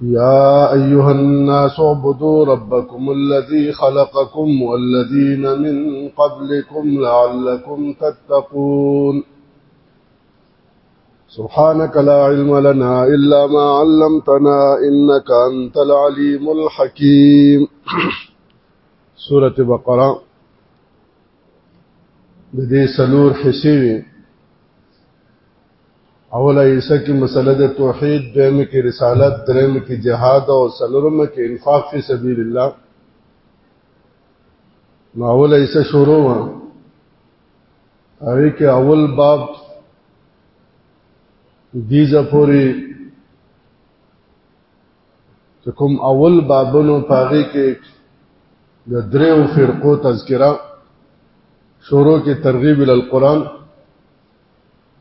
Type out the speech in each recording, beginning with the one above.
يا أيها الناس اعبدوا ربكم الذي خلقكم والذين من قبلكم لعلكم تتقون سبحانك لا علم لنا إلا ما علمتنا إنك أنت العليم الحكيم سورة بقرة بدي دې سلور اوله ایسه کې مسله د توحید دویم کې رسالت دریم کې جهاد او سلورم کې انفاق فی سبیل الله نو اوله ایسه شروع و هغه کې اول باب دیزه پوری چې کوم اول بابونو پاغي کې د دریو فرقو تذکرہ شروع کې ترغیب ال قران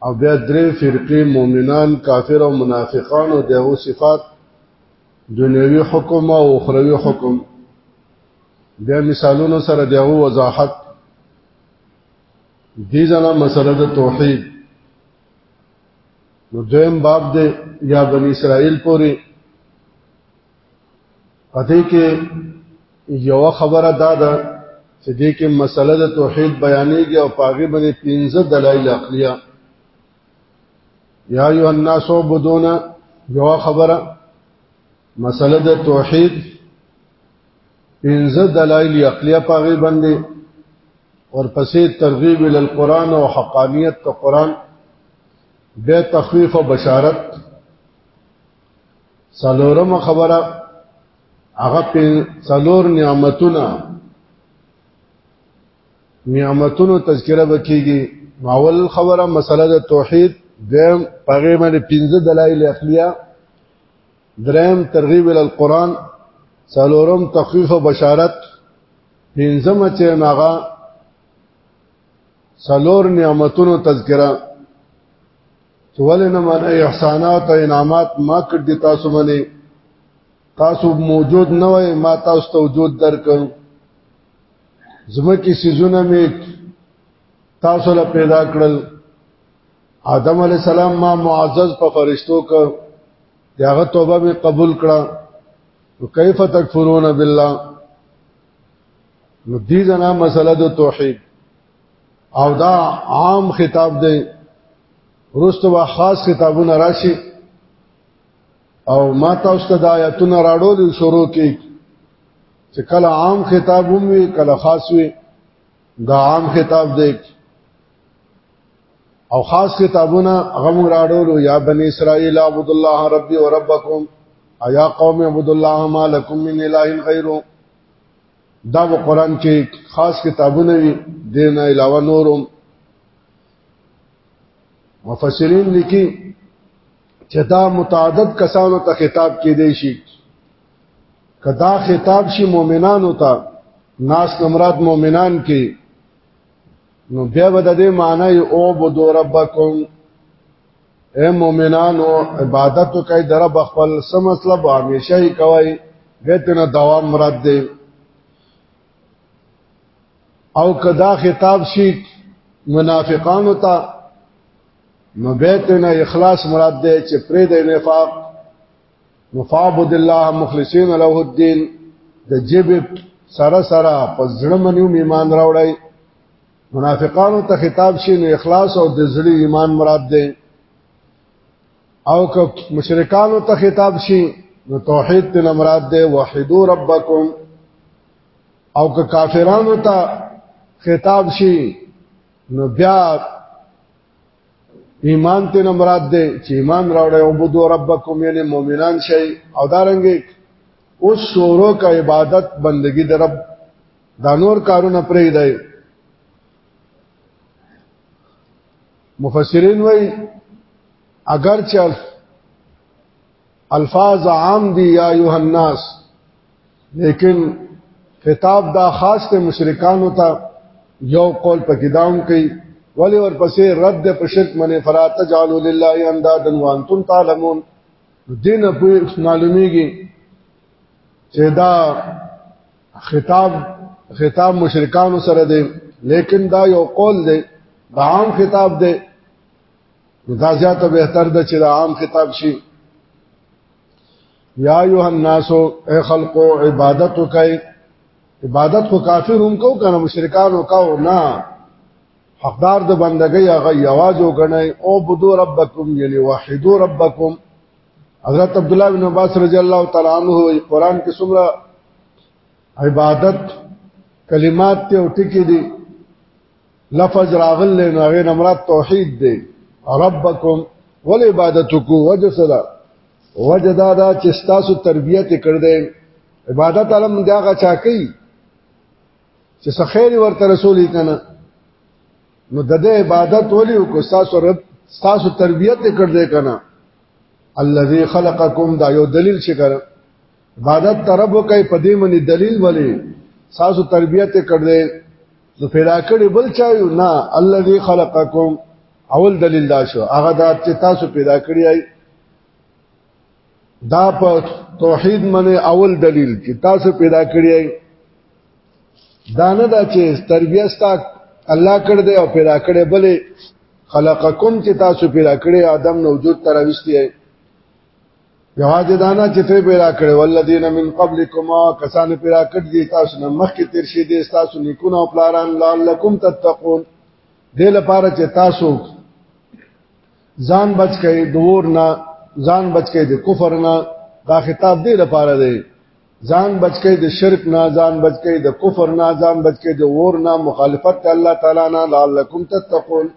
او بیا درې فرقې مؤمنان کافر او منافقان او دغه صفات دنیوي حکم او اخروی حکم بیا مثالونو سره دغه وضاحت دې ځنه مسله د توحید نو دویم باب دې یا بنی اسرائیل پوری پدې کې یو خبره دا ده چې دې کې مسله د توحید بیانېږي او پاغي باندې پنځه دلایل عقلیه یا ایو الناس عبدون یو خبره مسله د توحید پنځه دلایل عقلیه پاغي باندې ورپسې ترغیب ال القرآن او حقانیت ته قرآن به تخفیف او بشارت څلورم خبره هغه په څلور نعمتونه نعمتونو تذکره وکيږي ماول خبره مسله د توحید دیم پغې باندې پنځه دلایل عقلیه دریم ترغیب ال القرآن څلورم تخفیف او بشارت پنځم چې ناغه څلور نعمتونو تذکره چې ولې نه منه احسانات او انعامات ما کړ دي تاسو باندې تاسو موجود نه وای ما تاسو ته وجود درکړ زمکه سيزونه می تاسو له پیدا کړل آدم علی السلام ما معزز په فرشتو کړ داغه توبه می قبول کړه کیف تکفرون بالله نو دې جنا مسله د توحید او دا عام خطاب دی روستو با خاص خطابونه راشي او ما تاسو ته د آیاتونو راړول شروع کی چې کله عام خطاب هم وي کله خاص وي دا عام خطاب دی او خاص خطابونه غم راړول یا بنی اسرائیل عبد الله ربي وربکم ایا قوم عبد الله ما لكم من اله غیره دا په قران کې خاص کتابونه وي دین علاوه نورم مفسرین لیکي چې دا متعدد کسانو ته خطاب کې دی شي کدا خطاب شي مؤمنانو ته ناس نمرات مؤمنان کې نو بیا به د دې معنی او بو ربکم اے مؤمنانو عبادت کوي در بخپل سم مطلب همیشه یې کوي دتنه دوام مراد دی او کدا خطاب شي منافقانو ته نو بیتنه اخلاص مراد دی چې پرې د نفاق مفعبد الله مخلصین له الدين د جيب سره سره په ځړمنیو ایمان راوړی منافقانو ته خطاب شي نو اخلاص او د زړه ایمان مراد دی او که مشرکانو ته خطاب شي نو توحید ته مراد دی وحدو ربکم او که کافرانو ته خطاب شي نو بیا ایمان ته مراد دی چې ایمان راوړی او بده ربکم یعنی مؤمنان شي او دارنګ اوس شورو کا عبادت بندگی در رب دا نور کارونه پرې دی مفسرین وای اگر چې الفاظ عام دي یا ایه الناس لیکن خطاب دا خاص ته مشرکان ہوتا یو قول پکې داوم کوي ولی ورپسې رد په شرک منه فرات جعلوا لله اندادا وانتم تعلمون دین په معلومیږي چې دا خطاب خطاب مشرکانو سره دی لیکن دا یو قول دی دا عام خطاب دی دا زیاته بهتر ده چې دا عام خطاب شي یا ایها الناس اے خلقو عبادت وکای عبادت کو کافر هم کو کنه مشرکان وکاو نه حقدار د بندګۍ هغه یواز وګڼي او بدو ربکم یعنی وحدو ربکم حضرت عبد الله بن عباس رضی الله تعالی عنہ قرآن کې څومره عبادت کلمات ته او ټکی دي لفظ راغل له هغه نمرات توحید دی ربکم ول عبادتکو وجه صدا وجه دا دا چې تاسو تربیت کړ دې عبادت علم دا غا چا کوي چې سخیر ورته رسول کنه نو د دې عبادت ولې کو تاسو رب تاسو تربيت کړ دې کنه الذي خلقکم دا یو دلیل چې کړ عبادت ترب کوي په دې منی دلیل ولې تاسو تربيت کړ دې نو پیدا کړي بل چا یو نه الذي خلقکم اول دلیل دا شو هغه دا چې تاسو پیدا کړی دا په توحید منه اول دلیل چې تاسو پیدا کړی دا نه دا چې تربیه ستا الله کړ دی او پیدا کړی بلې خلقکم چې تاسو پیدا کړی آدم نو وجود تر وستي یواز دانا چې ته پیدا کړې ولذین من قبلکما کسان پیدا کړ دي تاسو نه مخکې تیر شي دي تاسو نیکونه او پلاران لعلکم تتقون دې لپاره چې تاسو ځان بچ کړي دور نه ځان بچ کړي د کفر نه دا خطاب دی لپاره دی ځان بچ کړي د شرک نه ځان بچ کړي د کفر نه ځان بچ کړي د ور نه مخالفت الله تعالی نه لعلکم تتقون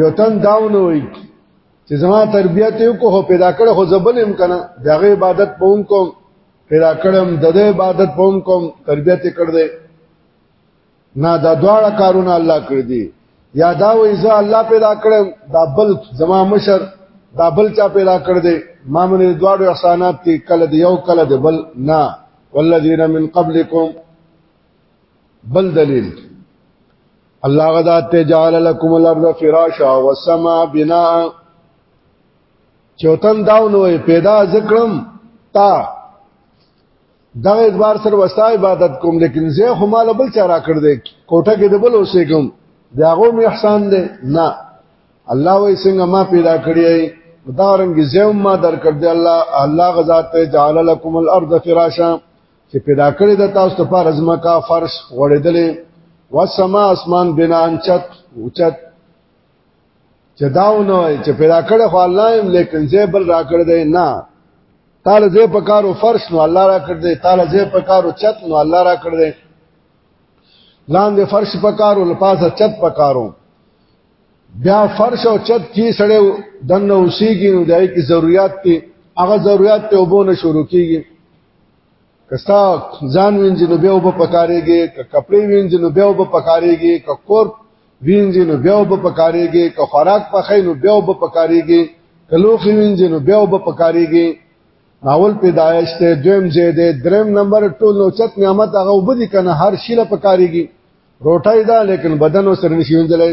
یو تن داونه وي چې زما تربیت یو کو پیدا کړ خو زبلم کنه دغه عبادت پوم کوم پیدا کړم د عبادت پوم کوم تربیت کړ دې نه دا دواړه کارونه الله کړی دي یا دا وې زه الله پیدا کړم دا بل زما مشر دا بل چا پیدا کړ دې ما من دواړو احسانات دي کله دی یو کله دی بل نه والذین من قبلکم بل دلیل الله غدا ته جعل لكم الارض فراشا والسماء بناء چوتن داو نوې پیدا ذکرم تا دا اعتبار سره وستا عبادت کوم لیکن زه خو مال بل چا را کړ دې کوټه کې د بل اوسې کوم داغه می احسان دې نه الله وې څنګه ما پیدا کړی دا رنګ زه ما در کړ دې الله الله غزا ته جعل لكم الارض فراشا چې پیدا کړی د تاسو لپاره ځمکه فرش غړېدلې وسما اسمان بنان چت اوچت چې داونه چې پیدا کړ خو الله هم لیکن زه بل را کړ دې نه تعالی زه په کارو فرش نو الله را کړ دې تعالی زه په کارو چت نو الله را کړ دې لاندې فرش په کارو لپاسه چت په کارو بیا فرش او چت کی سړې دنه اوسېږي نو دای کی ضرورت ته هغه ضرورت ته وبونه شروع کیږي کستا ځان وینځ نو بیا وب پکارېږي ک کپڑے وینځ نو بیا وب پکارېږي ک کور وینځ نو بیا وب پکارېږي ک خوراک پخې نو بیا وب پکارېږي ک لوخي وینځ نو بیا وب پکارېږي ناول پیدایش ته دویم ځای دی دریم نمبر ټول نو چت نعمت هغه وبدي کنه هر شي له پکارېږي روټای دا لیکن بدن وسره نشي وینځلای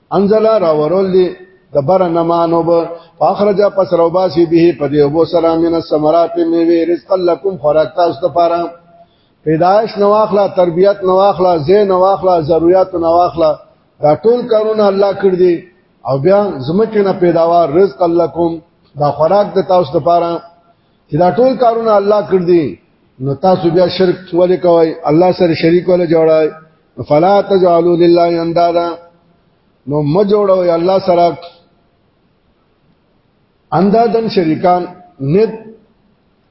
انزل راورول دي د بر نمانو به اخرج پس روباسي به په دې وبو سره من الثمرات میوه رزق لكم خوراک تاسو ته پاره پیدائش نواخلا تربیت نواخلا زین نواخلا ضرورت نواخلا دا ټول کارونه الله کړ دي او بیا زمکه نه پیداوار رزق لكم دا خوراک د تاسو ته پاره چې دا ټول کارونه الله کړ دي نو تاسو بیا شرک ولې کوئ الله سره شریک ولې جوړای فلا تجعلوا لله اندادا نو مجوړو یا الله سره اندادن شریکان ند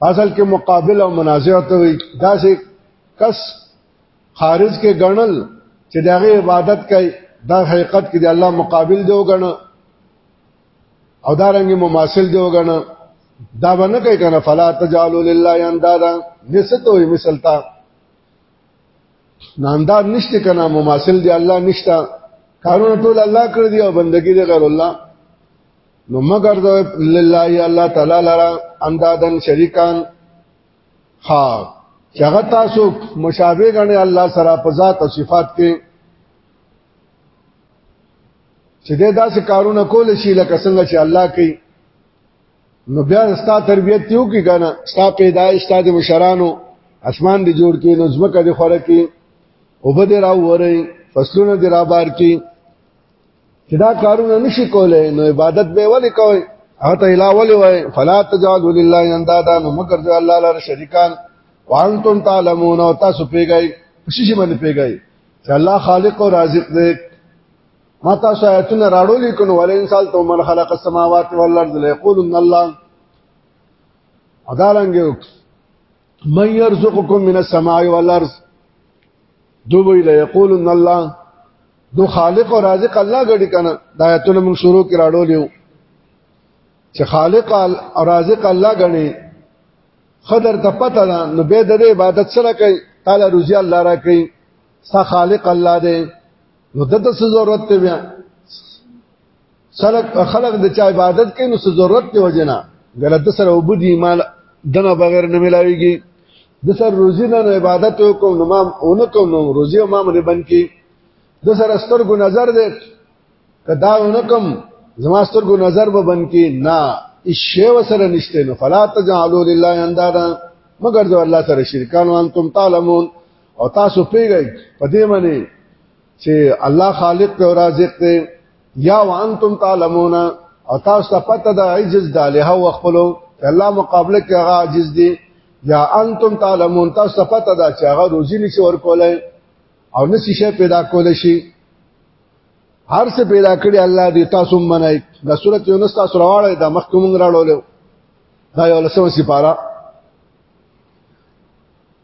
اصل کې مقابل او منازعه ته وي دا سه کس خارج کې ګڼل چې دغه عبادت کوي دا حقیقت کې د الله مقابل دی وګڼ او دا رنګ مماثل دی وګڼ دا باندې کوي کنه فلا تجعلوا لله اندادا نسته وي مثلتا ناندار نشته کنا مماثل دی الله نشته کارونه ټول الله کړ دی او بندگی دی غیر الله نو مگر د لله الله تعالی لرا اندادن شریکان ها چغه تاسو مشابه غني الله سره په ذات او صفات کې چې داسې کارونه کول شي لکه څنګه چې الله کوي نو بیا ستا تربیت یو کی کنه ستا پیدایش ستا د مشرانو اسمان دی جوړ کی نو زمکه دی خوره کی او به دی راو وری فصلونه دی را بار کی چې دا کارونه نشي کولای نو عبادت به ولې کوي هغه ته الا ولې وای فلا تجعلوا لله اندادا نو مگر جو الله لپاره شریکان وانتم تعلمون او تاسو پیګای پښې باندې پیګای چې الله خالق او رازق دی ما تاسو آیتونه راړو لیکنو ولې انسان ته من خلق السماوات والارض ليقولن الله ادارنګ من يرزقكم من السماء والارض دوی ليقولن الله دو خالق او رازق الله غړي کنه دا آیتونه موږ شروع کې راړو لیو چې خالق او رازق الله غني خدر ته پته ده نو به د عبادت سره کوي تعالی روزي الله را کوي سا خالق الله دی نو دته څه ضرورت ته بیا خلق خلق د چا عبادت کوي نو څه ضرورت دی وجنا غلط سره وبدي مال دنه بغیر نه ملاويږي د سر روزي نه عبادت وکوم نو ما اونکم نو روزي ما باندې بن کی د سر سترګو نظر دې کدا اونکم زما سترګو نظر به بن کی نه شی وسره نشته نو فلا تجعلوا لله اندادا مگر جو الله سره شرکان وانتم تعلمون او تاسو پیږئ په دې باندې چې الله خالق او رازق دی یا وانتم تعلمون او تاسو ته پته د عجز د له او خپلو الله مقابله کې هغه عجز دی یا انتم تعلمون تاسو ته پته ده چې هغه روزي نشي ورکولای او نشي شي پیدا کول شي هر څه پیدا کړی الله دې تاسو منای د سورته یونس تاسو راوړل د مخکوم راړول دا یو لسمه سپاره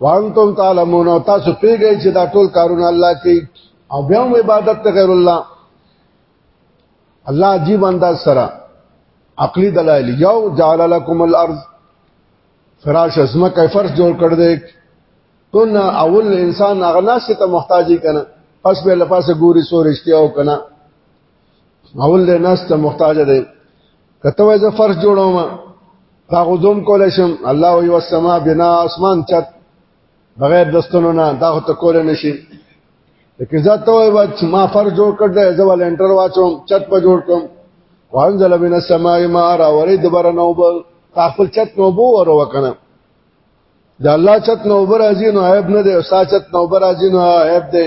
وانتم تعلمون او تاسو پیږئ چې دا ټول کارونه الله کوي او بیا هم عبادت ته غیر الله الله عجیب انداز سره عقلی دلایل یو جعل لكم الارض فراش اسمه کای فرش جوړ کړ دې تون اول انسان اغناس ته محتاجی کنه پس به لپاسه ګوري سورشتي او کنه اول له ناس ته محتاج دی کته وای زه فرش جوړوم دا غوزم کول شم الله وی والسما بنا اسمان چت بغیر دستونو نه دا ته کول نشي لکه ذاته وای وا چې ما فرش جوړ کړ دی زه ول انټر واچوم چت په جوړ کوم وانزل بنا السما ما را وری دبر نو بل خپل چت نو بو ور وکنه دا الله چت نو بر ازي نو عیب نه دی او ساچت نو بر ازي نو عیب دی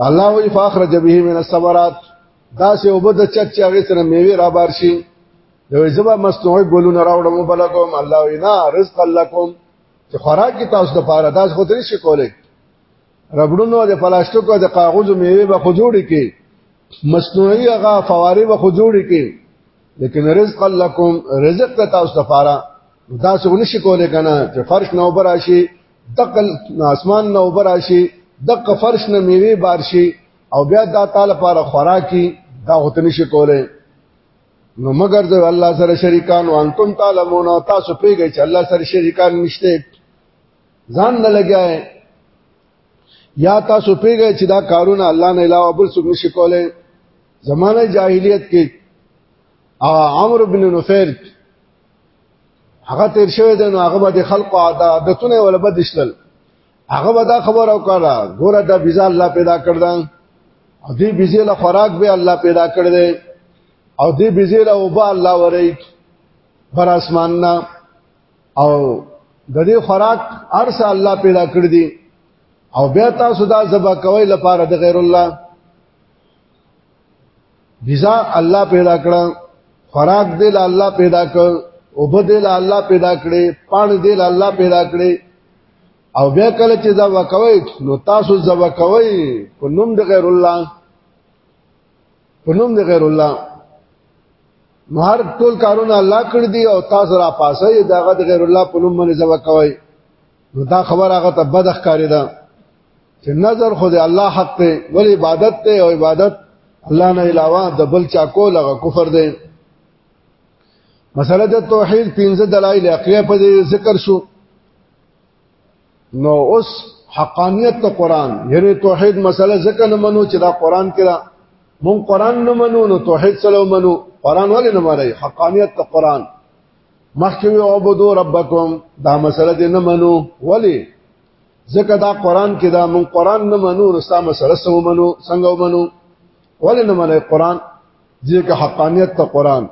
الله وی فاخرج به من الثمرات دا سه وبد چت چې هغه سره میوه را بار شي یو زبا مصنوعي ګلونه راوړم بلکم الله وی نه رزق لکم چې خوراک کی تاسو د پاره داس خو درې شي کولای ربړونو د پلاستیکو د کاغذ میوه به خو جوړی کی مصنوعي هغه فوارې به خو جوړی کی لیکن رزق لکم رزق ته تاسو د پاره دا څه ونشي کولای کنه چې فرش نو براشي دقل اسمان نه اوبر راشي دق فرش نه میوه بار شي او بیا دا تعالی لپاره خوراکي دا هوت نشي کوله نو مگر د الله سره شریکان او انتم تعلمون تاسو پیږئ چې الله سره شریکان نشته ځان نه لګیاي یا تاسو پیږئ چې دا کارونه الله نه علاوه بل څوک نشي کوله زمانه جاهلیت کې عمرو بن نفیر هغه تیر شوی دی نو هغه به د خلکو عادتونه ولا بدشل هغه به دا خبر او کړه ګوره دا بيزا الله پیدا کړ دا او دې بيزې له خوراک به الله پیدا کړ دې او دې بيزې له وبا الله ورې بر اسمان نه او د دې خوراک ارس الله پیدا کړ دي او بیا تاسو دا زبا کوي لپاره د غیر الله غذا الله پیدا کړه خوراک دې له الله پیدا کړ او بده له الله پیدا کړې پان دې له الله پیدا کړې او بیا کله چې دا وکوي نو تاسو زوا کوي په نوم د غیر الله په نوم د غیر الله نو هر ټول کارونه الله کړ دي او تاسو را پاسه دغه د غیر الله په نوم باندې زوا کوي نو دا خبره هغه ته بدخ کاری ده چې نظر خو د الله حق دی ول عبادت دی او عبادت الله نه علاوه د بل چا کول هغه کفر دی مسله د توحید پنځه دلایل عقلیه په ذکر شو نو اوس حقانیت ته قران یعنی توحید مسله ځکه نه منو چې دا قران کې دا مون قران نه منو نو توحید سره منو قران ولې نه مړی حقانیت ته قران مخکې عبدو ربکم دا مسله دې نه منو ولی ځکه دا قران کې دا مون قران نه منو نو ستا مسله سم منو څنګه منو ولې نه منې قران ځکه حقانیت ته قران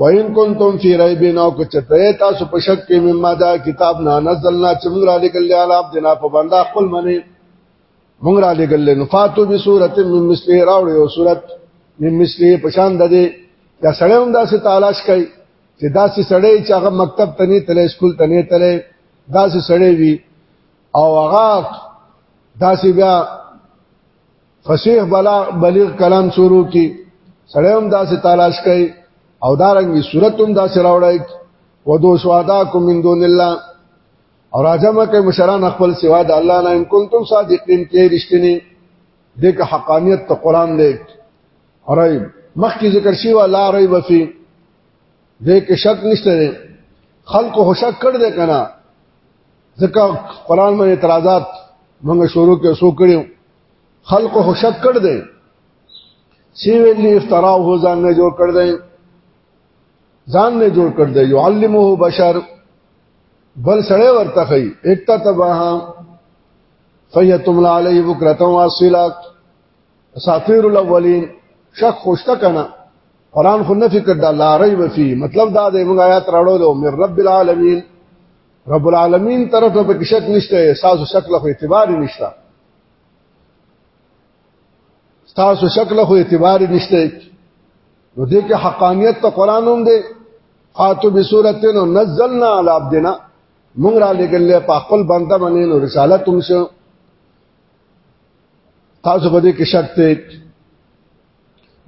وَإِن كُنتُمْ فِي رَيْبٍ أَوْ كَتَّرَيْ تَاسُ پشک کې مما دا کتاب نه نزلنا چې موږ را لګل علی عبدنا په بندا خپل منی موږ را لګل نو فاتو به سورته من مثله راوړ یو صورت من مثله پشان د دې یا سړی هم داسې تلاش کوي چې داسې سړی چې هغه مکتب تنه تله اسکول تنه تله داسې سړی وي او هغه داسې بیا فصیح بلا بلیغ کلام شروع کی سړی هم داسې تلاش کوي او دارنګي صورت هم داسې راوړی ودو شهداکم من دون الله او راجمه کې مشران خپل سوا د الله نه ان کنتم صادقین کې رښتینی دغه حقانیت ته قران دی اورای مخکې ذکر شی ولا ریب فی دې کې شک نشته دی خلق هو شک کړ دې کنه ځکه قران باندې اعتراضات موږ شروع کې سو کړیو خلق هو شک کړ دې سی ویلی افترا هو ځان نه جوړ کړ دې ځان نه جوړ کړ دې يعلمه بشر بل سړی ورته خي اکتا تباها فیتم علی بکرتم واصلات اساطیر الاولین شک خوشته کنه قران خو نه فکر دا لا ریب فی مطلب دا د موږ آیات راړو دو مې رب العالمین رب العالمین طرف ته کې شک نشته احساس او شکل خو اعتبار نشته تاسو شکل خو اعتبار نشته نو دې کې حقانیت ته قران هم دی فاتو بسورتن نزلنا علی عبدنا مونږ را لګل په خپل بنده باندې نو رسالت هم شو تاسو په دې کې شک ته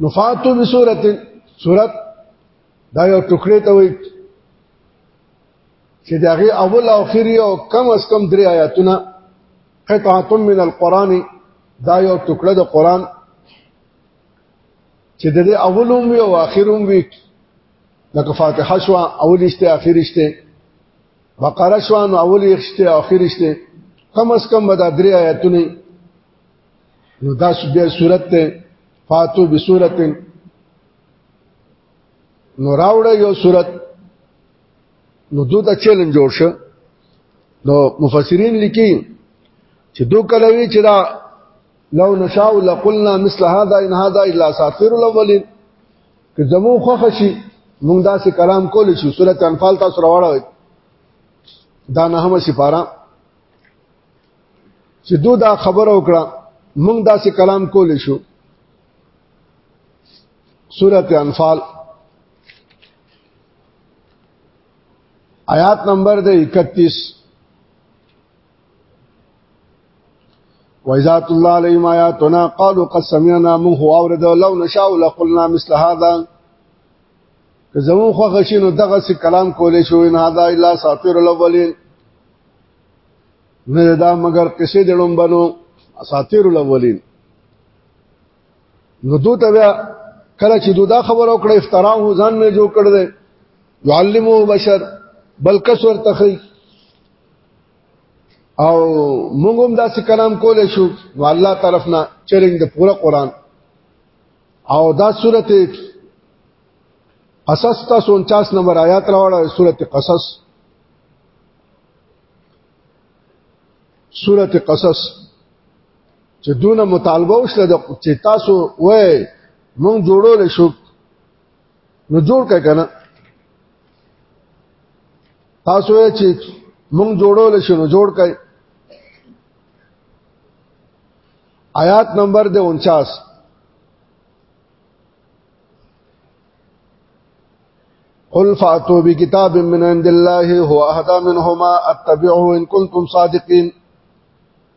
نفاتو بسورت سورت دا یو ټوکړه ته وایي چې داغه اول او اخر یو کم از کم درې آیاتونه قطعه من القران دا یو ټوکړه د قران چې د اولوم وی او اخروم وی لکه فاتحه شو اول اشته اخر اشته بقره شو نو اول اشته اخر اشته کم از کم دا درې آیاتونه نو دا بیا صورت ته فاتو بصورت نو راوړ یو صورت نو دوی ته چیلنج جوړ شو نو مفسرین لیکي چې دوی کله وی چې دا لو نشاء لقلنا مثل هذا ان هذا الا ساطير الاولين که زمو خوښ شي موږ داسې کلام کول شو سورته انفال تاسو راوړل دا نه هم سپاره چې دو دا خبره وکړه موږ داسې کلام کول شو سورت انفال آیات نمبر دے اکتیس وَإِذَاتُ اللَّهِ عَلَيْهِمْ آيَاتُنَا قَالُوا قَدْ سَمِعْنَا مُنْ هُوَ أَوْرَدَ لَوْ نَشَاءُ لَقُلْنَا مِثْلَ هَذَا که زمون خو غشینو دغه سی کلام کولې شو ان هدا الا ساتیر الاولین نه دا مگر قصې د لومبنو اساطیر الاولین نو دوی ته بیا کله چې دوی دا خبر او کړه افترا هو ځان نه جوړ کړ دې يعلمو بشر بل کس ورته خي او موږ هم داسې کلام کول شو نو الله طرف نه چرنګ د پوره قران او دا سورته قصص تاسو 49 نمبر آیات راوړل سورته قصص سوره قصص چې دونه مطالبه وشله د چې تاسو وای مونږ جوړول شو نو جوړ کړه کنه تاسو وای چې مونږ جوړول شو نو جوړ کړه آیات نمبر دے انچاس قل فاتو بكتاب من عند الله هو اهدا منهما اتبعه ان كنتم صادقين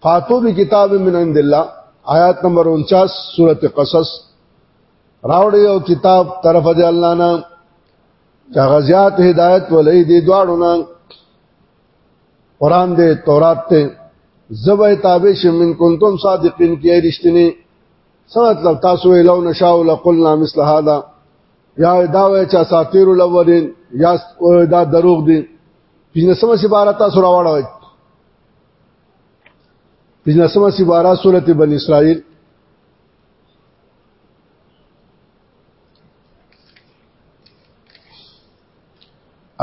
فاتو بكتاب من عند الله آیات نمبر 49 سوره قصص راوړ یو کتاب طرف دی الله نه چا غزيات هدایت ولې دی دواړو نه قران دی تورات ته زبې تابع شمن كنتم صادقين کې رښتینی څه مطلب تاسو یې لو نشاو لقلنا مثل هذا یا دا وای چې اساطیر الاولین یا دا دروغ دي پنځمه سپاره تاسو راوړوي پنځمه سپاره سورته بن اسرائیل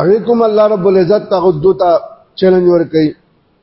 اوی کوم الله رب العزت تغدو ته چیلنج ور کوي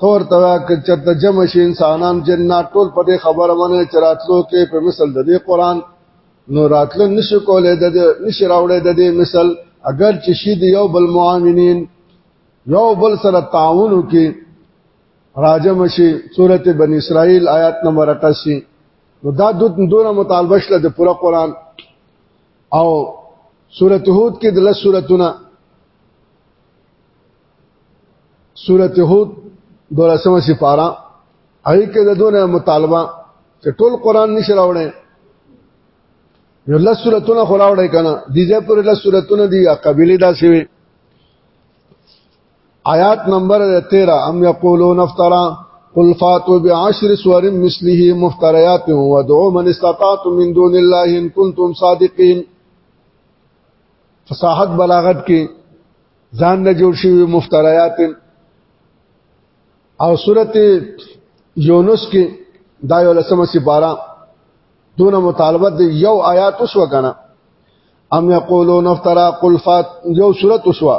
تور توا کچرته جمع شي انسانان جنات ټول په دې خبره باندې چراتلو کې په مثال د دې قران نو راتلو نشي کولای د نشي راوړې د دې مثال اگر چې شي د یو بل معاونین یو بل سره تعاون وکي راجم شي سورته بنی اسرائیل آیات نمبر 88 نو دا د دوه مطالبه شله د پوره قران او سورته هود کې د لس سورتونه سورت هود دولسمه سپاره هغه کې د دونه مطالبه چې ټول قران نشي راوړی یو لس سورتونه خو راوړی کنه دي ځې پر لس سورتونه دي قبيله دا شوی آیات نمبر 13 ام یقولون افترا قل فاتوا بعشر سور مثله مفتريات وادعوا من استطعتم من دون الله ان كنتم صادقين فصاحت بلاغت کې ځان نه جوړ شي مفتریات او سورته یونس کې دا یو لسمه سپاره دونه مطالبه د یو آیات اوس وکنه ام یقولون افترا قل فات یو سورۃ اسوا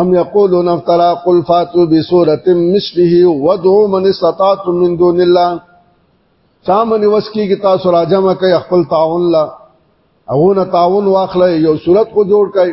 ام یقولون افترا قل فاتو بسورۃ مثله ودعوا من استطعتم من دون الله چامن وسکی کی تاسو راجم کوي خپل تعاون لا او نه تعاون واخلې یو سورۃ کو جوړ کړي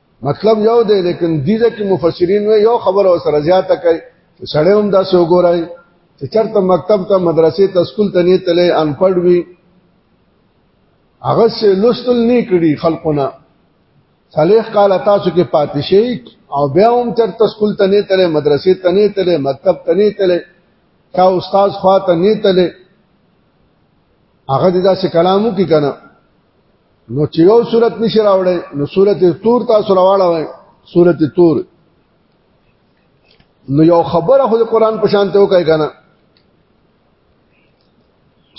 مطلب یو دی لیکن دیده کې مفسرین وی یو خبر او سره زیاته کوي چې سړی هم دا سو ګورای چې چرته مکتب ته مدرسې ته سکول ته نه تلې ان پړ وی هغه سه لوستل نه کړي خلقونه صالح قال تاسو کې پاتشي او بیا هم چرته سکول ته نه تلې مدرسې ته نه تلې مکتب ته نه تلې کا استاد خواته نه تلې هغه دې دا څه کلامو کې کنه نو چې یو صورت نشي راوړی نو صورت تور تاسو راوړی صورت تور نو یو خبره خو د قران په شان ته وکای کنه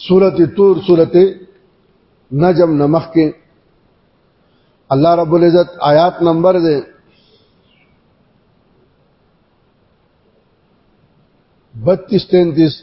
صورت تور صورت نجم نمخ کې الله رب العزت آیات نمبر دے بتیس تینتیس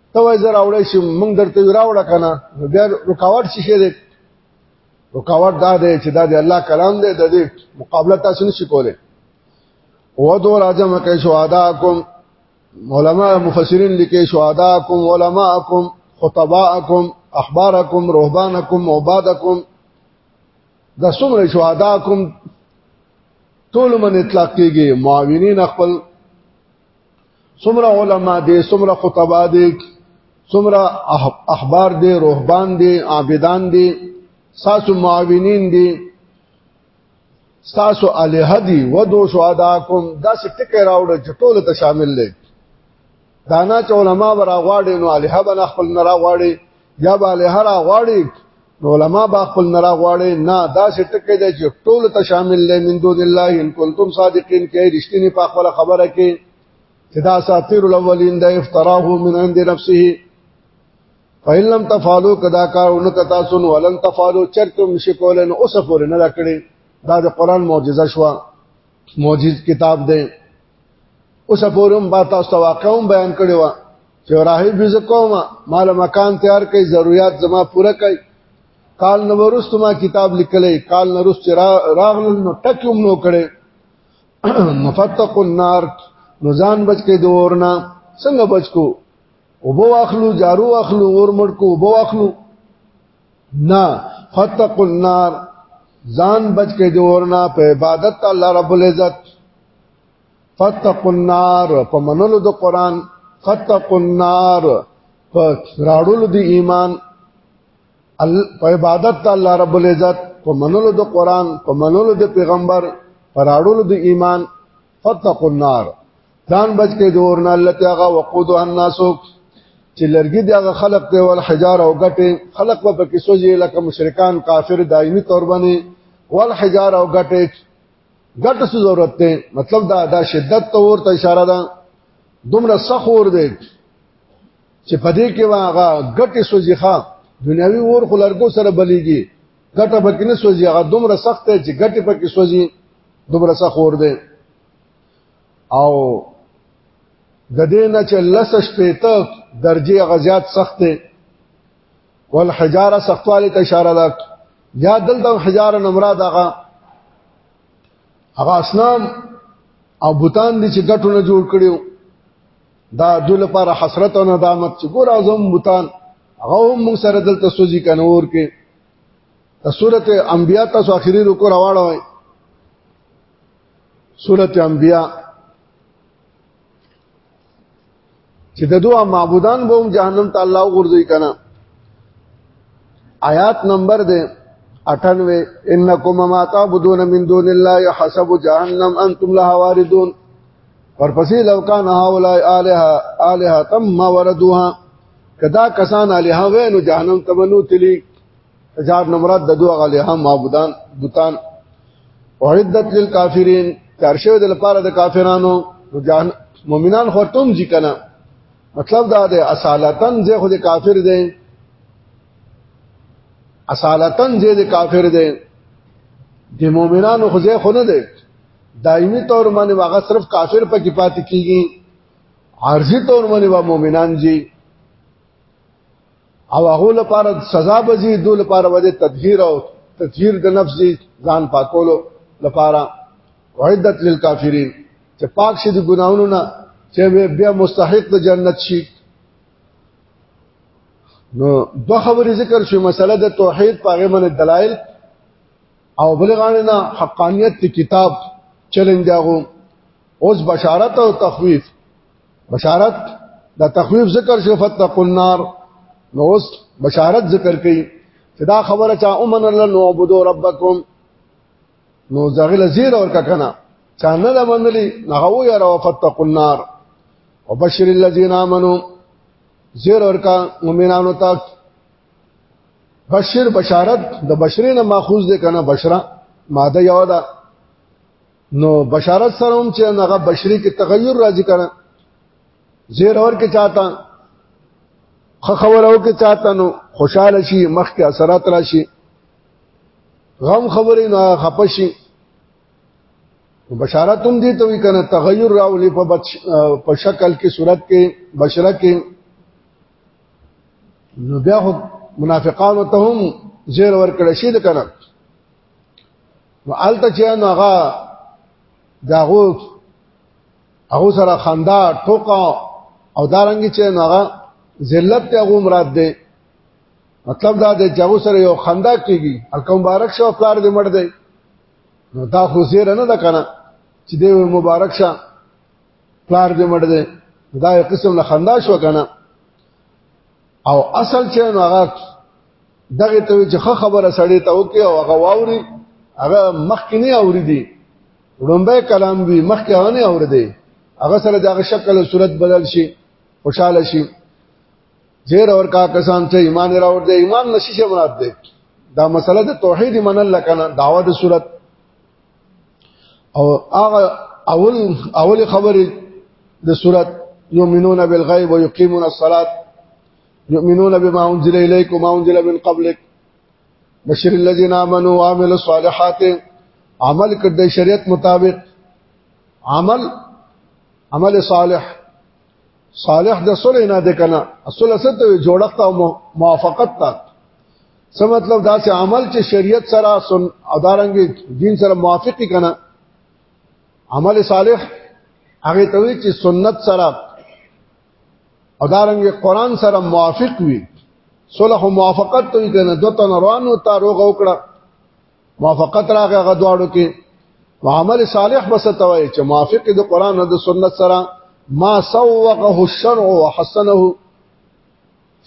ته وای زه راوړی شم مونږ درته راوړه کنه نو بیا رکاوټ شي شه دې رکاوټ دا دی چې دا دی الله کلام دی د دې مقابله تاسو نشي کولای و دو راجم کې شهداکم علما مفسرین لیکي شهداکم علماکم خطباکم احبارکم رهبانکم عبادکم د څومره شهداکم ټول من اطلاق کیږي معاونین خپل څومره علما دي څومره خطبا دي څومره احبار دي روحبان دي عابدان دي ساسو معاونین دي ساسو الیه دي ودو شهداکم دا ټکی راوړل چې ټول ته شامل دي دانا چې علما برا غواړي نو الیه بنا خپل نه را غواړي یا باندې هر غواړي علماء با خپل نرا غواړي نه دا ټکه دی چې ټول ته شامل دی من دون الله ان کنتم صادقین کې رښتینی په خپل خبره کې چې دا ساتیر الاولین دا افتراه من عند نفسه فإن لم تفعلوا کدا کارونه کتا سن ولن تفعلوا چرتم شکولن اوسفور نه کړی دا د قران معجزه شو معجز کتاب دی اوس پورم با تاسو ته واقعوم بیان کړی و چې راهب بز کوم مال مکان تیار کړي ضرورت زما پوره کړي کال نو ورست ما کتاب لیکلې کال نو ورست راغل نو ټکوم نو کړي مفتق النار نو ځان بچ کې دورنا څنګه بچ کو وبو اخلو جارو اخلو اور مړ کو وبو اخلو نه فتق النار ځان بچ کې د اورنا په عبادت الله رب العزت فتق النار په منلو د قران فتق النار په راړلو د ایمان په عبادت الله رب العزت په منلو د قران په منلو د پیغمبر پر اړولو د ایمان فتقوا النار ځان بچ کې دور نه الله تعالی وقودها الناس چې لرګي دغه خلق ته ول حجار او غټه خلق په پکې سوځي لکه مشرکان کافر دایمي تور باندې ول حجار او غټه غټ څه ضرورت ته مطلب دا دا شدت ته ورته اشاره ده دومره سخور دی چې پدې کې واغه غټه سوځي ښا دنیوي اور خلرګو سره بلیږي غټه پکې نه سوځي هغه دومره سخت دی چې غټه پکې سوځي دومره څه خور دی او د دې نه چې لس شپېته درجه غزيات سخت دی والحجاره سختواله ته اشاره ده یا دلته حجاره نه مراد هغه هغه اسنام او بوتان دي چې ګټونه جوړ کړیو دا دل لپاره حسرت او ندامت چې ګور اعظم بوتان هغه هم موږ سره دلته سوځي کنور کې سورت انبیاء تاسو اخیری رکو راواړوئ سورت انبیاء چې د دوه معبودان به هم جهنم ته الله ورځي کنه آیات نمبر دی 98 انکم ما تعبدون من دون الله حسب جهنم انتم لها واردون ورپسې لو کان هؤلاء الها الها تم ما وردوها کدا کسان الها وینو جهنم تمنو تلی جار نمرات د دوه غلې هم معبودان بوتان وعدت للکافرین کارشو د لپاره د کافرانو جان مؤمنان خو تم ځی کنه مطلب دا دی اصالتن زه خو د کافر دی اصالتن زه د کافر دی د مؤمنانو خو زه خو نه دی دایمي تور باندې واغه صرف کافر په کې پاتې کیږي عارضی تور باندې وا مؤمنان جی او هغه لپاره سزا بزي دوی لپاره وجه تطهیر او تطهیر د نفس ځان پاکولو لپاره وعدت للکافرین چې پاک شي د ګناونو نه چې بیا مستحق د جنت شي نو دو خبرې ذکر شو مسله د توحید پاغه من دلایل او بلغانه حقانیت کتاب چیلنج داغو اوس بشارت او تخویف بشارت دا تخویف ذکر شو فتقوا النار نو اوس بشارت ذکر کړي چې دا خبره چا امن الله نو عبدو ربکم نو زغل زیر اور کنا چا نه د منلی نغو یا رو فتقوا النار وبشر الذين امنوا زیر اور کا مومنانو ته بشیر بشارت د بشرین ماخوذ ده کنه بشرا ماده یو ده نو بشارت سره هم چې هغه بشري کې تغیر راځي کنه زیر اور کې چاته خخور او کې چاته نو خوشاله شي مخ کې اثرات راشي غم خبرې نه خپشي بشارت هم دي ته وی کنه تغیر راولي په په شکل کې صورت کې بشره کې نو بیا منافقان ته هم زیر ور کړی شي کنه نو الته چې نو هغه داغو هغه سره خندا ټوکا او دارنګ چې نو هغه ذلت ته هغه مراد ده مطلب دا د جاو سره یو خندا کیږي الکه مبارک شو پلار دې مړ دی نو دا خو زیر نه ده کنه چې دې مبارک شه پلار دې مړ دی دا یو قسم له خندا شو کنه او اصل چې نو هغه دغه ته چې خبره سړی ته وکي او هغه واوري هغه مخکې نه اوري دي لومبه کلام وی مخکې هغه نه اوري دي هغه سره دغه شکل او صورت بدل شي خوشاله شي زیر اور کا کسان چې ایمان راوړ دي ایمان نشي شه مراد دي دا مسله د توحید ایمان الله کنه داوا د صورت او هغه اول اول خبره د سورۃ یؤمنون بالغیب ويقيمون الصلاة يؤمنون بما انزل اليك وما انزل من قبلك بشر الذين امنوا وعملوا الصالحات عمل کړه شریعت مطابق عمل عمل صالح صالح د صلح نه ده کنه صلح ست جوړښت او موافقت تا څه مطلب دا چې عمل چې شریعت سره سن ادارنګ دین سره موافق کنه عمل صالح هغه ته وی چې سنت سره ادارنګ قران سره موافق وي صلح او موافقت ته کنه دوته روانو ته روغ وکړه موافقت راغی غدواړو کې وعمل صالح بس توي چې موافق د قران او د سنت سره ما سوقه الشرع وحسنه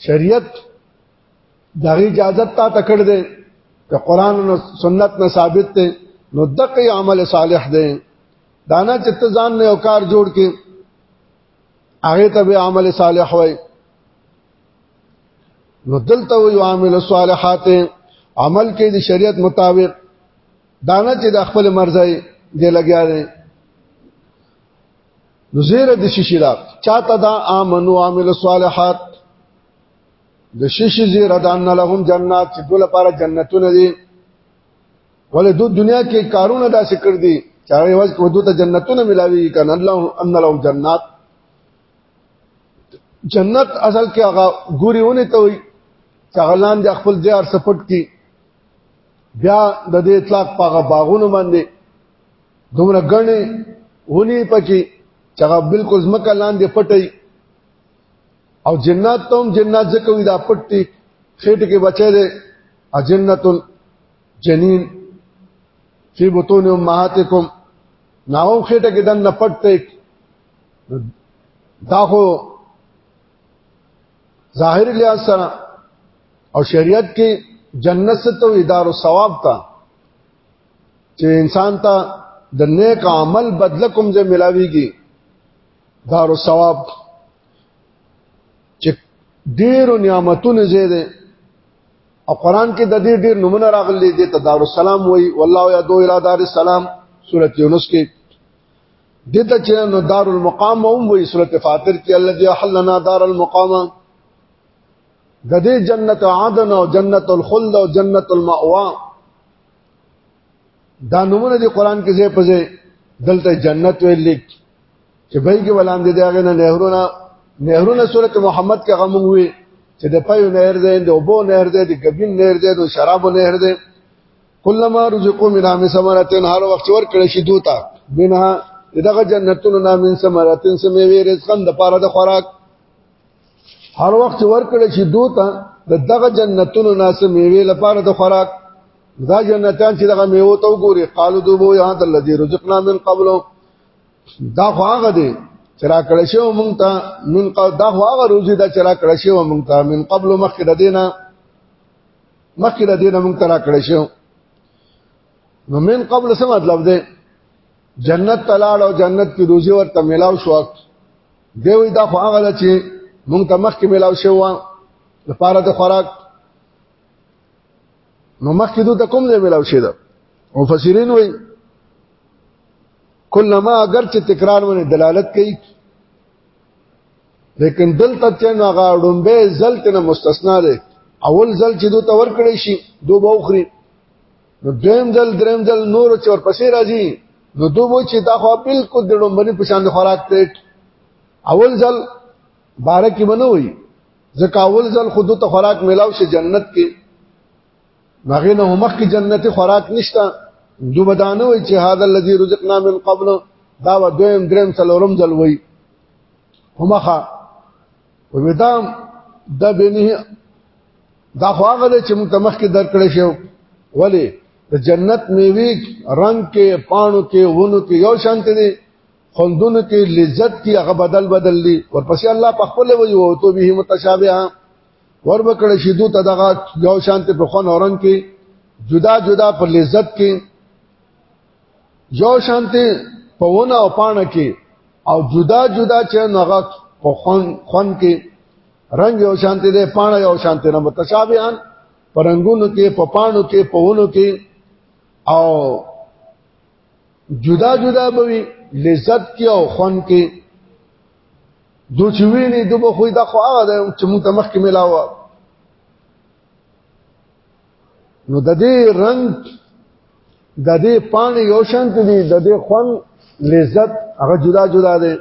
شریعت دغه اجازه تا تکړ دې که قران او سنت نه ثابت دې نو دقي عمل صالح دې دانا چې ته ځان نه او کار جوړ کې هغه ته به عمل صالح وای نو دلته وی عامل صالحات عمل کې د شریعت مطابق دانه چې د خپل مرزي دی لګیا دی نو زیره د شیشی دا چاته دا امنو عامل صالحات د شیشی زیره دان لهم جنات چې ټول لپاره جنتونه دي ولې د دنیا کې کارونه داسې کړ دي چې هغه وځ کو دوته جنتونه ملاوي کنه الله ان لهم جنات جنت اصل کې هغه ګوري ونه ته وي چې هغه لاندې خپل ځار سپټ کی بیا د دې اطلاق په هغه باغونو باندې دومره غني ونی پکې چې هغه بالکل زمکه لاندې پټي او جنات ته هم جنات ځکه وي دا پټي خېټه کې بچي دي اجنت الجنین فی بطون امهاتکم ناو خېټه کې دن پټي دا خو ظاهر لحاظ سره او شریعت کې جنت څه ته ادارو ثواب ته چې انسان ته د نیک عمل بدله کوم ځای ملاويږي دارو ثواب چې ډیرو نعمتونو زیاده او قران کې د دې ډیر نمونه راغلي دي ته دارو سلام وای والله یا دو الی دار السلام سورۃ یونس کې دته چې نو دار المقام هم وې سورته فاطر کې الذي حلنا دار المقام د دې جنت عدن او جنت الخلد او جنت المأوا دا نمونه دی قران کې ځای په ځای دلته جنت ویل لیک چې بای کې ولاندې دی هغه نه نهرونه نهرونه سورته محمد کې غمون وي چې د پيو نهر دی د اوبو نهر دی د ګبین نهر دی د شرابو نهر دی کلمہ رزقو من عام ثمرتن هر وخت ور کړی شي دوتا منها دغه جنتونو نا من ثمرتن سمې وی رزقن د پاره د خوراک هر وخت ور کړی شي دوتا دغه جنتونو نا سمې وی لپاره د خوراک دا جنتان چې دغه میوه تو ګوري قالو دوبو یا د الذی رزقنا من قبل دا خو هغه دی چې را کړی شو مونږ ته من قبل دا خو هغه روزي دا چې را کړی شو مونږ ته من قبل مخکې د دینه مخکې د دینه مونږ ترا کړی شو نو من قبل څه مطلب دی جنت تلاړ او جنت کې روزي ورته ملاو شو دی وی دا خو هغه چې مونږ ته مخکې ملاو شو لپاره د خوراک نو مخکې دوی ته کوم دی ملاو شي دا مفسرین وی کله ما اگر چې تکرار ونه دلالت کوي لیکن دلته چې نو هغه ډومبه زلت نه مستثنا ده اول زل چې دوی تور کړی شي دوی به وخري نو دویم زل دریم زل نور چې ورپسې راځي نو دوی وو چې دا خو بالکل د ډومبني په شان خوراک ته اول زل بارکه بنوي ځکه اول ځل خود ته خوراک ملاو شي جنت کې هغه نه مخ کې جنت خوراک نشته دوی بدانه وي چې هاذا الذي رزقنا من قبل دا و دویم دریم څلورم ځل وي همخه وبدام د بنه دا خو هغه چې موږ تمخ کې درکړې شو ولی د جنت میوي رنگ کې پانو کې ونو کې یو شانته دي خوندونو کې لذت کې هغه بدل بدل دي ورپسې الله په خپل وجه او تو به متشابهه ور وکړی شي دوی ته دغه یو شانت په خون اورنګ کې جدا جدا په لذت کې یو شانت په ونه او پانه کې او جدا جدا چې نغه په خون خون کې رنگ یو شانت دی پانه یو شانت نه متشابهان پرنګونو کې په پانو کې په ونو کې او جدا جدا بوي لذت کې او خون کې دو چې ویني دو به خو دا خو هغه ده چې موږ ته مخکې ملاوه نو د دې رنگ د دې پانی یو شان دي د دې خون لذت هغه جدا جدا دي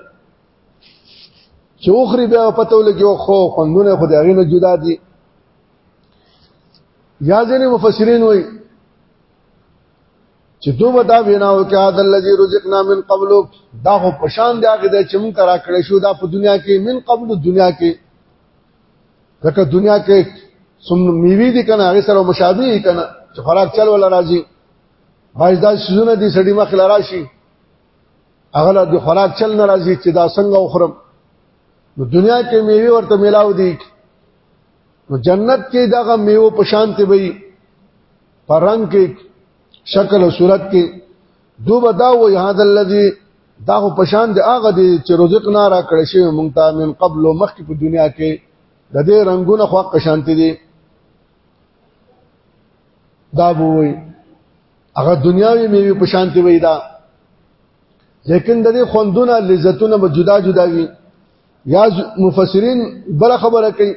چې اوخري بیا پته ولګي او خو خوندونه خو د هغه نه جدا دي یا ځینې مفسرین وایي چې دوی دا وینا وکړه د لذي رزقنا من قبل دا خو پشان دی هغه چې مونږ را کړې شو دا په دنیا کې من قبل دنیا کې ځکه دنیا کې سم میوي دي کنه هغه سره مشابه دي کنه چې خوراک چل ولا راځي باید دا سيزونه دي سړی مخ لراشي هغه له خوراک چل ناراضي چې دا څنګه وخورم نو دنیا کې میوه ورته ملاو دي نو جنت کې دغه میوه په شان ته وي پرنګ کې شکل او صورت کې دو بدا و یاد الذی دا خو پشان دی هغه دی چې رزق نه را کړی شی مونږ ته من قبل مخکې په دنیا کې د دې رنگونه خو قشانتی دي دا بووي هغه دنیاوی میوه په شانتی وای دا لیکن د دې خوندونه لذتونه به جدا جدا وي یا مفسرین بل خبره کوي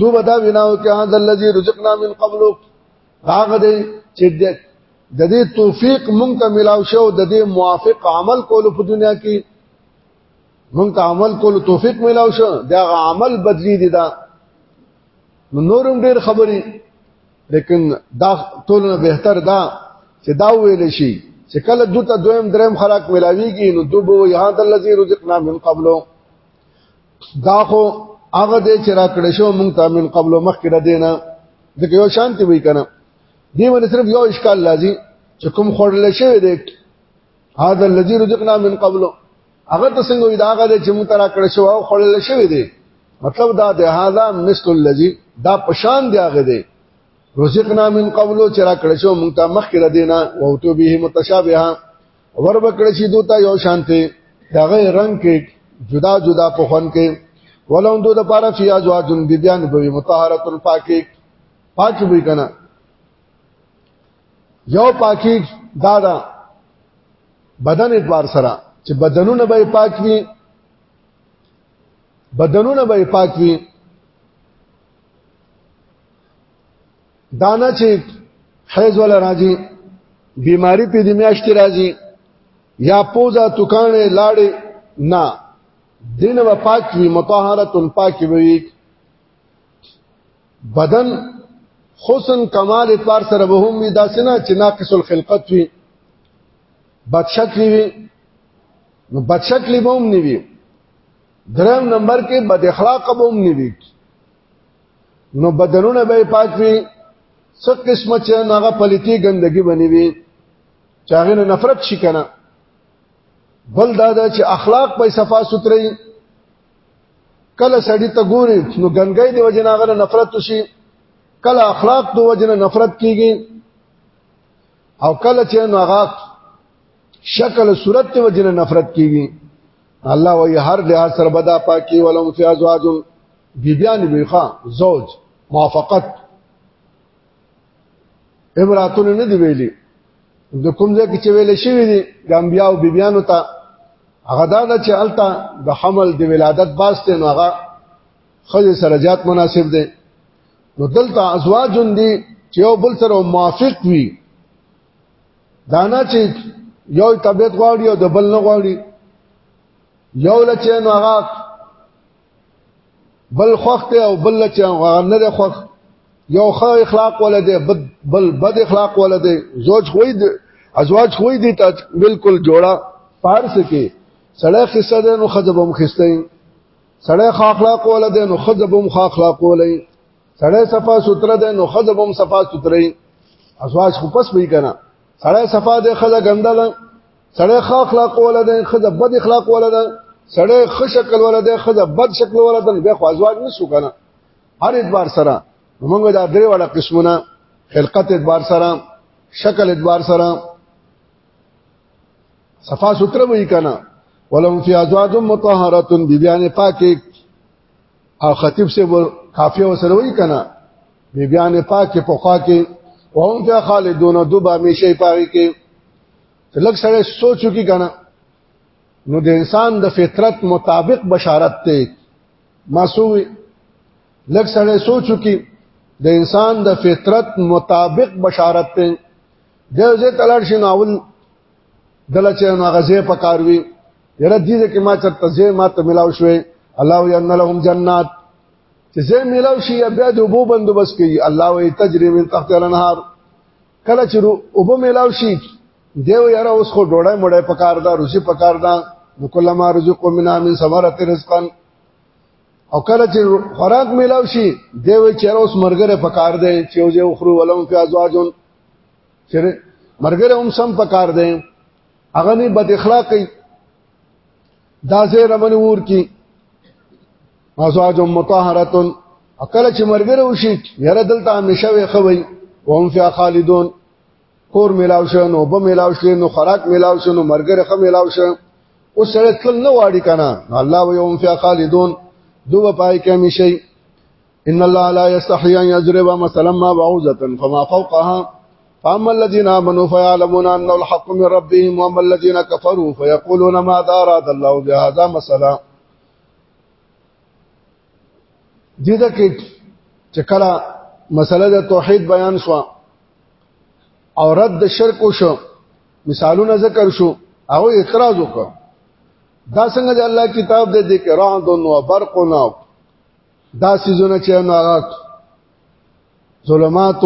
دو بدا ویناو کې هاذ الذی رزقنا من قبل هغه دې چې د دې توفیق مونږ ته ملاو شو د دې موافق عمل کولو په دنیا کې مونږ ته عمل کولو توفیق ملاو شو دا عمل بدلی دي دا نورم ډیر خبري لیکن دا ټولنه بهتر دا چې دا ویل شي چې کله دوته دویم دریم خراک ملاویږي نو دوبو یاد الذی رزقنا من قبلو دا خو هغه دې چې را کړې شو مونږ ته من قبل مخکې را دینه ځکه یو شانتی وی کنه دې باندې صرف یو اشکال لازم چې کوم خړل شوی دی هاذا الذي رزقنا من قبل هغه ته څنګه وی دا هغه دې چې مونږ ته را کړې شو او خړل شوی دی مطلب دا دی هاذا مثل الذي دا پشان دی هغه دی رزقنا من قبل چې را کړې شو مونږ ته مخکې را دینه او تو به متشابهه ور بکړ شي دوته یو شانته دغه رنگ کې جدا جدا په خون کې ولون دو د پاره فی ازواجن بیبیان به مطهرتن پاکي پاک به کنه یو پاکي دادا بدن اعتبار سره چې بدنونه به پاک وي بدنونه به پاک وي دانا چې حیض ولا راځي بیماری په دې میاشت راځي یا پوزا توکانه لاړې نه دین و پاک وی مطهره پاک وی بدن حسن کمال اعتبار سره به هم وي دا سنا چې ناقص الخلقت وي بد شکل وي نو بد شکل به هم نه وي درم نمبر کې بد اخلاق به هم نه وي نو بدنونه به پاک وي څه قسمه چې هغه پليتي ګندګي بني وي چاغه نه نفرت شي کنه بل دا دا چې اخلاق په صفا سوتري کله سړی ته ګوري نو ګنګي دی وجه نه غره نفرت شي کله اخلاق دو وجه نه نفرت کیږي او کله چې نو هغه شکل صورت ته وجنه نفرت کیږي الله وی هر لحاظ سره بدا پاکي ولهم فی ازواج بیبیان بیخا زوج موافقت امراتونه نه دی ویلي د کوم ځای کې چې ویل شوی دي د انبیا او بیبیانو ته هغه دا چې الته د حمل د ولادت باسته نو هغه خځه سره زیات مناسب دي نو دلته ازواج دي چې یو بل سره موافق وي دانا چې یو طبيعت غواړي او د بل نه غواړي یو لچې نو هغه بل خوخت او بل لچې هغه نه ده خوخ یو ښه اخلاق ولده بد بل بد اخلاق ولده زوج خوې دي ازواج خوې دي ته بالکل جوړا پارس کې سړی خسته ده نو خزبم خسته سړی خاخلاق ولده نو خزبم خاخلاق ولای سړی صفا ستره ده نو خزه بم صفا ستري ازواج خو پس به کنه سړی صفا ده خزه ګنده ده سړی ښه اخلاق ولا ده خزه بد اخلاق ولا ده سړی ښه شکل ولا ده خزه بد شکل ولا ده بیا خو ازواج نشو کنه هر اعتبار سره موږ دا درې وړه قسمونه خلقت اعتبار سره شکل اعتبار سره صفا ستره وی کنه ولهم فی ازواج مطهره بیبیان پاکه او خطیب سے کافیه وسره وی کنه بی بیان پاک په خوا کې وهم فی خالدون دوبه همیشه پاږي کې لږ سره سوچو کې کنه نو د انسان د فطرت مطابق بشارت ته مسوي لږ سره سوچو کې د انسان د فطرت مطابق بشارت ته د زه تلل شناول دله چې نو غزه پکاروي یره دې کې ما چرته زه ما ته ملاو شوې الله یان لهم جنات چې زه ملاو شي بیا د وبو بندوبس کوي الله وی تجری من تحت الانهار کله چې وبو ملاو شي دیو یاره اوس خو ډوړای مړای پکار دا روزي پکار دا نو کله ما رزق منا من ثمرت رزقا او کله چې خوراک ملاو شي دیو چې اوس مرګره پکار دی چې اوځه خورو ولهم فی ازواجون چیرې مرګره هم سم پکار دی هغه نه بد اخلاقی دا زه رمن ور کی ازواج مطهرات اکل چې مرګره وشي یره دلته همیشه وي خوي وهم فی خالدون کور ملاو شو نو به ملاو شو نو خوراک ملاو شو نو مرګره خه ملاو شو او سره تل نه واړی کنه الله و یوم فی خالدون دوه پای کې همیشه ان الله لا يستحي ان يضرب مثلا ما بعوزه فما فوقها فاما الذين امنوا فيعلمون انه الحق من ربهم واما الذين كفروا فيقولون ماذا اراد الله بهذا مثلا دي دا کې چې کله مسله د توحید بیان شو او رد د شرک شو مثالونه ذکر شو او اعتراض وکړ دا څنګه د الله کتاب دې کې راندون او برقونه دا سيزونه چې نو هغه ظلمات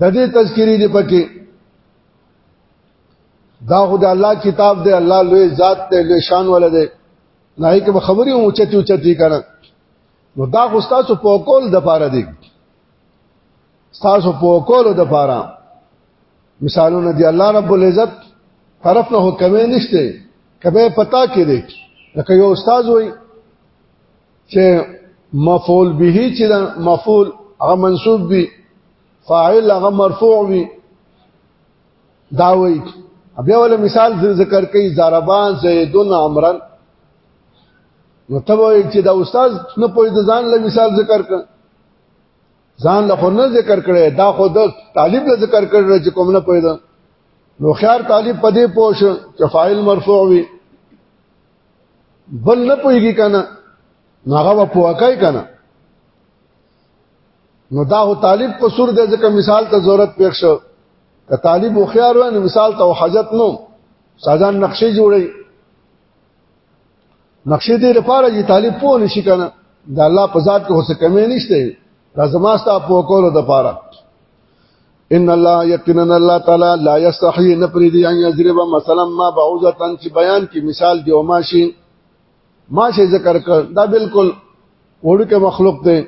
د دې تذکری دی پکې دا خو د الله کتاب دی الله لوی ذات دی لوی شان ولا دی نه هیڅ به خبرې هم اوچتي اوچتي کنه نو دا خو تاسو په کول د پاره دی تاسو په کول د پاره مثالونه دی الله رب العزت طرف نه کمې نشته کبه پتا کې دی لکه یو استاد وای چې مفعول به چې دا مفعول هغه منصوب وي فاعل هغه مرفوع وي دا وای بیا ول مثال ذکر کوي ضربان زیدون امرن نو ته وای چې دا استاد نه پوي د ځان له مثال ذکر کړ ځان له خو نه ذکر کړي دا خو د طالب له ذکر کړي چې کوم نه پیدا نو خيار طالب پدې پوښ چې فاعل مرفوع وي بل نه پويږي کنه ناغه په وکای کنه نو دا هو طالب په سور د ځکه مثال ته ضرورت پېښ شو که طالب خو خيار وي مثال ته حاجت نو سازان نقشې جوړي نقشې دې لپاره چې طالب پوه نشي کنه د الله په ذات کې هڅه کمې نشته رازماستا په کولو د پاره ان الله یقینا الله تعالی لا یستحی نفرد ان یضرب مثلا ما بعوزه چې بیان کې مثال دی او ماشي ماشي ذکر کړ دا بالکل وړوکه مخلوق دی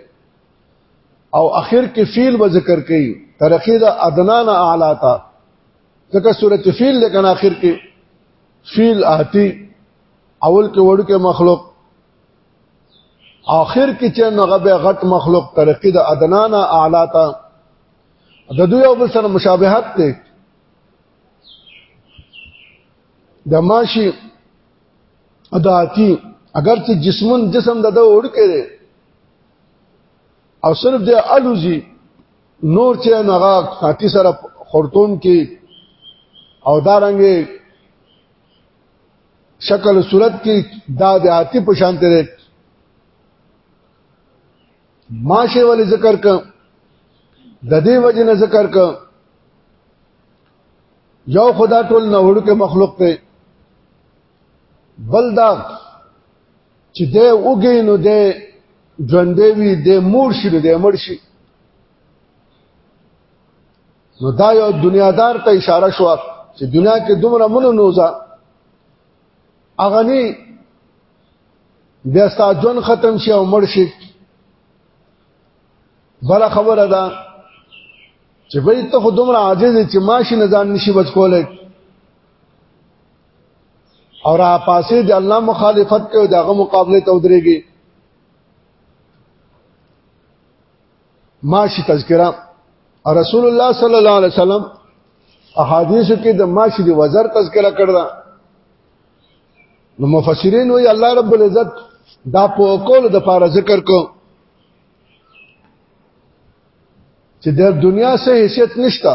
او اخر کې فیل به ذکر کړي ترقی د ادنان اعلی تا ځکه سورته فیل لکه اخر کې فیل آتی اول کې وړو کې مخلوق آخر کې چې نغه به غټ مخلوق ترقی د ادنانا اعلی تا د دوی او بل سره مشابهت ته د ماشي اداتی اگر چې جسمن جسم د د وړو کې او صرف د الوزی نور چې هغه کاټي سره خورتون کې او دارنګ شکل صورت کې دا د آتی په شان تیرې ماشه ولې ذکر ک د دې وجه نه ذکر ک یو خدا ټول نه وړو کې مخلوق ته بل دا چې د اوګې نو د ژوندې وي د مور شي د مړ شي نو دا یو دنیادار ته اشاره شو چې دنیا کې دومره منو نوزا اغنی بیا ستا جون ختم شي او مړ شي بل خبره ده چې وای ته خو دومره عاجز چې ماشي نه ځان نشي بچ کولای او را پاسې د الله مخالفت کوي دغه مقابله ته ودرېږي ماشي تذکرہ رسول الله صلی الله علیه وسلم احادیث کې د ماشي د وزر تذکرہ کړل نو مفسرین وی الله رب العزت دا په کول د پاره ذکر کو چې د دنیا سه حیثیت نشته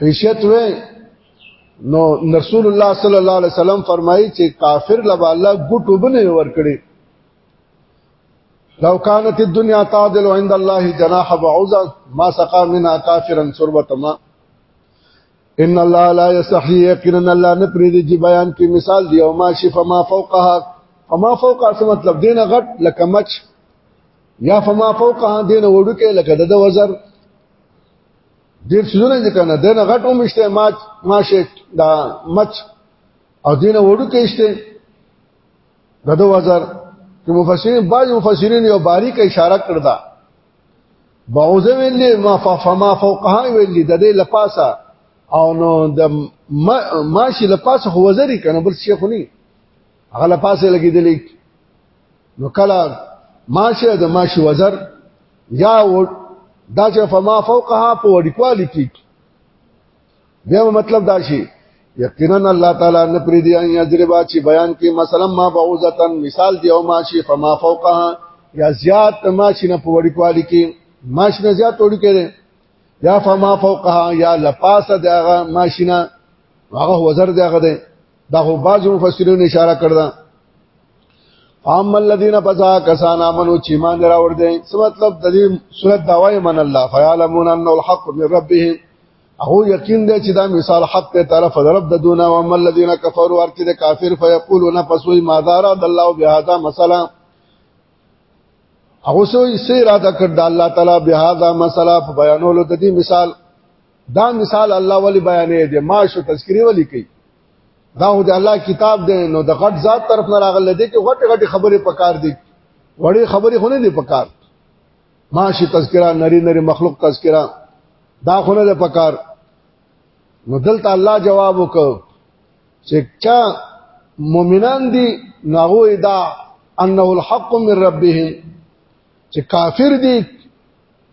حیثیت وې نو رسول الله صلی الله علیه وسلم فرمایي چې کافر لبا الله ګټو بنه ور کړی لو كانت الدنيا تعدل عند الله جناح بعوضه ما سقى منها كافرا شربة ماء ان الله لا يستحي يقينا الله نه پریدي چې بیان کې مثال دی او ما شف ما فوقها فما فوقها څه مطلب دینه غټ لکه مچ یا فما فوقها دینه وړو کې لکه د وزر ډیر سيزونه دي کنه دنه غټ هم شته ما ماشه دا مچ او دینه وړو کې شته دغه وزر چې مفسرین بعض مفسرین یو باریک اشاره کړ دا بعوزه ویلې ما فما فوقها ویلې د دې لپاسه او نو د ماشي لپاسه خو وزري کنه بل شي خو نه هغه لپاسه لګیدلې نو کله ماشه د ماشي وزر یا و دا چې فما فوقها په وړکوالي کې بیا مطلب دا شي یقینا الله تعالی نه پری دی ان یجربا چې بیان کې مثلا ما بعوزتن مثال دی او ماشي فما فوقها یا زیات ماشي نه په وړکوالي کې ماشي نه زیات وړي کې یا فما فوقها یا لپاسه دغه ماشي نه هغه وزر دغه دی دا خو باز مفسرین اشاره کړدا فام الذين بزا کسان امنو چې مان راوړ دي څه مطلب د دې صورت داوای من الله فیعلمون ان الحق من ربهم او یقین دی چې دا مثال حق ته طرف رب د دونه او مل الذين كفروا ارکه د کافر فیقولون فسوی ما دار د الله بهذا مثلا هغه سوې سي اراده کړ د الله تعالی بهذا مثلا په بیانولو د دې مثال دا مثال الله ولی بیانې دی ما شو تذکری ولی کوي دا هو د الله کتاب دی نو د غټ ذات طرف نه راغله دی چې غټ غټ خبرې پکار دي وړې خبرې خو نه دي پکار ما شي تذکرہ نری نری مخلوق تذکرہ دا خو نه ده پکار نو دلته الله جواب وکړ چې چا مؤمنان دي ناغو ادا انه الحق من ربهم چې کافر دي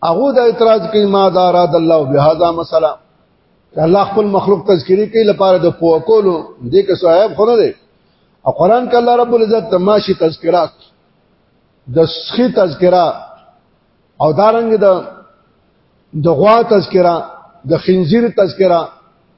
هغه دا اعتراض کوي ما دار د الله به هاذا مسله الله خپل مخلوق تذکری کوي لپاره د پوه کولو د کې صاحب خونه دی او قران کې الله رب العزت تماشي تذکرہ د سخی تذکرہ او دارنګ د دا د غوا تذکرہ د خنزیر تذکرہ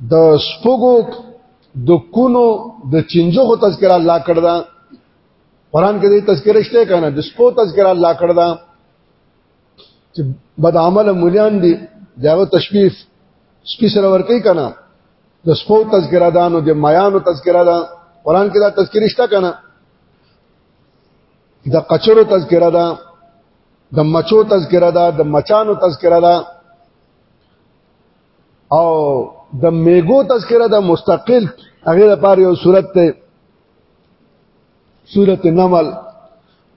د سپګو د کونو د چنجو خو تذکرہ الله کړ دا قران کې دې تذکرہ شته کنه د سپو تذکرہ الله کړ دا چې بد عمل مليان دي داغه تشبیه سپی سره ور کوي کنه د سپو تذکرہ دانو د میانو تذکرہ دا قران کې دا تذکرہ شته کنه د قچرو تذکرہ دا د مچو تذکرہ دا د مچانو تذکرہ دا او د میګو تذکره د مستقل هغه لپاره یو صورت ته صورت نمل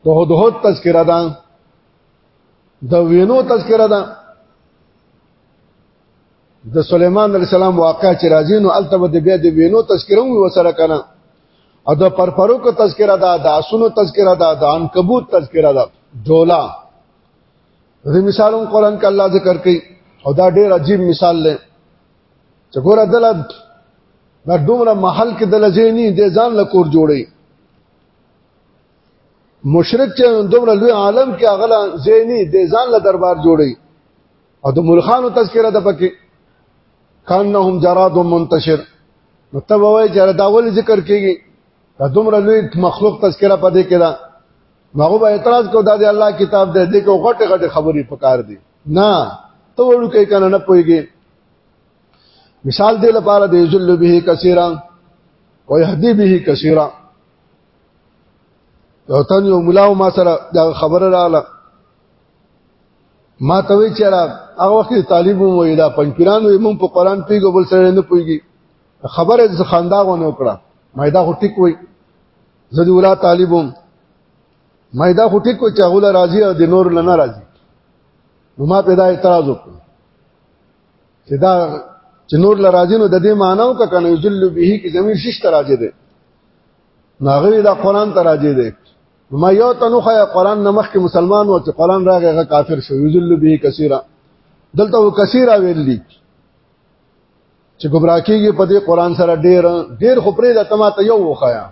د هدهد تذکره ده د وینو تذکره ده د سليمان عليه السلام واقع چې راځي نو التبه د بیا د وینو تذکره وي وسره کنه او د پرپرو کو تذکره ده د اسونو تذکره ده د عنکبوت تذکره ده جولا د مثالون قران کې الله ذکر کوي او دا ډېر عجیب مثال دی چې ګوره دل دا دومره محل کې دل زینی د ځان له کور جوړي مشرک چې دومره لوی عالم کې اغلا زینی د ځان له دربار جوړي او د ملخانو تذکرہ د پکې کانهم جراد منتشر نو ته وای چې دا ول ذکر کیږي دا دومره لوی مخلوق تذکرہ پدې کې دا ماغه به اعتراض کو دا دی الله کتاب دی دغه غټه غټه خبرې پکار دي نه ته وړو کې کنه نه پويږي مثال دی لپاره دی ذل به کثیرا ويهدي به کثیرا یو تن یو ملاو ما سره دا خبره رااله ما ته وی چیرې هغه وخت طالب مو ویلا پنځپیرانو یې مونږ په قران پیګو بل سره نه پويږي خبره ز خندا غو نه وکړه ما دا هټیک وای زه دی ولا طالبوم ما دا خو ټیک کو چاغول راضی او د نور لنه راضی نو ما پیدا اعتراض وکړ چې دا چې نور لراضی نو د دې مانو کا کنه یذل به کی زمين شش تراجه ده ناغوی دا قران تراجه ده ما یو تنو خیا قران نمخ کې مسلمان و چې قران راغی هغه کافر شو یذل به کثیره دلته و کثیره ویل دي چې گمراه کیږي په دې قران سره ډیر ډیر خو پرې د تما ته یو وخایا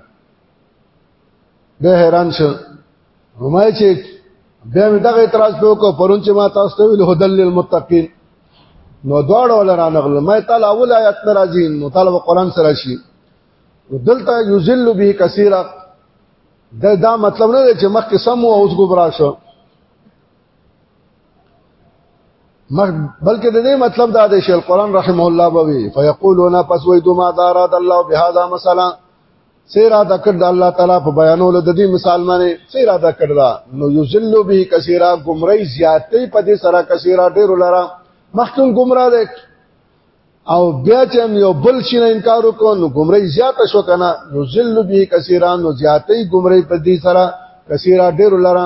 به حیران شو همای چې بیا مې دغه اعتراض په کو پرون چې ما تاسو ته ویل هدل للمتقین نو دواړه ولرا نغل ما تعالی اول آیات ناراضی نو طالب قران سره شي دلته یذل به کثیره دا, دا مطلب نه چې مخکې سم او اوس ګبرا شو بلکې د دې مطلب دا دی چې القرآن رحم الله بوي فیقولون پس وې دوما دارات الله بهذا مثلا سیرا د کړه الله تعالی په بیانولو د دې مثال باندې سیرا د کړه نو یذل به کثیرا گمرای زیاتې په دې سره کثیرا ډیر لره مخکوم گمراه ده او بیا چې یو بل شي نه انکار وکړو نو گمرای زیاته شو کنه یذل به کثیرا نو زیاتې گمرای په دې سره کثیرا ډیر لره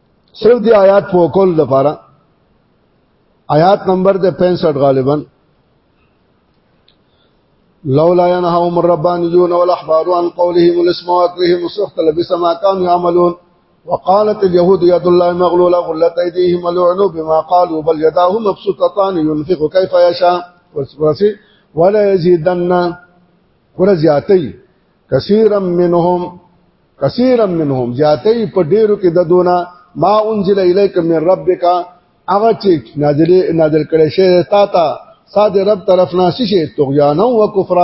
صرف دی آیات په کول لپاره آیات نمبر دی 65 غالبا لولا ينههم الربانيون والاحبار عن قولهم والاسم واكلهم سخط لبس ما كانوا يعملون وقالت اليهود يد الله مغلولة غلت ايديهم ولعنوا بما قالوا بل يداه مبسوطتان ينفق كيف يشاء ولا يزيدن ورزياتي كثيرا منهم کثیرا منهم جاتی په ډیرو کې د دونه ما انزل الیک من ربک هغه چې نازل نازل کړي شی تا ته صاد رب طرف نه شي طغیان او کفر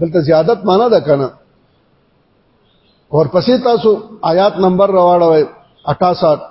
دلته زیادت معنا ده کنه اور پسې تاسو آیات نمبر راوړوي 68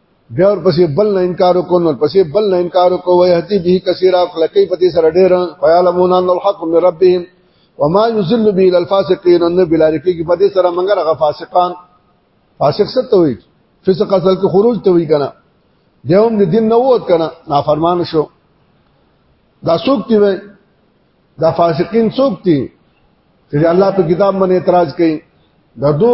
بیا ور پسې بل نه انکار وکړ نو پسې بل نه انکار وکړ وای هتی به کثیره خلقې پتی سره ډېر فیعلمون ان الحق من ربهم وما يذل به الفاسقين ان بلارکی کې پتی سره منګر غ فاسقان فاسق څه ته وایي فسق اصل کې خروج ته وایي کنه دیوم د دین نه ووت کنه نافرمان شو دا څوک دی وای دا فاسقین څوک دی چې الله په کتاب باندې اعتراض کوي دا دو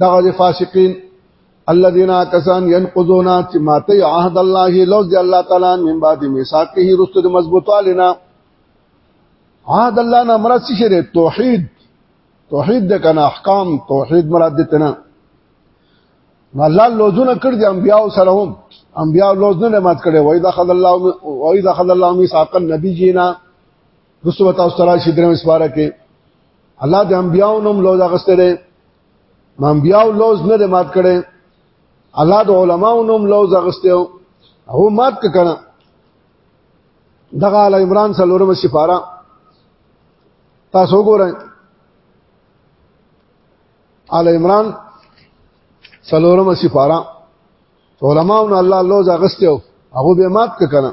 دغه د فاسقین الذين كسان ينقضون چې ماته عهد الله لوز الله تعالی من بعد میثاقه رسد مضبوطالنا عهد الله نه مراد څه شری توحید توحید د کنه احکام توحید مراد دې تنه الله لوزونه کړ دي انبیاء سره هم انبیاء لوزونه مات کړي وای دا خد الله وای دا خد الله میثاق النبیینا رسوت او سره شي درم اسواره کې الله د انبیانو نوم لوز اغسته دی ما انبیانو لوز نه دی مات کړي الله د علماو نوم لوز اغسته او مات کړه دغه ال عمران سلورم سفاره تاسو ګورئ ال عمران سلورم سفاره علماو نه الله لوز اغسته هغه به مات کړه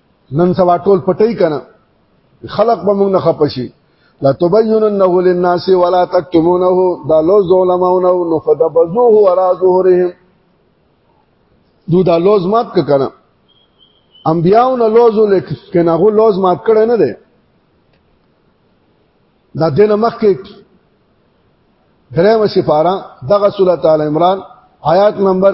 نن سبا ټول پټي کنه خلق به موږ نه خپشي لا تبيننه للناس ولا تكتمونه دا لو ظلمونه نو فدبذوه ورا ظهورهم دو دا لوز مات ک کنه انبیاو نه لوز لیک کنه غو لوز مات کړه نه ده دا دینه مخکې درېمه سفاره دغه سورۃ آل عمران آیات نمبر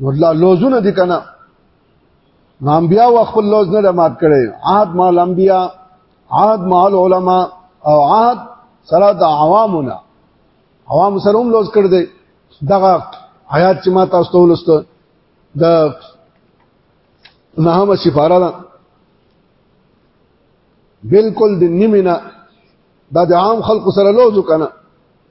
نو الله لوزونه دي کنه انبیا او خپل لوز نه مات کړي عاد مال انبیا عاد مال علما او عاد سره د عوامنا عوام سره هم لوز کړ دي دغه آیات چې ما تاسو ته ولست د نهمه سفاره ده بالکل د نیمه دا د عام خلکو سره لوز کنه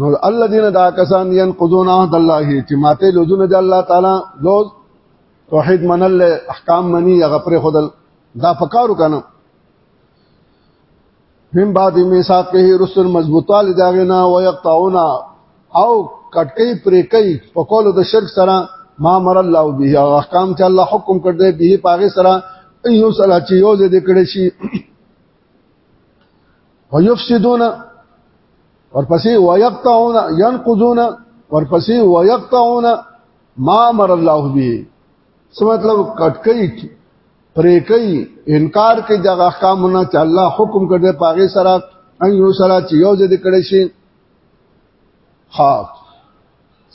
نو الذين دا کسان ينقضون عهد الله چې ماته لوزونه د الله تعالی لوز توحید منل احکام منی هغه پر خدل دا فکارو کنه من بعد میثاق کې رسل مضبوطه لداغنا ويقطعون او کټکې پرې کوي په کولو د شرک سره ما مر الله به احکام چې الله حکم کړ دې به پاغه سره ایو سره چې یو دې کړې شي ويفسدون ورپسې ويقطعون ينقضون ورپسې ويقطعون ما امر الله به څه مطلب کټکې پرې کوي انکار کوي د احکامونو چې الله حکم کړی پاغه سره ان یو سره چې یو ځد کړی شي ها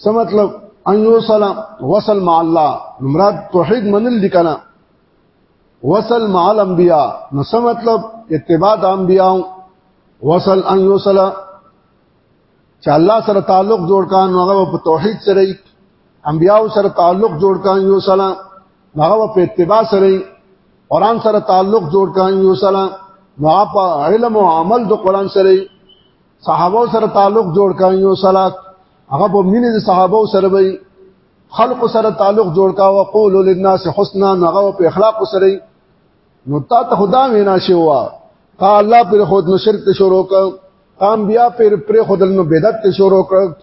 څه مطلب ان یو سلام وصل مع الله مراد توحید منل دي کنه وصل مع الانبیاء نو څه مطلب اتباع د انبیاء وصل ان یوصل چې الله سره تعلق جوړ کان هغه په توحید سره انبیاء سره تعلق جوړ کان یوصل هغه په اتباع سره قران سره تعلق جوړ کان یوصل نو په علم او عمل د قران سره صحابه سره تعلق جوړ کان یوصل هغه په مینې د صحابه سره وي خلق سره تعلق جوړ کا وقول للناس حسنا نغو په اخلاق سره نو تا ته خدا وینا شوا تا الله پر خود نو شرک ته شروع ک تا انبیا پر پر خود نو بدعت ته شروع ک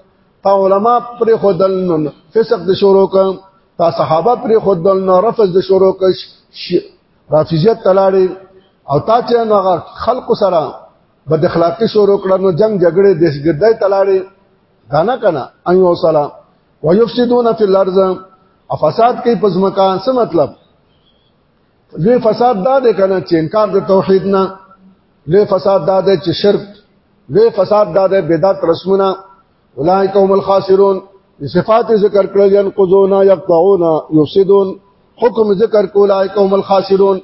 تا علما پر خود نو فسق ته شروع ک تا صحابه پر خود نو رفض ته شروع ک رافضیت تلاړي او تا چې نو خلق سره بد اخلاقی شروع کړه نو جنگ جګړه دیش ګرځي تلاړي غانا کنا ايو سلام ويفسدون فی الارض افساد کوي په ځمکه څه مطلب لوی فساد دا دی کنه چې انکار د توحید نه لوی فساد دا دی چې شرک لوی فساد دا دی بدعت رسمونه اولئک هم الخاسرون صفات ذکر کړل یان قذونا یقطعون یفسدون حکم ذکر کول اولئک هم الخاسرون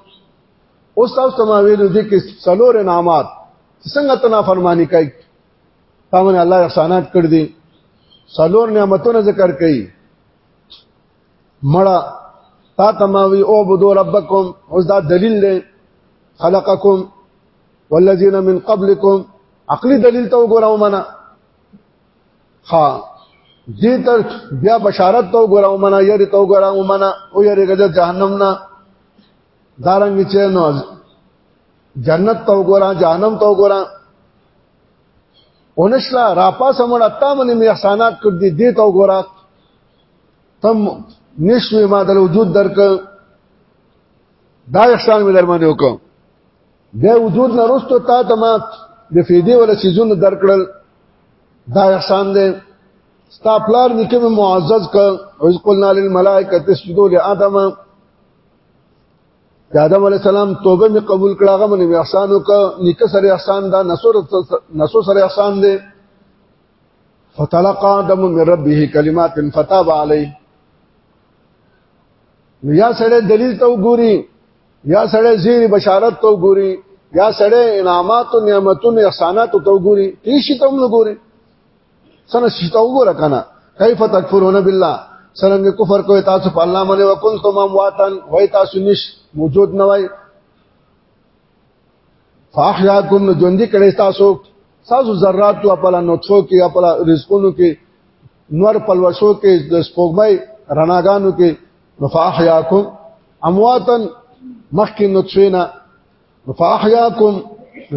اوس تاسو ما ویلو دي کې سلور نامات څنګه تنا فرمانی کوي تامن الله احسانات کړ دي سلور نعمتونه ذکر کړي مړه تا تماوي او بدو ربکم اوس دا دلیل دی خلقکم والذین من قبلکم عقلی دلیل ته وګورم معنا ها دې تر بیا بشارت ته وګورم معنا یری ته وګورم معنا او یری غځ جهنم نه دارنګ چې نو جنت ته وګورم جهنم ته وګورم ونشلا را پاسه مړ تا باندې می احسانات کړ دي دې تو ګورا تم نشوي ما د وجود درک دا احسان مې در باندې وکړ بیا وجود نه رستو تا ته ما د فیدې ولا سيزونه درکړل دا احسان دی ستا پلار نکه معزز ک عز قلنا للملائکه تسجدوا لآدم د آدم علی السلام توبه می قبول کړه هغه من احسان وک نیک سره احسان دا نسور نسو سره احسان دی فتلقى آدم من ربه كلمات فتاب عليه یا سره دلیل ته وګوري یا سره زیر بشارت ته وګوري یا سره انعامات او نعمتونو احسانات ته وګوري هیڅ ته هم وګوري سره شیتا وګوره کنه کیف تکفرون بالله څنګه کفر کوي تاسو په الله باندې وکنتم امواتن وای تاسو نش موجود نه وای فاحیاکم ژوند کړي تاسو تاسو ذرات په خپل نوڅو کې خپل رزقونو کې نور پلوشو کې د سپوږمۍ رڼاګانو کې مفاحیاکم امواتن مخکې نوڅوینا فاحیاکم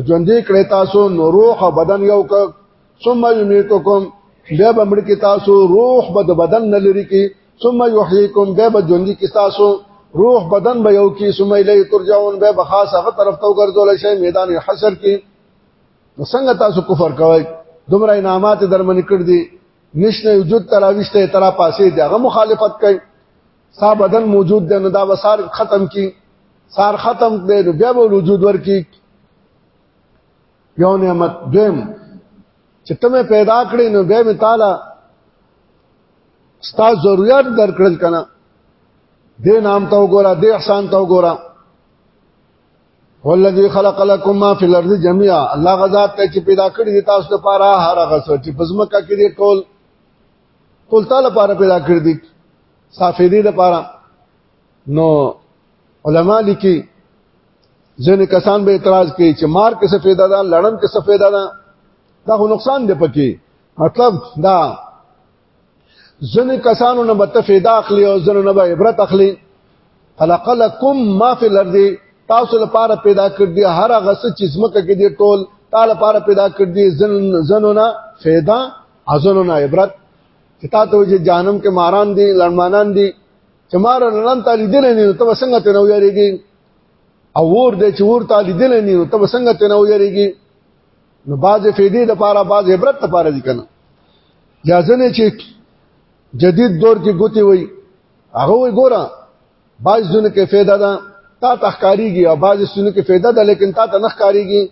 ژوندې کړې تاسو نو روح او بدن یو ک ثم یمیتکم بیا به مړ کې تاسو روح به د بدن نه لري کې ثم یحییکم بیا به ژوندې کې تاسو روح بدن به یو کې ثم الیه ترجعون بیا به خاص هغه طرف ته ګرځول شي میدان حشر کې نو څنګه تاسو کفر کوئ دومره انعامات درمن کړ دي نشنه وجود تراويشته ترا پاسې دغه مخالفت کوي سا بدن موجود دی نو دا وسار ختم کی سار ختم دی نو بیا به وجود ورکی یو نعمت دیم چې ته پیدا کړې نو بیا می تعالی ستا ضرورت درکړل کنه دې نام ته وګوره دې احسان ته وګوره والذي خلق لكم ما في الارض جميعا الله غزاد ته چې پیدا کړی تاسو لپاره هر هغه څه چې پزما کا کې ټول ټول تعالی لپاره پیدا کړی دي صافری لپاره نو علما لیکي ځینې کسان به اعتراض کوي چې مار کې څه پیدا ده لړم کې څه پیدا ده دا خو نقصان دی پکې مطلب دا ځنې کسانو نه به فایده اخلي او ځنې نه به عبرت اخلي خلق لكم ما في الارض تاسو لپاره پیدا کړ دي هر هغه څه چې زمکه کې دي ټول تعالی لپاره پیدا کړ دي ځنونه فایده ازونو نه عبرت چې تا ته چې جانم کې ماران دي لړمانان دي چې مار لړم ته لیدل نه ته وسنګ ته نو یریږي او ور دې چې ور ته لیدل نه ته وسنګ ته نو یریږي نو باز فیدی د پاره باز عبرت ته پاره دي کنه یا ځنه چې جدید دور کې ګوتی وای هغه وای ګوره بعض ځونه کې فایده ده تا تخکاریږي او بعض ځونه کې فایده ده لیکن تا ته نخکاریږي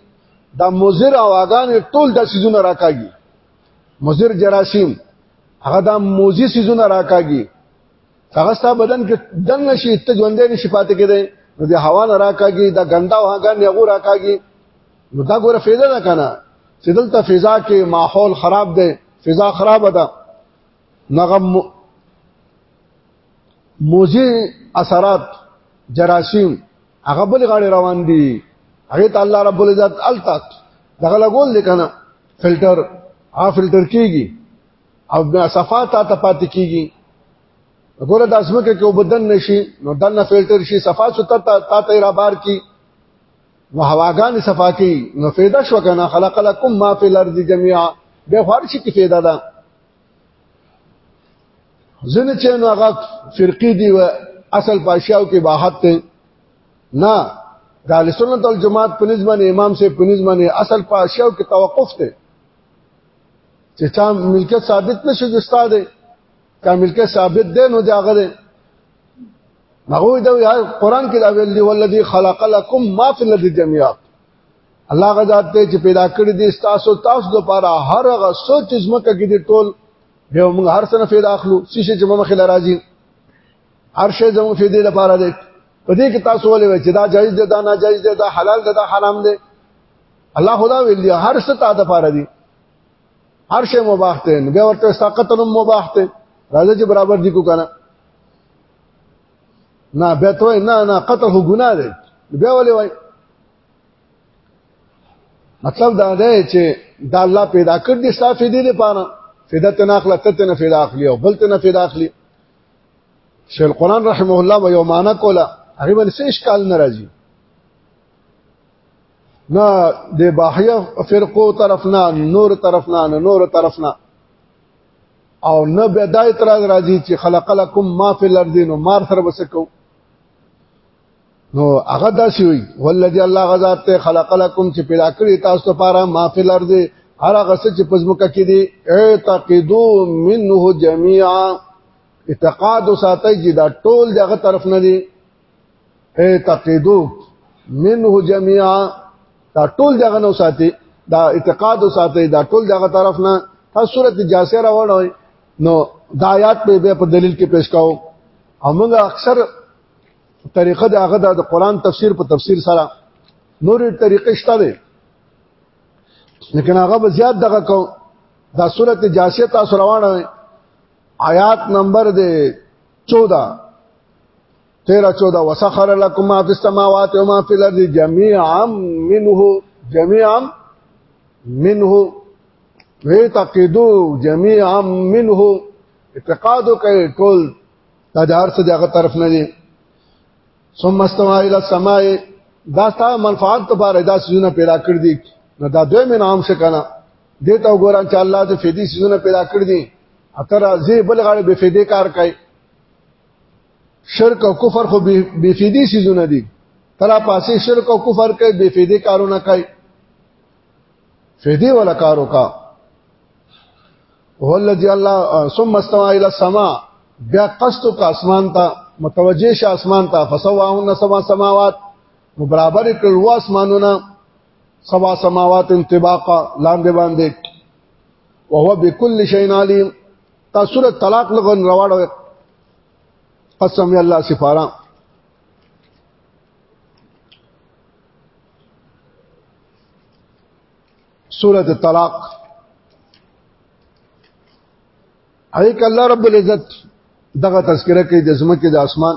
دا مضر او اغان ټول د سيزونه راکاږي مضر جراثیم هغه دا موزي سيزونه راکاږي هغه ستا بدن کې دن نشي ته ژوندې نشي پاتې کېدای نو د هوا نه راکاږي دا ګندا او هغه نه غو راکاږي نو دا ګوره فایده نه کنه چې دلته فضا کې ماحول خراب دی فضا خراب ده نغم موزي اثرات جراثیم هغه بل غاړي روان دي هغه ته الله رب العزت التات دغه لګول دي کنه فلټر ها فلټر کیږي او بیا صفات ته پاتې کیږي ګوره د اسمکه کې وبدن نشي نو دنه فلټر شي صفات ته تا ته را بار کی نو هواګان صفا کی نو فایده شو کنه خلق لكم ما فی الارض جميعا به هر شي کې فایده ده زنه چې نو هغه فرقي دی و اصل پاشاو کې باحت ته نه د اهل سنت والجماعت په نسبت امام سے په نسبت اصل پاشاو کې توقف ته چې چا ملکیت ثابت نشي د استاد کا ملکیت ثابت دی نو دا غره هغه دا قرآن کې دا ویل دی ولذي خلق لكم ما في الارض جميعا الله غزاد ته چې پیدا کړی دي تاسو تاسو د پاره هر هغه سوچ چې مکه کې دي ټول به موږ هر څه نه فایده اخلو شیشه چې مخه لراځي هر شی زموږ فایده لپاره دی په دې کې تاسو ولې چې دا جایز دی دا ناجایز دی دا حلال دی دا حرام دی الله خدا ویل دی هر څه تا د پاره دی هر شی مباح دی بیا ورته ساقتن مباح دی راځي چې برابر دي کو کنه نه به ته نه نه قتل هو ګناه دی بیا ولې وای مطلب دا دی چې دا الله پیدا کړ دي صاف دي نه پانه فدا ته نه اخلا ته نه فدا اخلي او بل ته نه فدا اخلي شیخ القران رحمه الله و یو معنا کوله هغه باندې څه اشکال ناراضي نه د باحیه فرقو طرفنا نور طرفنا نور طرفنا او نه به دا اعتراض راځي چې خلق لكم ما في الارض نو مار سره وسکو نو هغه داسي وي ولذي الله غزاد ته خلق لكم چې پیدا کړی تاسو لپاره ما في الارض هر هغه څه چې پزمکه کې دي اعتقدوا منه جميعا اعتقاد ساتي چې دا ټول دغه طرف نه دي اعتقدو منه جميعا دا ټول دغه نو ساتي دا اعتقاد ساتي دا ټول دغه طرف نه تاسو صورت جاسر راوړوي نو دا آیات په په دلیل کې پیش کاو همغه اکثر طریقه د هغه د قران تفسیر په تفسیر سره نورې طریقې شته دي لیکن هغه به زیات دغه کو دا صورت جاسیه تاسو روانه آیات نمبر دی 14 13 14 وسخر لكم ما في السماوات وما في الارض جميعا منه جميعا منه ويتقدو جميعا منه اعتقاد کوي ټول دا د هر څه دغه طرف نه دي ثم استوى الى السماء دا ستا منفعت لپاره دا سيزونه پیدا کړ دي نو دا دوی من عام شکنه دته وګورم چې الله دې فدي سيزونه پیدا کړ دي اتر ازي بل غاړه به فیدې کار کوي شرک او کفر خو به فیدې سيزونه دي ترا پاسې شرک او کفر کوي به فیدې کارونه کوي فیدې ولا کارو کا هو الذي الله ثم استوى الى السماء بیا قصد کا اسمان ته متوجه شه اسمان ته فسواهن سما سماوات برابر کړو اسمانونه سبع سماوات طباقا لاندې باندې وهو بكل شيء عليم تا سوره طلاق لغون رواړو قسم الله سفارا سوره طلاق اې کله رب العزت دغه تذکرہ کوي د زمکه د اسمان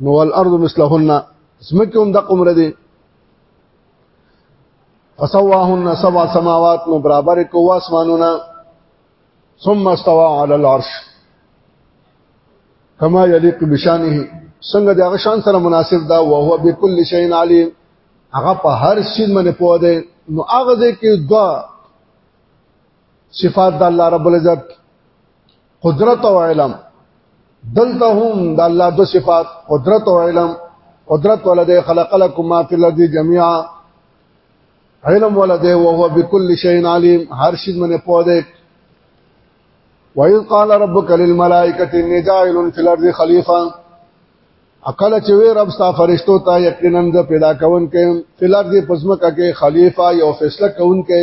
نو الارض مثلهن سمکه هم د عمر دي فسواهن سبع سماوات نو برابر کو اسمانونه ثم استوى على العرش كما يليق بشانه څنګه د هغه شان سره مناسب دا او هو بكل شيء عليم هغه په هر شي باندې پوه دی نو هغه دې کې دوا صفات د الله رب العزت قدرت او علم دلته هم د الله د صفات قدرت او علم قدرت ولده خلق لكم ما في الارض جميعا علم ولده وهو بكل شيء عليم هر شي منه پوهه وَإِذْ قَالَ رَبُّكَ لِلْمَلَائِكَةِ إِنِّي جَاعِلٌ فِي الْأَرْضِ خَلِيفَةً عقل چې وی رب ستا فرشتو ته یقینا د پیدا کون کې فلر دی پزمکه کې خلیفہ یو فیصله کون کې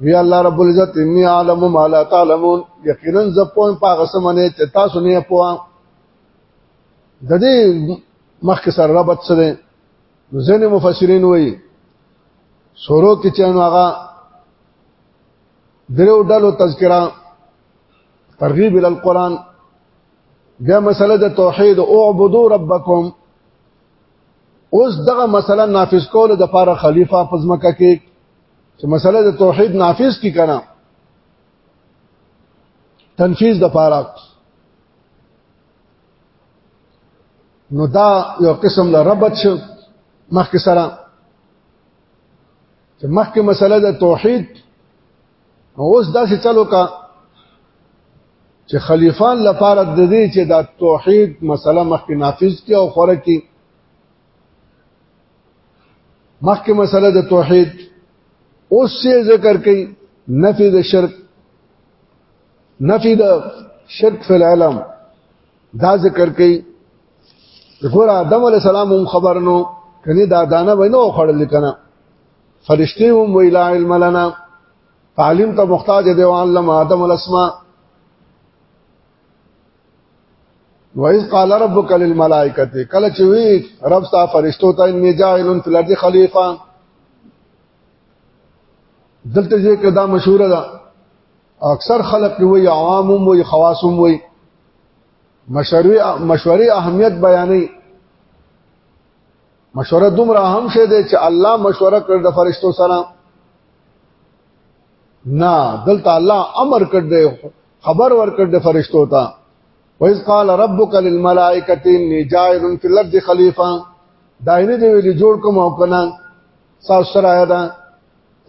وی الله رب العزت انی عالم ما لا تعلمون یقینا ز پوم پاغه سمنه چې تاسو نه پوه د دې مخک سره ربط سره ځینې مفسرین وایي سورو کې چې نو هغه درو ډلو تذکرہ ترغیب ال القران بیا مسله د توحید او عبدو ربکم اوس دغه مسله نافذ کول د پاره خلیفہ پزماکه کې چې مسله د توحید نافذ کی کنا تنفیذ د پاره نو دا یو قسم له ربط شو مخک سره چې مخک مسله د توحید اوس داسې چلو کا چې خلیفان لپاره د دې چې دا توحید مسله مخک نافذ کی او خوره کی مخکې مسله د توحید اوس څه ذکر کړي نفي د شرک نفي د شرک فی العلم دا ذکر کړي ګور آدم علی السلام هم خبر نو کني دا دانه وینو خړل کنه فرشتي هم ویلا علم لنا تعلیم ته محتاج دی او علم آدم الاسماء وایز قال ربک للملائکه کله چې وی رب ستا فرشتو ته ان جاعل فی الارض خلیفہ دلته ذکر دا مشهور ده اکثر خلق وی عوام وی خواص وی مشوري مشوري اهمیت بیانې مشوره دومره اهم شه ده چې الله مشوره کړ د فرشتو سره نه دلته الله امر کړ دی خبر ورکړ د فرشتو ته وایز قال ربک للملائکه انی جاعل فی الارض خلیفہ داینه دی ویل جوړ کوم او کنه ساس سره ده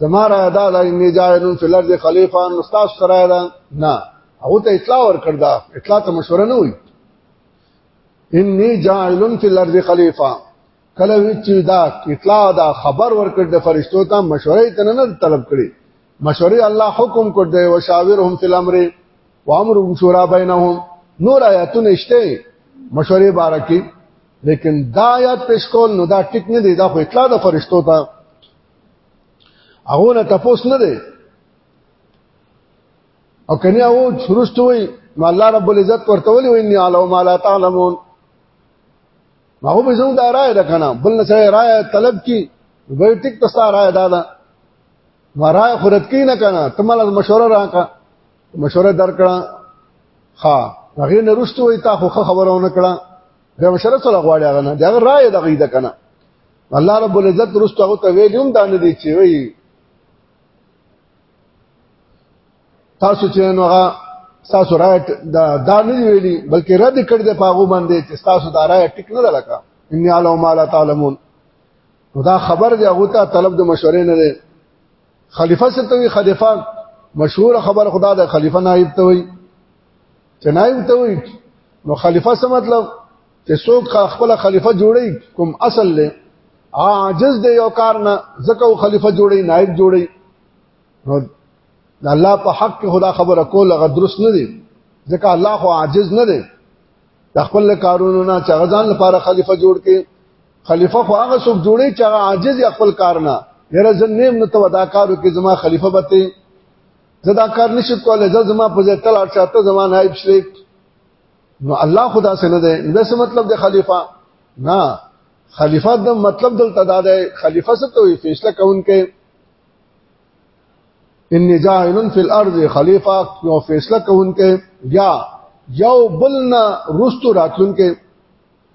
زما را ادا د انی جاعل فی الارض خلیفہ نو ساس سره ده نه او ته اطلاع ورکړ دا اطلاع ته مشوره نه وي انی جاعل فی الارض خلیفہ کله چې دا اطلاع دا خبر ورکړ د فرشتو ته مشورې ته نه طلب کړي مشورې الله حکم کړ دی او شاورهم فی الامر وامرهم شورا بینهم نور آیاتونه شته مشورې بارکه لیکن دا آیات پیش کول نو دا ټیک نه دی دا خو اطلاع د فرشتو ته هغه نه تاسو نه دی او کني او شروستو وي نو الله رب العزت ورته ولي وي اني علو ما لا تعلمون ما هو به زموږ د رائے ده کنه بل نه سره رائے طلب کی وی ټیک تاسو رائے ده مرای خورت کی نه کنه ته مال مشوره راکا مشوره درکړه ها هغه نه رښتو وي تا خو خبرونه کړه به مشوره سره غواړي هغه نه دا رائے دغه دې کنه الله رب العزت رښتو هغه ته ویلوم دانه دي چې وي تاسو چې نو هغه تاسو رائے دا دانه ویلي بلکې رد کړ دې پاغو باندې چې تاسو دا رائے ټیک نه لکه ان علم ما لا تعلمون نو دا خبر دی هغه ته طلب د مشورې نه دی خلیفہ څه ته وی خلیفہ مشهور خبر خدا د خلیفہ نائب ته وی چې نائب ته وی نو خلیفہ څه مطلب چې څوک خپل خلیفہ جوړي کوم اصل له عاجز دی یو کار نه زکه خلیفہ جوړي نائب جوړي نو د الله په حق کې خدا خبره کول غ درست نه دی ځکه الله خو عاجز نه دی د خپل کارونو نه چغزان لپاره خلیفہ جوړ کې خلیفہ خو هغه څوک جوړي چې هغه عاجز خپل کار نه یره زنیم نه تو دا کارو کې زما خلیفہ بته زدا کار نشي کولای زه زما په ځای تل اچاته زما نائب شریک نو الله خدا سره ده نو څه مطلب ده خلیفہ نه خلیفہ د مطلب دلته دا ده خلیفہ څه ته وي فیصله کوونکې ان جاهل فی الارض خلیفہ یو فیصله کوونکې یا یو بلنا رستو راتلونکې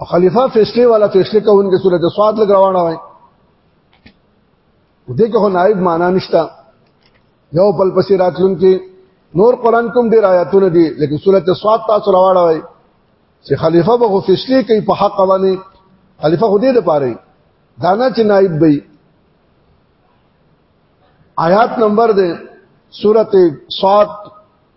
او خلیفہ فیصله والا فیصله کوونکې سورته سواد لګ روانه وای دې کې نائب معنا نشتا یو بل پسې راتلون کې نور قران کوم ډیر آیاتونه دي لیکن سورته سواد تاسو راوړا وای چې خلیفہ به فیصله کوي په حق باندې خلیفہ خو دې لپاره دانا چې نائب وي آیات نمبر دے سورت سواد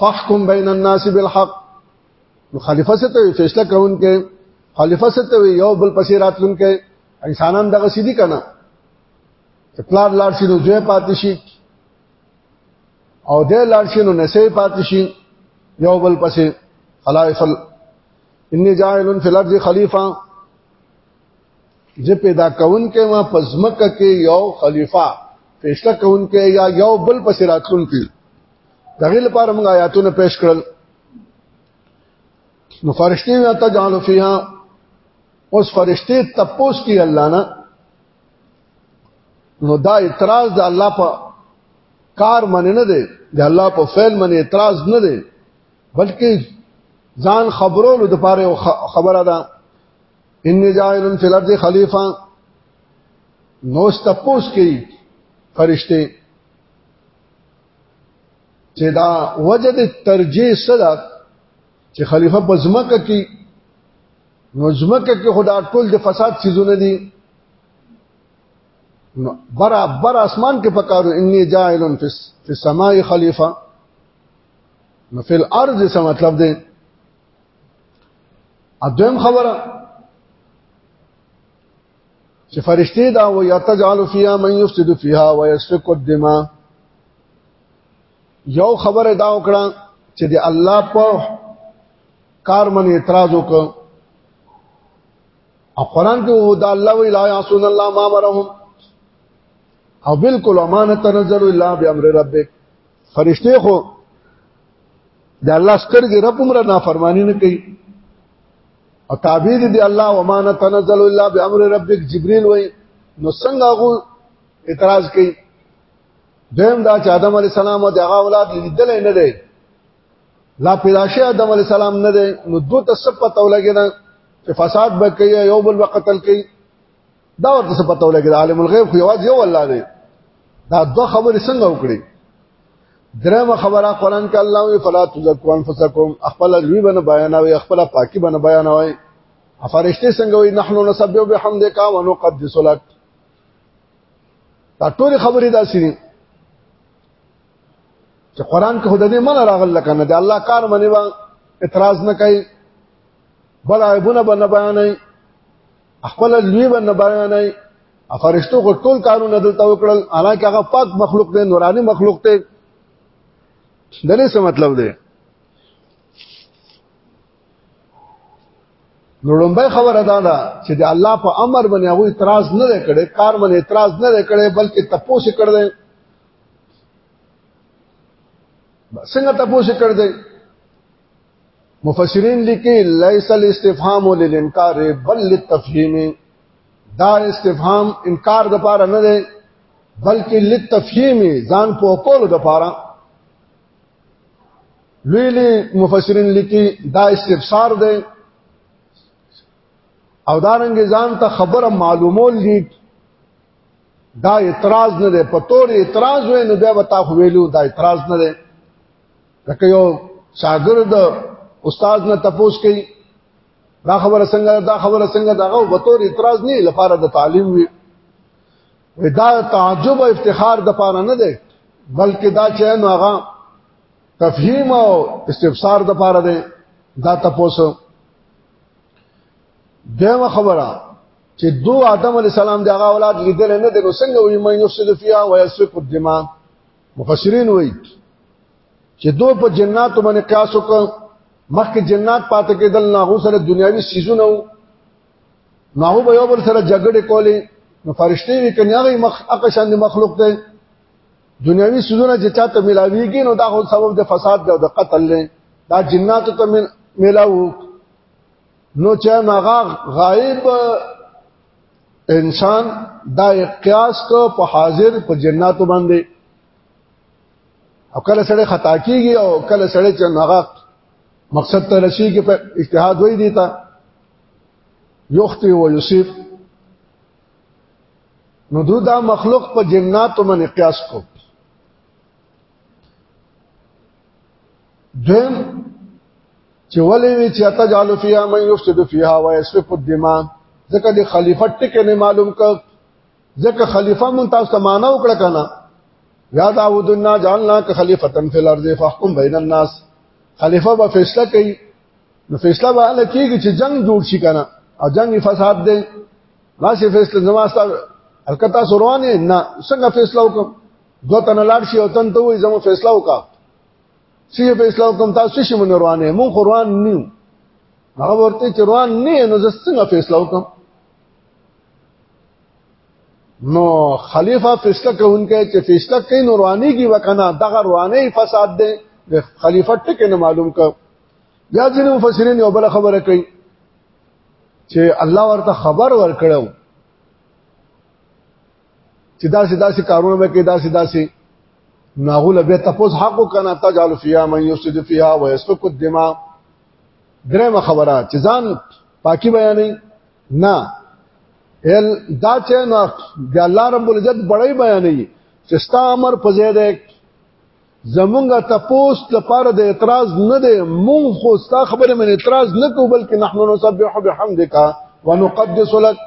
فاحكم بين الناس بالحق نو خلیفہ څه ته فیصله کوون کې خلیفہ څه ته یو بل پسې راتلون کې انسانان دغه سیدی کنا پلار لار شي نو زوی پاتې شي او د لار شي نو نسې پاتې شي یو بل پسې خلائف انی جاعل فی الارض خلیفہ زه پیدا کون کې ما پزمک کې یو خلیفہ فیصله کون کې یا یو بل پسې راتلون کې دغه لپاره موږ آیاتونه پېښ کړل نو فرشتي یا تجعل فیها اوس فرشتي تپوس کی الله نه نو دا اعتراض د الله په کار منه نه دی د الله په فعل منه اعتراض نه دی بلکې ځان خبرولو د پاره خبره ده ان جاعل فی الارض خلیفہ نو ستپوس کی فرشته چې دا وجه د ترجیح صدا چې خلیفہ په ځمکه کې نو ځمکه کې خدا ټول د فساد سيزونه دي نو برابر اسمان کې پکارو انی جاعل فی السماء خلیفہ نو فی الارض څه مطلب دی اځم خبره چې فرشتي دا و یا تجعل فیها من یفسد فیها ويسفك الدماء یو خبره دا وکړه چې د الله په کار من اعتراض وکړ او قران کې هو دا الله وی لا یعصون الله ما امرهم او بالکل امانت تنزل الا بامر ربک فرشته خو د الله سترګې رب عمره نافرمانی نه کوي او تابع دي الله وما نتنزل الا بامر ربك جبريل وای نو څنګه هغه اعتراض کوي دیم دا چې آدم علی السلام او دغه اولاد لیدل نه دی لا پیدا شي آدم علی السلام نه دی نو دوی ته سب پته ولګی نه فساد به کوي یو بل وقتل کوي دا ورته څه پته ولګي عالم الغیب خو یواز یو الله دی دا دوه خبرې څنګه وکړي درېمه خبره قران کې الله وی فلا تزکوا انفسکم خپل لوی بن بیانوي خپل پاکي بن بیانوي فرشته څنګه وي نحنو نسبح بحمدک ونقدس لك دا ټول خبرې داسې دي چې قران کې خدای دې من راغل کنه دې الله کار منی با اعتراض نه کوي بل عیبونه بنه بیانې خپل لوی باندې بیانای فرشتو خو ټول کارونه دلته وکړل حالانکه هغه پاک مخلوق دی نورانی مخلوق دی دغه څه مطلب دی نو لومبه خبره دا ده چې د الله په امر باندې هغه اعتراض نه کړي کار باندې اعتراض نه کړي بلکې تپوسه کړل څنګه تپوسه کړل مفسرین لیکي ليس الاستفهام للانکار بل للتفهیم دا استفهام انکار د پاره نه دی بلکې للتفهیم ځان په کول د پاره ویلي مفسرین لیکي دا استفسار دی او دارنګ ځان ته خبره معلومول دي دا اعتراض نه دی په تور اعتراض وې نو بیا وتا خو ویلو دا اعتراض نه دی لکه یو شاګرد استاد نه تپوس کوي دا خبره څنګه دا خبره څنګه دا غو به تور اعتراض نه لپاره د تعلیم وي دا تعجب او افتخار د پاره نه دی بلکې دا چې نو هغه تفهیم او استفسار د پاره دی دا تاسو دغه خبره چې دو آدم علی السلام دغه اولاد لیدل نه دي نو څنګه وي مې نفس د فیا او یسفک الدماء مفسرین وایي چې دو په جنات باندې قیاس وکړ مخکې جنات پاتې کېدل نه هو سره دنیاوي سيزونه وو نه هو به یو بل سره جګړه کولې نو فرشتي وی کني هغه مخ اقا شان مخلوق دی دنیاوي سيزونه چې چاته ملاويږي نو دا هو سبب د فساد دی او د قتل دی دا جنات ته ملاو نو چې ناغه غائب انسان دا قیاس کو په حاضر په جناتو باندې او کله سړی خطا کیږي او کله سړی چې هغه مقصد ته رسیږي په اجتهاد وای دی تا یختی و یوسف نو دو دا مخلوق په جناتو باندې قیاس کو دیم چې ولې وی چې تجعل فیها من یفسد فیها و یسفک الدماء ځکه د خلیفہ ټکه نه معلوم ک ځکه خلیفہ مون تاسو ته معنا وکړه کنه یا داود النا جعلنا ک خلیفتا فی الارض فاحکم بین الناس خلیفہ به فیصله کوي نو فیصله به لکېږي چې جنگ جوړ شي کنه او جنگ فساد دی ما سي فیصله زما ستا الکتا سروانه نه څنګه فیصله وکم دوه تن لاړ شي او تن ته وي زما فیصله وکا سی فیصله وکم تاسو شي مون روانه مون قران نیو هغه ورته چې روان نه نو زه څنګه فیصله وکم نو خلیفہ فیصله کوونکی چې فیصله کوي نو رواني کی وکنه دغه رواني فساد دی خلیفہ ټکه نه معلوم کا بیا ځینې مفسرین یو بل خبره کوي چې الله ورته خبر ورکړو چې دا سي دا سي کارونه به کې دا سي دا سي ناغول به تپوس حق کنا تجعل فيها من يفسد فيها ويسفك الدماء درېم خبره چې ځان پاکي بیانې نه ال دا چې نه د الله رب العزت بړی بیانې چې ستا امر په زیاده زمونږه تپوس لپاره د اعتراض نه دی مونږ خو ستا خبره من اعتراض نه کو بلکې نحن نسبح بحمدک ونقدس لك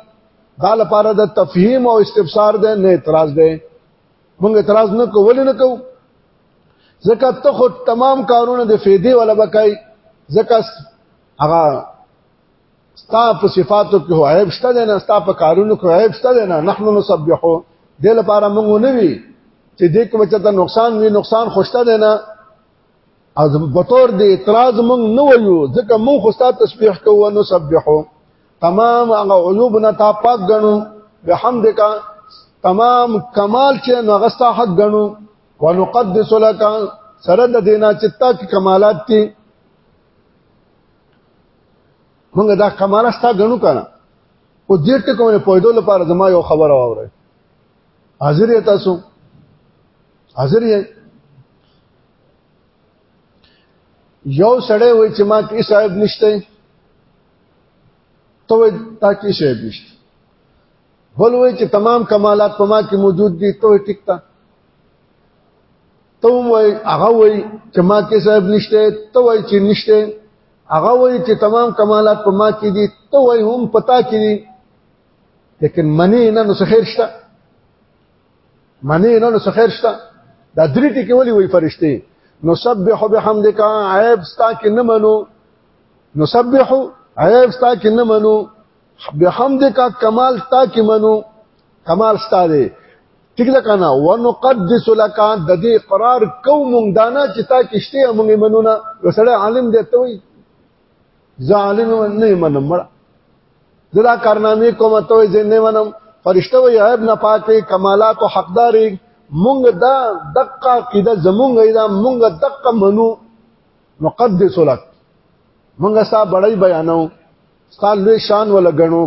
دا لپاره د تفهیم او استفسار دی نه اعتراض دی مونږ اعتراض نه کو ولې نه کو ځکه ته خو تمام کارونه د فیدې ولا بکای ځکه هغه ستا په صفاتو کې هو عیب شته دی نه ستا په کارونو کې عیب شته دی نه نحنو نسبحو دې لپاره موږ نه وی چې دې کې بچته نقصان وی نقصان خوشته دی نه از بطور دې اعتراض موږ نه ویو ځکه موږ خو ستا تسبیح کوو نو سبحو تمام هغه عیوب نه تا پاک غنو بحمدک تمام کمال چې نو غستا حق غنو ونقدس لك سره د دینا چې تا کې کمالات دي مونږ دا کمال ستا غنو کنه او دې ټکو نه پویدو لپاره زما یو خبر اوره حاضر یې تاسو حاضر یې یو سړی وای چې ما کې صاحب نشته ته وای تا کې صاحب نشته بل وای چې تمام کمالات په ما کې موجود دي ته ټیک تا ته وای هغه وای چې ما کې صاحب نشته ته وای چې نشته هغه وای چې تمام کمالات په ما کې دي ته وای هم پتا کې دي لیکن منی نه نو خیر شته منی نه نو خیر شته دا درې ټکی ولي وای فرشته نو سبح بحمدک عیب ستا کې نه منو نو سبح عیب ستا کې نه منو بحمدک کمال تا کې منو کمال ستا دی ټیک ده کنه ونقدس لك د دې قرار کو مونږ دانا چې تا کشته مونږ منونه وسړی عالم دی ته وي ظالم نه منم مړه زدا کارنامې کوم ته وي زه نه منم فرشته وي عیب نه پاکه کمالات او حقداري مونږ دا دقه قیده زمونږ دا مونږ دقه منو نقدس لك مونږ ستا بړی بیانو ستا لوی شان ولګنو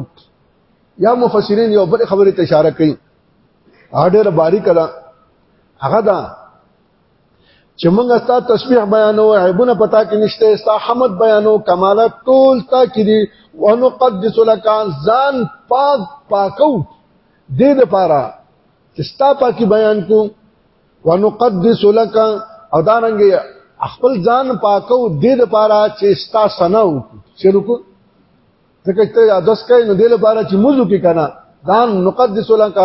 یا مفسرین یو بل خبره ته اشاره کوي اډر باری کړه هغه دا چې موږ ستا تسبیح بیانو عیبونه پتا کې نشته ستا حمد بیانو کمالات ټول تا کې دي ونقدس لك ځان پاک پاکو دې د پاره چې ستا پاکي بیان کو ونقدس لك او دا رنګ خپل ځان پاکو دې د پاره چې ستا سنو چې رکو ځکه چې دا داس کوي نو دله بار چې موضوع کې کنه دا نقدس لك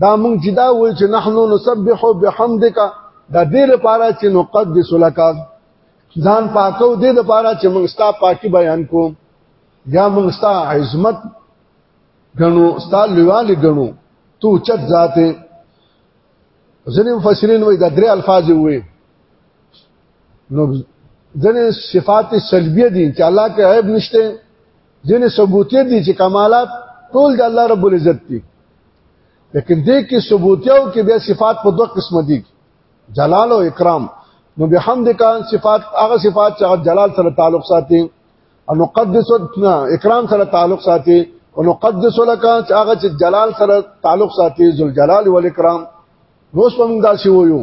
دا مونږ چې دا وای چې نحنو نسبح بحمدک دا دې لپاره چې نقدس لك ځان پاکو دې لپاره چې مونږ ستا پاکي بیان کو یا مونږ ستا عظمت غنو ستا لوالي غنو تو چت ذاته ځنې مفسرین وای دا درې الفاظ وای نو ځنه صفات سلبیه دي چې الله کې عیب نشته ځنه ثبوتیه دي چې کمالات ټول د الله رب العزت دي لیکن دې کې ثبوتیاو کې بیا صفات په دوه قسم دي جلال او اکرام نو بحمد کان صفات هغه صفات چې جلال سره تعلق ساتي او نقدس اکرام سره تعلق ساتي او نقدس لك چې هغه چې جلال سره تعلق ساتي ذل جلال والاکرام نو څنګه دا شی وایو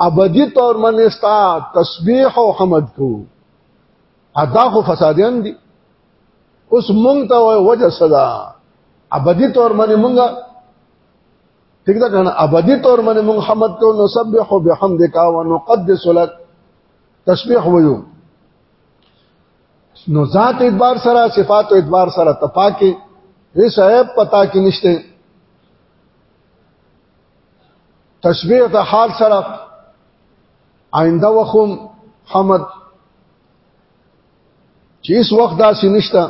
ابدی طور منستا تسبیح او حمد کو ادا خو فسادیان دي اوس مونږ ته وجه صدا ابدی طور باندې مونږه ٹھیک ده کنه ابدی طور باندې مونږ حمد کو نو سبح بحمدک و نقدس لك تسبیح ویو نو ذات اعتبار سره صفات اعتبار سره تپاکه هیڅ عیب پتا کې نشته تشبیه د حال سره آینده وخم حمد چې اس وخت داسې نشته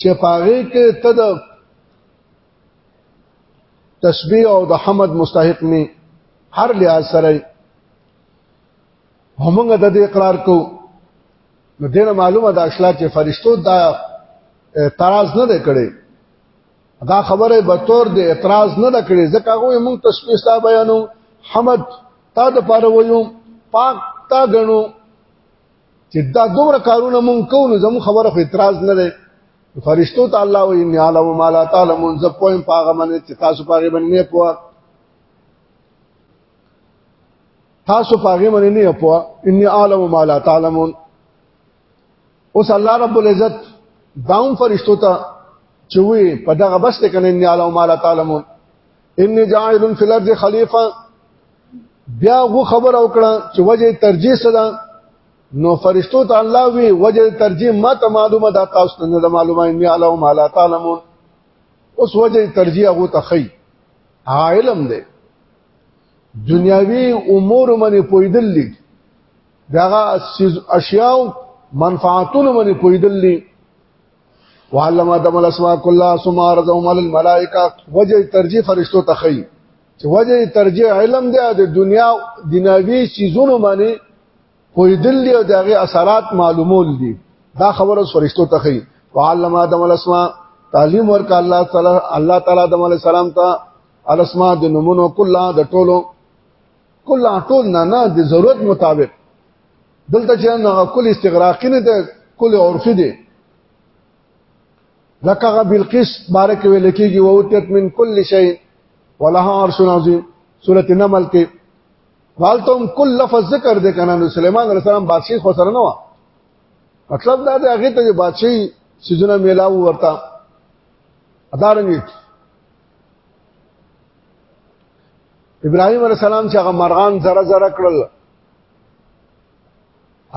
چې پاغه کې ته د تشبیه او د حمد مستحق نه هر لحاظ سره همغه د دې اقرار کو نو دینه معلومه ده اصله چې فرشتو دا اعتراض نه کړي دا خبره به تور د اعتراض نه نکړي ځکه هغه موږ تشبیه صاحب بیانو حمد تا د پاره ویو پاک تا غنو چې دا دومره کارونه مونږ کوو نو زموږ خبره خو اعتراض نه ده فرشتو ته الله و ان علم ما لا تعلمون زه پویم پاغه باندې چې تاسو پاغه باندې نه پوه تاسو پاغه باندې نه پوه ان علم ما لا تعلمون اوس الله رب العزت داوم فرشتو ته چوي په دغه بس ته کنه ان علم ما لا تعلمون ان جاعل فی الارض خلیفہ بیا غو خبر او کړه چې وجه ترجیح صدا نو فرشتو ته الله وی وجه ترجیح ما ته معلومه دا تاسو ته نه معلومه ان علم ما لا تعلمون اوس وجه ترجیح غو ته خی علم دی دنیاوی امور منی پویدل لیږي داغه اشیاء منفعتونه باندې پویدل دي وعلم ادم الاسماء كلها ثم عرضهم على الملائکه وجه ترجیح فرشتو تخی چې وجه ترجیح علم دی د دنیا دنیوي چیزونو باندې پویدل دي او داغه اثرات معلومول دي دا خبره فرشتو تخی وعلم ادم الاسماء تعلیم ورک الله تعالی الله تعالی ادم علی السلام ته الاسماء د نمونو کله د ټولو کل ټول نه نه د ضرورت مطابق دلته چې نه کل استغراقی نه ده کل عرفي ده لکه بالقیس بارک ویل کېږي او تت من کل شی ولها عرش عظیم سورۃ نمل کې حالتم کل لفظ ذکر دې کنه نو سليمان عليه السلام بادشاہ خو سره نه و مطلب دا دی هغه ته بادشاہ سيزونه میلاو ورته ادارنګ ابراهيم عليه السلام چې هغه مرغان زره زره کړل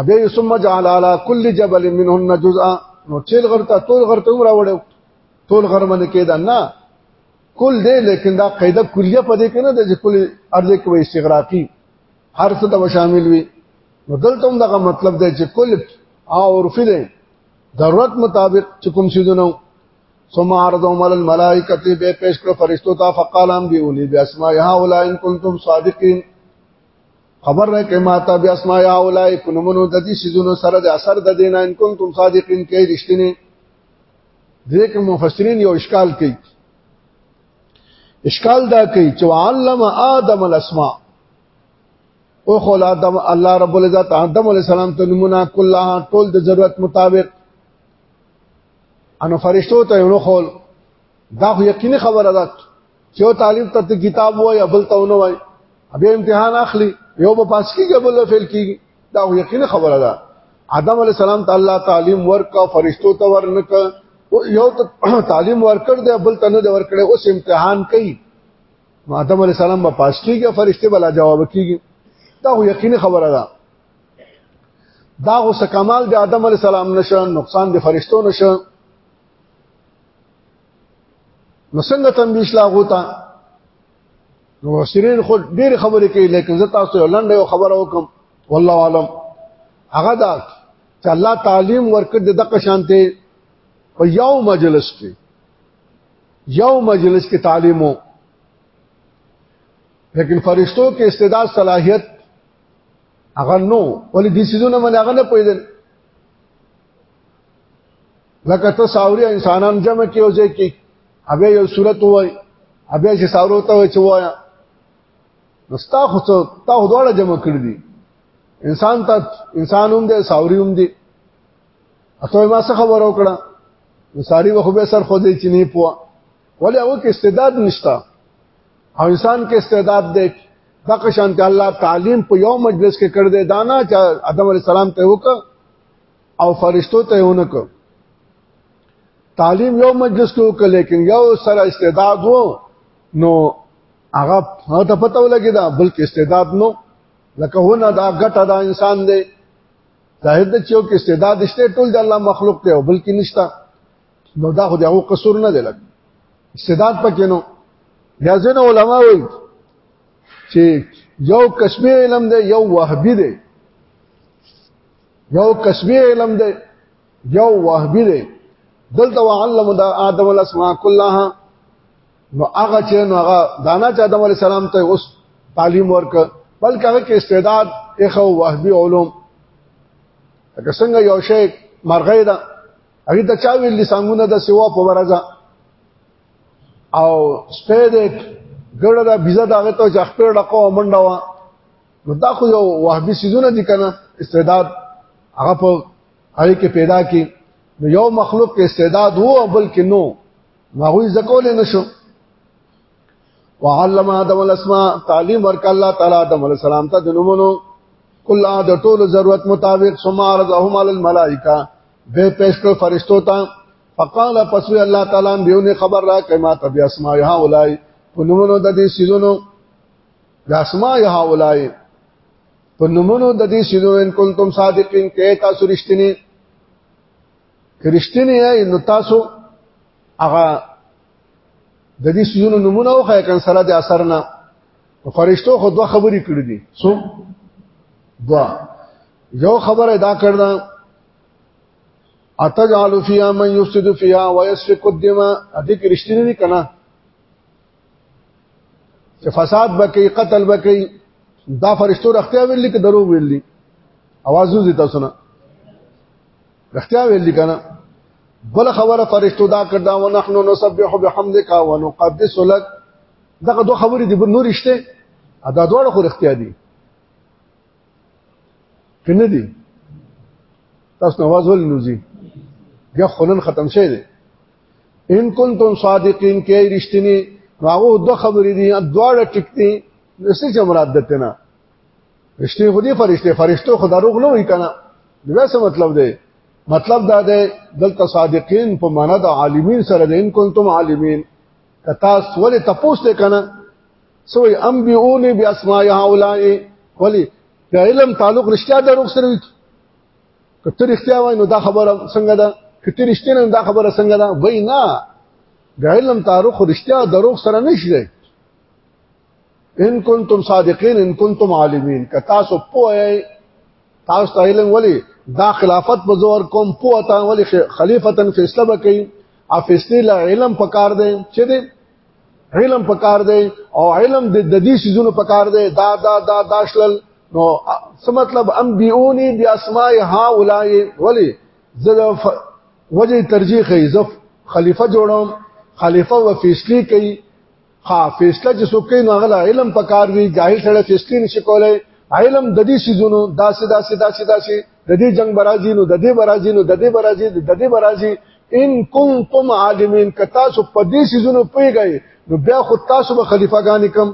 ابي ثم جعل على كل جبل منهن جزءا نو چیل غرته ټول غرته عمر وړو ټول غر باندې کېدا نه کل دې لیکن دا قاعده کلیه پدې کې نه ده چې کل ارزه کې وي استغراقي هر څه ته شامل وي نو دلته هم دغه مطلب دی چې کل او عرفي دی ضرورت مطابق چې کوم شي دنو ثم عرضهم على الملائکه به پیش کړ فرشتو ته فقال هم دی ولي باسماء هؤلاء ان كنتم صادقين خبر راکې ما ته باسماء هؤلاء کنمنو د دې سيزونو سره د اثر د دینه ان كنتم صادقين کې رښتینی ځکه مفسرین یو اشکال کوي اشکال دا کوي چې علم آدم الاسماء او خل آدم الله رب العزت آدم علی السلام ته نمونه کله ټول د ضرورت مطابق انو فرشتو ته یو خول دا خو یقیني خبره ده چې طالب ته کتاب وای ابل ته ونه وای بیا امتحان اخلي یو په پاس کیږي بل فیل کیږي دا خو یقیني خبره ده آدم علی السلام تعالی تعلیم ورکا فرشتو ته ورنک یو تعلیم ورکړ دی بل ته نه دی ورکړ اوس امتحان کوي آدم علی السلام په پاس کیږي فرشته بلا جواب کیږي دا خو یقیني خبره ده دا اوس کمال د آدم علی السلام نشه نقصان د فرشتو نشه نو څنګه تنبیه شلا غوتا نو سرین خو ډیر خبرې کوي لیکن زه تاسو یو لنډه خبره وکم والله عالم هغه دا چې الله تعلیم ورکړ د دقه شانته په یو مجلس کې یو مجلس کې تعلیمو لیکن فرشتو کې استعداد صلاحیت هغه نو ولې دې سيزونه باندې هغه نه پوهېدل لکه ته ساوري انسانان جمع کې اوځي کې ابه یو صورت وای ابه چې ساورو ته وای چې وایا نو ستا خو ته تا هډوړه جمع کړې دي انسان ته انسان هم دی ساوري هم دی اته ما څه خبر وکړه نو ساری وخو به سر خو دې چې نه پوه ولې هغه کې استعداد نشته او انسان کې استعداد دی دغه شانته الله تعلیم په یو مجلس کې کړ دې دانا چې ادم علی السلام ته وک او فرشتو ته ونک تعلیم یو مجلس کې وک لیکن یو سره استعداد وو نو هغه ته پته ولګی دا بلکې استعداد نو لکه هونه دا غټه دا انسان دی ظاهر د چیو کې استعداد شته ټول د الله مخلوق ته بلکې نشته نو دا خو دغه قصور نه دی لګ استعداد پکې نو بیا ځین علما وایي چې یو کسبی علم دی یو وهبي دی یو کسبی علم دی یو وهبي دی دلته وعلم دا آدم الاسماء كلها نو هغه چې نو هغه دانا چې آدم علی السلام ته اوس تعلیم ورک بلکې هغه کې استعداد اخو وهبي علوم لکه څنګه یو شی مرغې ده هغه ته چا ویل سنگونه د سیوا په ورځه او سپید ګړه د بيزه دغه ته چې خپل ډکو منډه وا نو دا خو یو وهبي سيزونه دي کنه استعداد هغه په هغه کې پیدا کی نو یو مخلوق کې استعداد وو بلکې نو ماغوی زکول نشو وعلم آدم الاسماء تعلیم ورک الله تعالی آدم علیہ السلام ته د نومونو کله د ټولو ضرورت مطابق ثم عرضهم علی الملائکه به پیش کړ فرشتو ته فقال پس الله تعالی بیونه خبر را کما تبي اسماء هؤلاء پنومونو د دې سيزونو د اسماء هؤلاء پنومونو د دې سيزونو ان کنتم صادقین کې تاسو رښتینی کرشتینی یا نو تاسو هغه د دې سيزونو نمونه او خای کن سره د اثر نه فرشتو خو دوه خبرې کړې دي سو دوا یو خبر ادا کړدا اتجعل فیها من یفسد فیها ویسفک الدماء دې کې رښتینی نه کنا چې فساد بکې قتل بکې دا فرشتو رختیا ویل کې درو ویل دي आवाज وزي تاسو نه رختیا ویل دي کنه بل خبره فرشتو دا کړدا و نحنو نسبح بحمدک و نقدس لك دغه دوه خبرې دي نور شته دا دوه خو رختیا دي کنه دي تاسو نواز ول نوزي بیا خلن ختم شي دي ان کنتم صادقین کې رښتینی راغو دو خبرې دي دواړه ټکتي نسې چې مراد دته نه رښتینی خو دې فرشته فرشتو خو دروغ نه وي کنه دا څه مطلب دی مطلب دا دی دلته صادقین په معنا د عالمین سره د ان کنتم عالمین کتا سولې تپوس ته کنه سوې ام بیونی بی اسماء هؤلاء ولی د علم تعلق رښتیا دروغ سره وي کته رښتیا وای نو دا خبره څنګه ده کته رښتیا نه دا خبره څنګه ده وای نه د علم تعلق رښتیا دروغ سره نشي ان کنتم صادقین ان کنتم عالمین که تاسو پوهه تاسو علم ولی دا خلافت په زور کوم پوهه تا ولی خلیفتن فیصله وکي او فیصله لا علم پکار دی چې دی علم پکار دی او علم د ددی سيزونو پکار دی دا دا دا داشلل نو څه مطلب انبيوني باسماء هؤلاء ولی زه وجه ترجیح خیزف خلیفہ جوړوم خلیفہ و فیصله کوي ها فیصله چې څوک کوي نو غلا علم پکار وي جاهل سره فیصله نشي کولای علم د دې سيزونو داسې داسې داسې داسې د دې جنگ برازي نو د دې برازي نو د دې برازي د دې برازي ان کنتم عالمین کتا سو په دې سيزونو پیږی نو بیا خو تاسو به خلیفہ ګان کم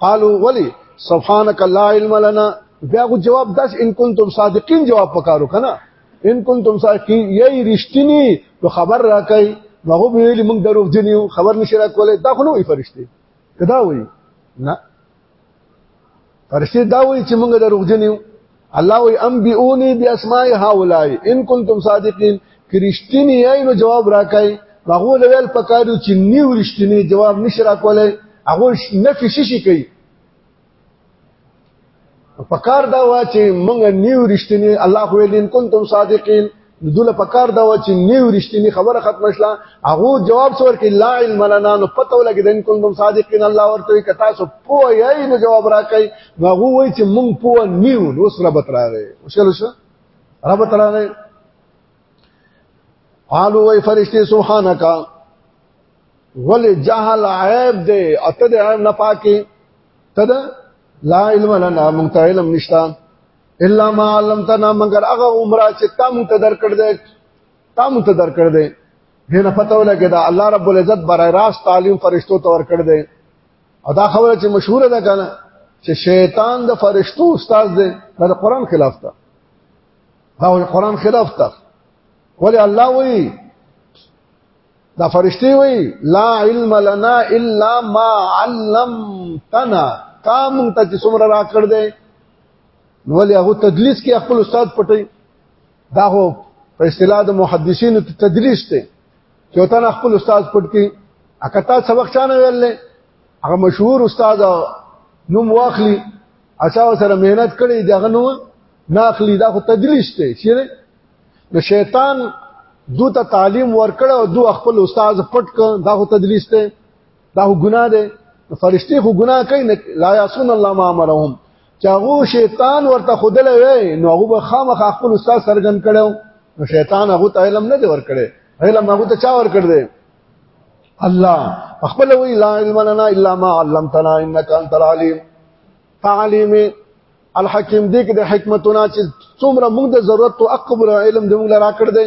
قالو ولی سبحانك لا علم لنا بیا غو جواب داس ان کنتم صادقین جواب پکارو کنه ان کنتم صادقین یی رښتینی نو خبر راکای نو هو ویلی موږ دروغ جنیو خبر نشی را کولای دا خو نو فرشتي کدا وای نه فرشتي دا وای چې موږ دروغ جنیو الله وی انبئونی باسماء هؤلاء ان کنتم صادقین کرشتنی یای نو جواب راکای هغه لویل پکارو چې نیو رښتینی جواب نشي راکولای هغه نفي شي کوي پکار دا وا چې مونږ نیو رښتینی الله خو ویل ان کنتم صادقین نو دوله پکار دا و چې نیو رښتینی خبره ختم شله هغه جواب څور کې لا علم لنا نو پته ولګی دین کوم صادقین الله ورته کتا سو پوه یی نو جواب راکای نو هغه وای چې مونږ پوه نیو نو سره بتراغه وشل شو را بتراغه قالو وای فرشتي سبحانك ول جهل عیب دی اته د عیب نه پاکي تد لا علم لنا مونږ ته علم نشته الا ما علمتنا مگر هغه عمره چې تا مونږ ته درکړ دې تا مونږ ته درکړ دې دنه پته ولګی دا الله رب العزت برای راست تعلیم فرشتو ته ورکړ دې او دا خبره چې مشهوره ده کنه چې شیطان د فرشتو استاد دی دا د قران خلاف ده دا د قران خلاف ده ولی الله وی دا فرشتي وی لا علم لنا الا ما علمتنا تا مونږ ته څومره راکړ دی نو ولې هغه تدلیس کې خپل استاد پټي دا هو په اصطلاح د محدثینو ته تدلیس ته چې وته نه خپل استاد پټ کې اکتا سبق چانه ویل هغه مشهور استاد نوم واخلي اچھا سره مهنت کړي دغه نو ناخلی دا خو تدلیس ته چیرې نو شیطان دو ته تعلیم ورکړ او دو خپل استاد پټ ک دا خو تدلیس ته دا ګناه ده فرشتي خو ګناه کوي لا یاسون الله ما امرهم چاغو شیطان ورته خودل وی نو هغه به خامخ خپل استاد سرګن کړو نو شیطان هغه ته علم نه دی ور کړی علم هغه ته چا ور کړ دی الله خپل وی لا علم لنا الا ما علمتنا انك انت العليم تعلیم الحکیم دې کې د حکمتونه چې څومره موږ د ضرورت او اکبر علم دې موږ لرا کړ دې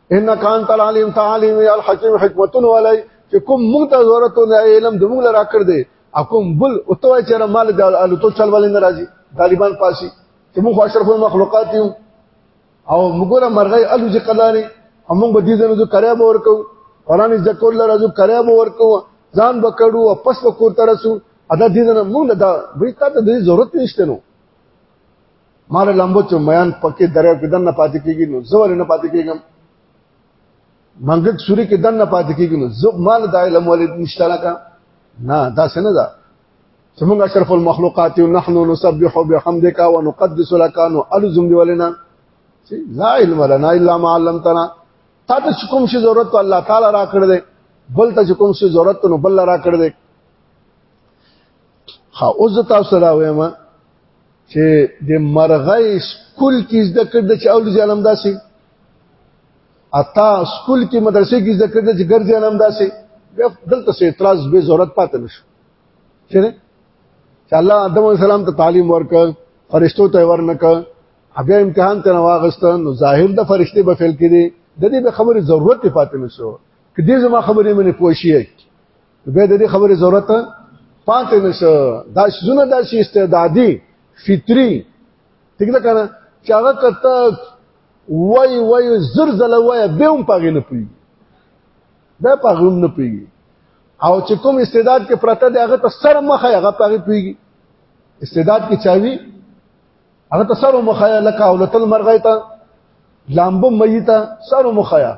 انک انت العلیم تعلیم الحکیم حکمتون ولی چې کوم موږ ته ضرورت نه علم د موږ لرا کړ دی اكم بل او ته چې را مال د الوتو چل ولې ناراضي طالبان پاسي چې موږ اشرف المخلوقات یو او موږ را مرغې الو چې قلاري موږ به دې زنه کریا به ورکو قران ذکر لره جو کریا به ورکو ځان بکړو او پس وکړو ترسو ادا دې زنه موږ دا وی تا ته دې ضرورت نشته نو مال لمبو چې میان پکې درې کې دنه پاتې کیږي نو زور نه پاتې کیږم منګک سوري کې دنه پاتې کیږي نو زب مال د علم ولید نشته لکه نه دا څنګه ده چې موږ اشرف المخلوقات او نحن نسبح بحمدك ونقدس لك نو الزم دی ولنا چې لا علم لنا الا ما علمتنا تا ته کوم شي ضرورت الله تعالی را کړ دې بل ته کوم شي ضرورت نو بل را کړ دې خا اوس تاسو سره وایم چې د مرغۍ سکول کې زده کړ د چاول ځلم داسي اتا سکول کې مدرسې کې زده کړ د ګر ځلم داسي دلته سه اعتراض به ضرورت پاتې نشو چې نه چې الله آدم السلام ته تعلیم ورک فرشتو ته ورنک بیا امتحان ته واغست نو ظاهر د فرشته به فعل کړي د دې به خبره ضرورت پاتې نشو کدی زما خبرې منې پوښیږي به د دې خبرې ضرورت پاتې نشو دا شونه دا شي استعدادي فطري ټیک ده کنه چې هغه کته وای وای زر زله وای به هم پاغې نه پوي دا پاغې نه پوي او چې کوم استعداد کې پرته دی هغه ته سر مخه هغه پاغې پوي استعداد کې چاوي هغه ته سر مخه لکه اولتل مرغې ته لامبو مې ته سر مخه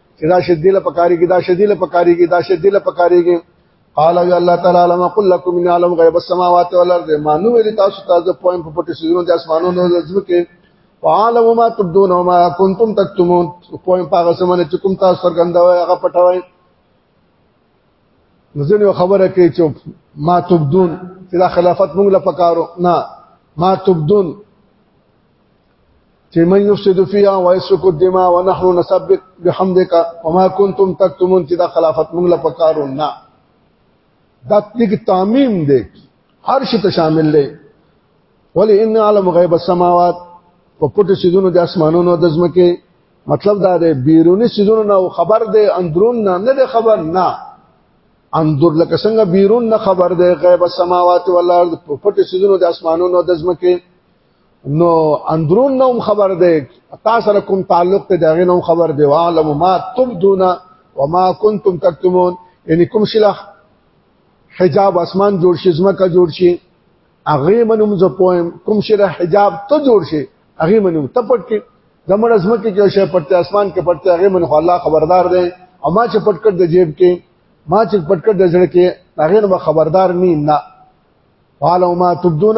چې دا شدیله پکاري کې دا شدیله پکاري کې دا شدیله پکاري کې قال يا الله تعالی لما قل لكم ان علم غيب السماوات والارض ما نو ویل تاسو تاسو پوینټ په پټو سيزونو د اسمانونو د ځمکه وعلم ما تبدون وما كنتم تكتمون پوینټ هغه سمونه چې کوم تاسو څرګندوي هغه پټوي نزنې خبره کوي چې ما تبدون چې دا خلافت موږ لپاره نه ما تبدون چې من یفسد فیها ویسفک الدماء ونحن نسبح بحمدک وما کنتم تکتمون چې دا خلافت موږ له پکارو نه دا تک تعمیم دی هر شي ته شامل دی ولی ان علم غیب السماوات په پټو سيزونو د اسمانونو د زمکه مطلب دا دی بیرونی سيزونو نه خبر دی اندرون نه نه خبر نه اندر لکه څنګه بیرون نه خبر دی غیب السماوات والارض په پټو سيزونو د اسمانونو د زمکه نو اندرون نوم خبر دی تاسو سره کوم تعلق ته دغه نوم خبر دی عالم ما تبدون وما كنتم تكتمون یعنی کوم شله حجاب اسمان جوړ شي زمکه جوړ شي اغه منوم ز پویم کوم شله حجاب ته جوړ شي اغه منوم ته پټ کې زمړ زمکه کې شي پټ اسمان کې پټ اغه من خو الله خبردار دی او ما چې پټ کړ د جیب کې ما چې پټ کړ د ځړ کې هغه نو خبردار نه نه قالوا ما تبدون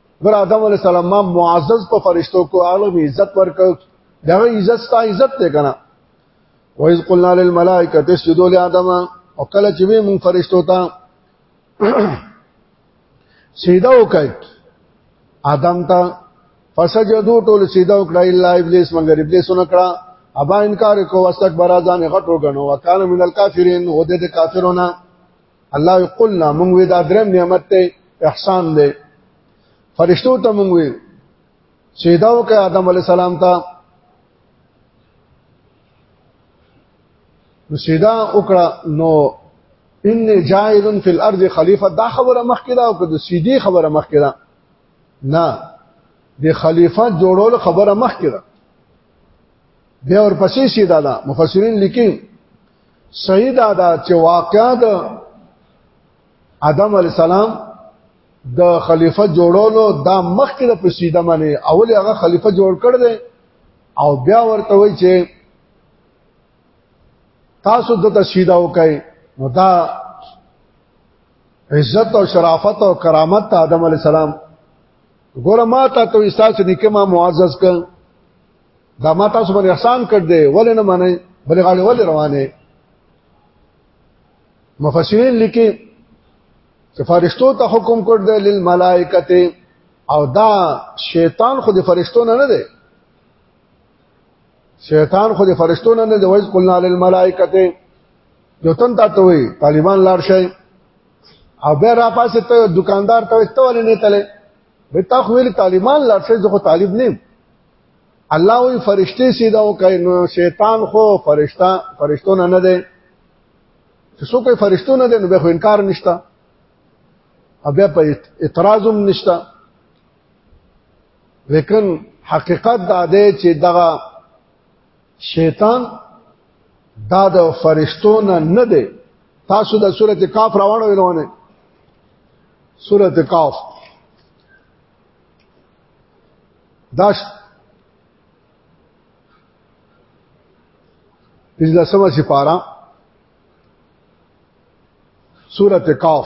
ګور آدم علی السلام ما معزز په فرشتو کو عالم عزت ورکړ دغه عزت ستا عزت ته کنه وایز قلنا للملائکه تسجدوا لآدم او کله چې وی مون فرشتو ته سیدا وکړ آدم ته فسجدوا ټول سیدا وکړه الا ابلیس مگر ابلیس نه کړه ابا انکار کو واستکبر ځان غټو غنو وکانه من الکافرین هو د کافرونه الله قلنا موږ وی دا درم نعمت ته احسان دی فرشتو ته موږ وی چې دا وکړه آدم علی السلام ته نو سیدا وکړه نو ان جائز فی الارض خلیفہ دا خبره مخکې دا او د سیدی خبره مخکې دا نه د خلیفہ جوړول خبره مخکې دا بیا ورپسې سیدا دا مفسرین لیکي صحیح دا دا چې واقعا د آدم علی السلام د خلیفہ جوړولو دا مخکې د پسیده باندې اول هغه خلیفہ جوړ کړ دی او بیا ورته وای چې تاسو د تشیدا وکای نو دا عزت او شرافت او کرامت ته آدم علی السلام ګوره ما ته تو استاد نکما معزز ک دا ما تاسو باندې احسان کړ دې ولې نه معنی بلې غاړې ولې روانه مفسرین لیکي چې فرشتو ته حکم کړ دې للملائکته او دا شیطان خو د فرشتو نه نه دی شیطان خو د فرشتو نه نه دی وایي قلنا للملائکته یو تن تا ته وي طالبان لار شي او بیا را پاسه ته دکاندار ته ته ولې نه تله به تا خو ویل طالبان لا څه زه طالب نیم الله وی فرشتي سیدا او کینو شیطان خو فرشتہ فرشتو نه نه دی چې څوک یې فرشتو نه دی نو به خو انکار نشتا او بیا په اعتراض هم نشتا لیکن حقیقت دا دی چې دغه شیطان دا د فرشتو نه نه دی تاسو د سورته کاف راوړو ویلونه سورته کاف داش پنځه سمه سپارا سورته کاف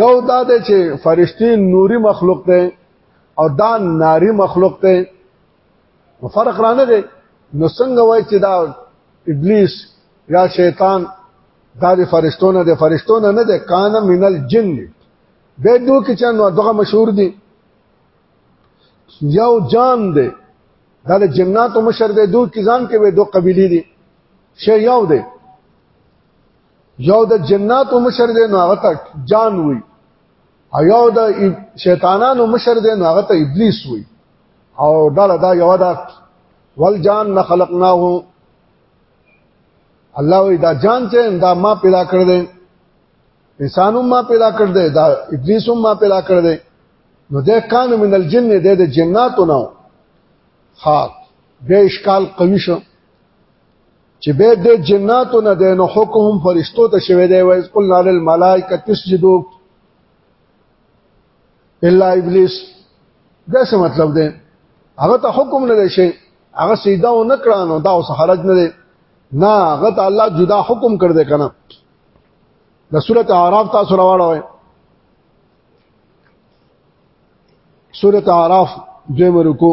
یو دا دی چې فرشتي نوري مخلوق دی او دا ناری مخلوق دی فرق را نه دی نو څنګه وای چې دا ابلیس یا شیطان دا د فرشتونه د فرشتونه نه ده کان مینل جن به دوه کې چا نو دغه مشهور دي یو جان دی دا د جناتو مشر دی دوه کې ځان کې به دوه قبيله دي شی یو دی یو د جناتو مشر دی نو هغه ته جان وي او یو د شیطانانو مشر دی نو هغه ته ابلیس وي او ډله دا یو ده والجان خلقناه الله وی دا جان چې دا ما پیدا کړ دې انسانو ما پیدا کړ دې دا ابلیس ما پیدا کړ دې نو ده کان من الجن دې د جناتو نو خاص به اشکال قوی شو چې به د جناتو نه دین حکم فرشتو ته شوی دی وایز قلنا للملائکه تسجدوا الا ابلیس دا څه مطلب دی هغه ته حکم نه دی شي هغه سیدا و نه کړانو دا اوس حرج نه دی نه هغه ته الله جدا حکم کړ دې کنه د سورته اعراف تاسو راوړوي سورته اعراف دیم رکو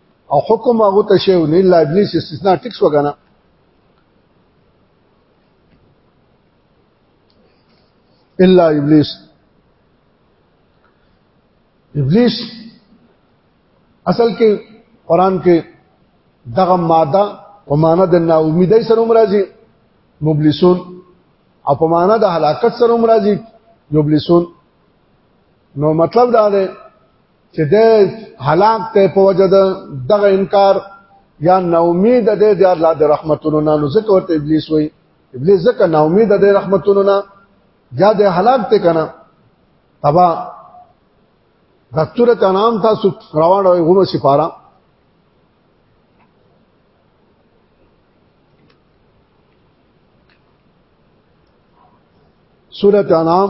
او حکم هغه ته شی نه الا ابلیس استثناء ټیکس وګانا الا ابلیس ابلیس اصل کې قران کې دغه ماده په معنا د نا امیدۍ سره مرাজি مبلسون او په معنا د هلاکت سره مرাজি مبلسون نو مطلب دا دی چې د هلاک ته په وجه د دغه انکار یا نا امید ده د الله د رحمتونو نه نو ځکه ورته ابلیس وای ابلیس ځکه نا امید ده د رحمتونو نه یا د هلاک ته کنه تبا دستور ته نام تاسو روان وي غونو سپارا سورة انعام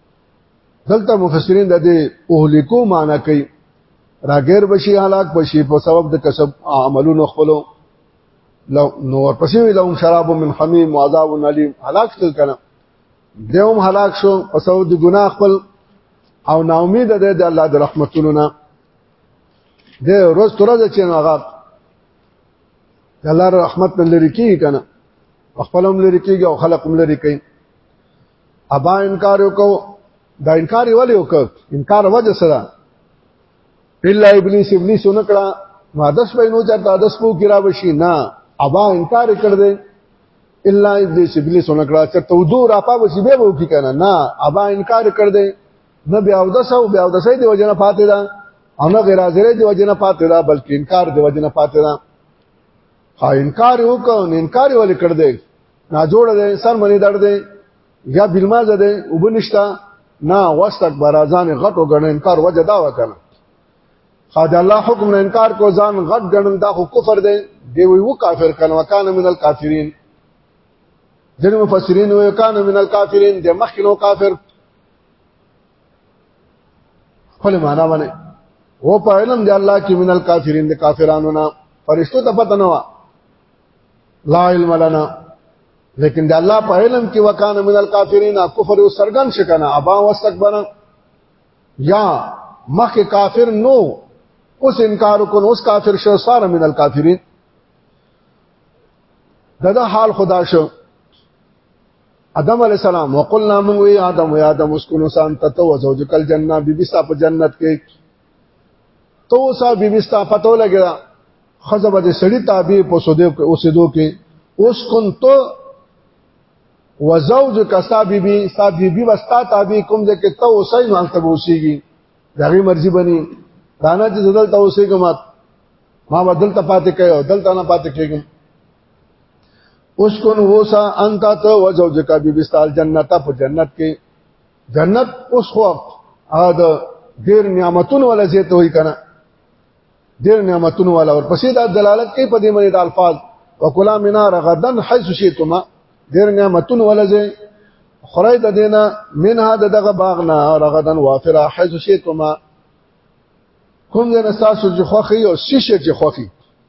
دلته مفسرین د دې اوهلیکو معنی کوي راګر بشي هلاک بشي په سبب د کسب عملونو خپلو لو نو ورپسې لهم شراب من حمیم وعذاب الیم هلاک تل کنه دیوم هلاک شو په سبب د ګناه خپل او نا امید ده د الله د رحمتونو نه د روز تر ورځې چې هغه د الله رحمت نه لري کیږي کنه خپل هم لري کیږي او خلق هم لري کوي ابا انکار وکاو دا انکار ولې وکړ انکار وجه سره الا ابلیس ابلیس نکړه نو آدش به نو چاته آدش کو کرا بشي نه ابا انکار کړ دې الا ابلیس ابلیس نکړه چې تو دو را پا بشي به وو کی کنه نه ابا انکار کړ دې نه بیا اودس او بیا اودس دی وجنه پاتې ده او نه غیر حاضر دی وجنه پاتې ده بلکې انکار دی وجنه پاتې ده ها انکار وکاو انکار ولې کړ دې نا جوړ دی انسان باندې درد دی یا بلماز دی وبنشتا نا واستک برازان غټو غن انکار وجه دا وکنه خا د الله حکم نه انکار کو ځان غټ غنم دا خو کفر دی دی وی و کافر کنه وکانه من الکافرین ځینې مفسرین وی کانه من الکافرین د مخکینو کافر خپل معنا باندې و په علم دی الله کې من الکافرین د کافرانو نه فرشتو ته پته نه و لا علم لنا لیکن د الله په علم کې وکانه من الکافرین کفر او سرګن شکنه ابا واستكبر یا مخ کافر نو اوس انکار کو اوس کافر شو سار من الکافرین دغه حال خدا شو ادم علی السلام وقلنا من وی ادم یا ادم اسكن سانت تو زوجکل جنہ بیبي صاحب جنت کې تو سا بیبستا پتو لګیا خزه به سړی تابع په سودو کې اوسېدو کې اوس کون تو وزوج کستا بی بی ستا بی بی وستا تابع کوم ځکه ته اوسای نو هلته اوسېږي دغه مرزي بني دانا چې زدل ته اوسېږم ما بدل ته پاتې کيو دلته نه پاتې کېږم اوس کون وسا انت ته وزوج کا بی بی ستا جنته په جنت کې جنت اوس خو هغه د ډیر نعمتونو ولا زیته وي کنه ډیر نعمتونو ولا ور پسې دا دلالت کوي په دې باندې د الفاظ وکلا منا رغدن حيث شئتما ډیر نعمتونو ولا زی خړای د دینا منها د دغه باغ نه رغدن وافرا حيث شئتما کوم ځای نه تاسو چې خوخي او شیشه چې خوخي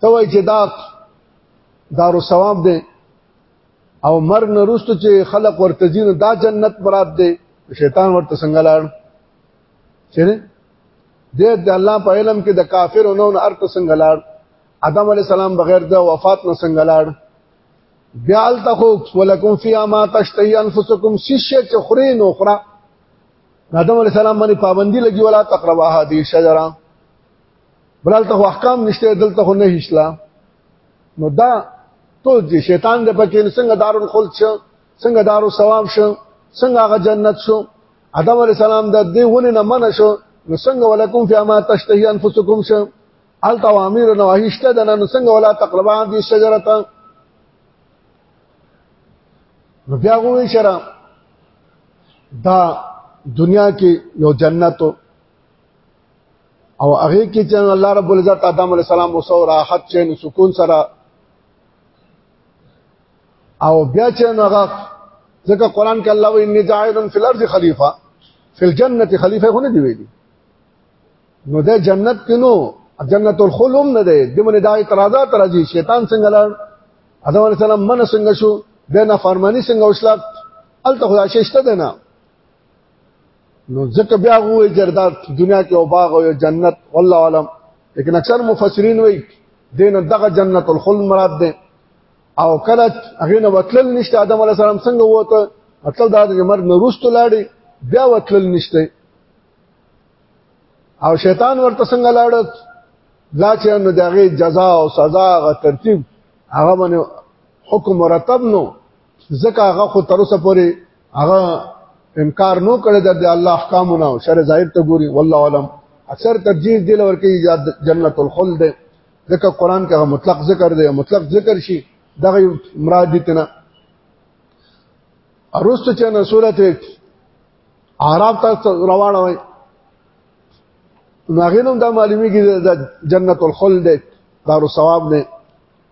ته وای چې دا دارو ثواب دی او مرګ نه روستو چې خلق ورته ځینو دا جنت مراد دی شیطان ورته څنګه لاړ چیرې د الله په علم کې د کافر او نو ارت څنګه لاړ ادم علی السلام بغیر د وفات نه څنګه لاړ بیا التخو ولکم فی ما تشتهی انفسکم شیشه چخری نو خرا ادم علی السلام باندې پابندی لګی ولا تقربا هذه الشجره بلالته احکام نشته دلته خو نه هیڅلا نو دا ټول چې شیطان د پکې څنګه دارون خلد شو څنګه دارو ثواب شو څنګه هغه جنت شو ادم علی السلام د دې ونه نه من شو نو څنګه ولکم فی ما تشتهی انفسکم شو ال توامیر نو هیشته د نن څنګه ولا تقربا دې شجره ته نو بیا وې شرم دا دنیا کې یو جنت او هغه کې چې الله رب العزت آدم علی السلام وسو راحت چین سکون سره او بیا چې هغه ځکه قران کې الله وی انی جاعل فی الارض خلیفہ فی الجنه خلیفہ هونه دی ویلي نو د جنت کینو جنت الخلوم نه دی دمن دا اعتراضات راځي شیطان څنګه لړ آدم علی السلام من څنګه شو د نافرمانی څنګه وشلت الته خدای شته نه نو ځکه بیا وې جردا دنیا کې او باغ او جنت والله علم لیکن اکثر مفسرین وایي دین دغه جنت الخلد مراد ده او کله هغه نو وتل نشته آدم علی السلام څنګه وته مطلب دا د مرګ نه روستو لاړې بیا وتل نشته او شیطان ورته څنګه لاړ لا چې نو دغه جزاء او سزا غ ترتیب هغه باندې حکم مرتب نو ځکه هغه خو تر اوسه پورې هغه انکار نو کړی د الله احکامونه او شر ظاهر ته ګوري والله علم اکثر ترجیح دی لور کې ایجاد جنت الخلد ځکه قران کې مطلق ذکر دی مطلق ذکر شي دغه مراد دي تنه ارست چې نه سورته اعراب ته روانه وای ناغینم دا معلومی کی دا جنت الخلد دارو ثواب نه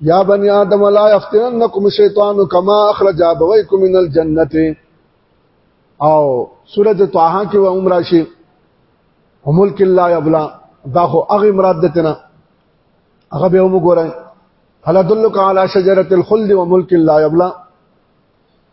یا بنی آدم لا یفتننکم شیطان کما اخرج ابویکم من الجنه او سورۃ طه کې و عمر شي ملک الله یبلا دا خو هغه مراد دته نه هغه به وګورئ هل ادلک علی شجره الخلد وملک لا یبلا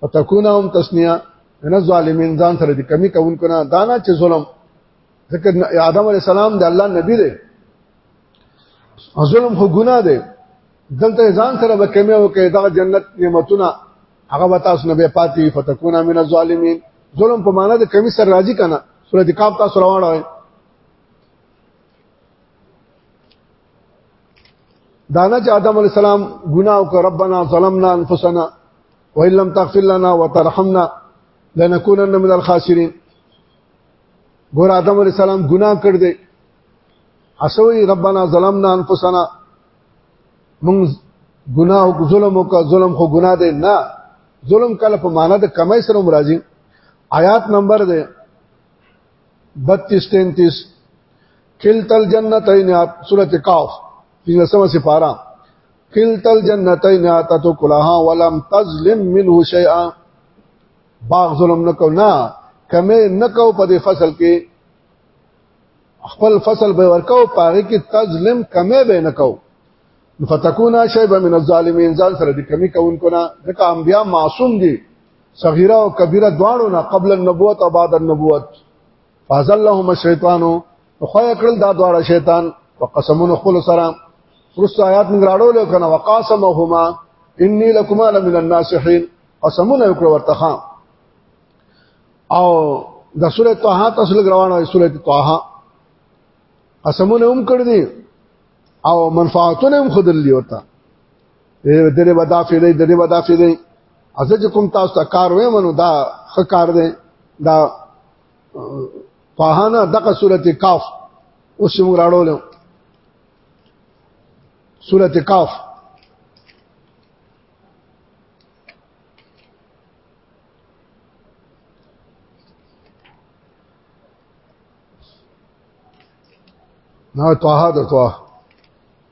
فتكونهم تسنیه من الظالمین ځان سره دي کمی کوون کنه دانا چې ظلم ځکه آدم علی السلام د الله نبی دی ظلم خو ګناه دی دلته ځان سره به کمی او کې دا جنت نعمتونه هغه به تاسو نه به پاتې فتكون من الظالمین ظلم په معنا د کمی سره راضی کنه سورۃ کاف تاسو روانه دانا چې آدم علی السلام ګناه وکړ ربنا ظلمنا انفسنا وان لم تغفر لنا وترحمنا لنكونن من الخاسرين ګور آدم علی السلام ګناه کړ دې اسوي ربنا ظلمنا انفسنا موږ ګناه او ظلم او ظلم خو ګناه دی نه ظلم کله په معنا د کمای سره مرাজি آیات نمبر دی 32 33 کلتل جنتین سورۃ قاف دغه سم سپارا کلتل جنتین اتت کلها ولم تظلم منه شیئا باغ ظلم نکو نه کمه نکو په دې فصل کې خپل فصل به ورکاو پاره کې تظلم کمه به نکو فتكونا شيبا من الظالمين ځان سره د کمی کوونکو نه ځکه انبیا معصوم دي صغیره او کبیره دواړو نه قبل النبوت او بعد النبوت فازلهم الشیطان خو کړل دا دواړه شیطان وقسمون خپل سره رس آیات موږ راړو له کنه وقاسمهما انی لکما لمن الناصحین قسمون وکړ ورته خام او د سوره طه تاسو لګراوانه سوره طه قسمونه هم کړ دي او منفعتونه هم خدل دي ورته درې ودا فیلې درې ودا فیلې ازه چې کوم تاسو ته کار وې منو دا خ کار دی دا پاهانه دغه سورته کاف اوس موږ راړولو سورته کاف نو توه د توه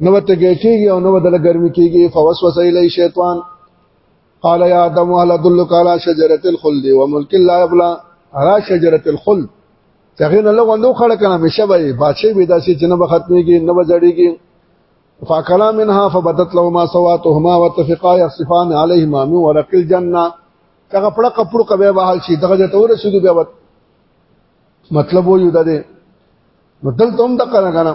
نو ته کېږي او نو بدل ګرمي کېږي فوسوسه الی شیطان قال یا آدم هل ادلک علی شجره الخلد وملک لا یبلا علی شجره الخلد څنګه له غوندو خړ کنه مشه به بادشاہ به داسې چې نه به ختميږي نه به جړيږي فاکلا منها فبدت لهما سواتهما واتفقا يصفان عليهما من ورق الجنه هغه پړه کپړو کوي به حال شي دغه ته ورسېدو بیا مطلب وو یو ده نو دلته هم د کنه کنه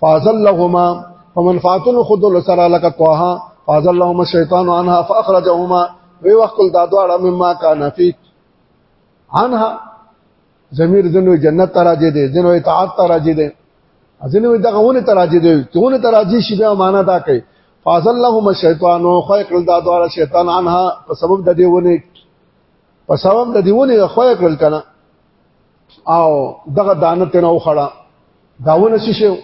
فازلهما فمنفعتن خود لسرا لك طه فازلهما الشیطان عنها فاخرجهما وی وقل دا دواړه مما کان فی عنها زمیر زنو جنت تراجه دي زنو اطاعت تراجه دي ځنه دغه ونه تراجي دی ونه تراجي شی به معنا دا کوي فاصل لهم الشیطان او خو کړل دا دواړه شیطان عنها په سبب د دیونه په سبب د دیونه خو کړل کنه او دغه دانه تنه وخړه داونه شي شو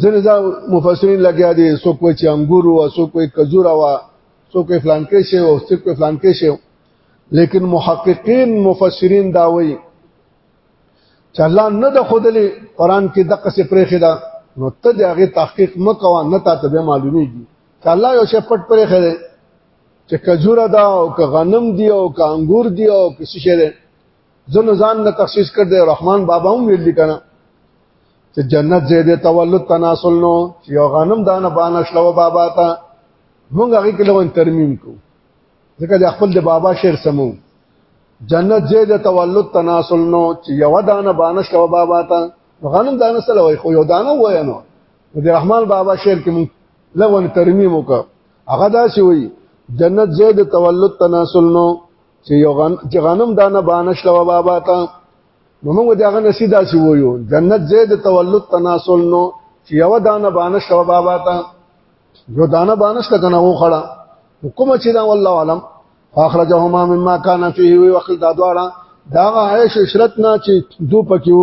ځنه دا مفسرین لګیا دي سو کوی چې انګور او سو کوی کجور او سو کوی فلان کې شی او سو کوی فلان کې شی لیکن محققین مفسرین دا وایي چې الله نه د خودلې قران کې د قصې پرېخې دا نو ته د هغه تحقیق مکو نه تا ته معلومیږي چې الله یو شی پټ پرېخې چې کجوره ده او که غنم دی او که انګور دی او که څه شی ده زنه ځان نه تخصیص کړ دی رحمان بابا هم ویل کنه چې جنت زیاده تولد تناسل نو چې یو غنم دانه بانه شلو بابا ته موږ هغه کلو ترمیم کو ځکه د خپل د بابا شعر سمو جنت زیاده تولد تناسل نو چې یو دانه بانه شلو بابا ته غنم دانه سره وای خو یو دانه وای نو د رحمان بابا شعر کې موږ لغون ترمیم وکړ هغه دا سی وی جنت زید تولد تناسل نو چې یو غن چې غنم دانه بانش لوا بابا تا نو موږ دغه نصیدا سی ویو جنت زید تولد تناسل نو چې یو دانه بانش لوا بابا تا یو دانه بانش لکنه و خړه حکم چې دا والله علم اخرجهما مما كان فيه وي وقل دا دواړه دا عائش عشرت نه چې دو پکيو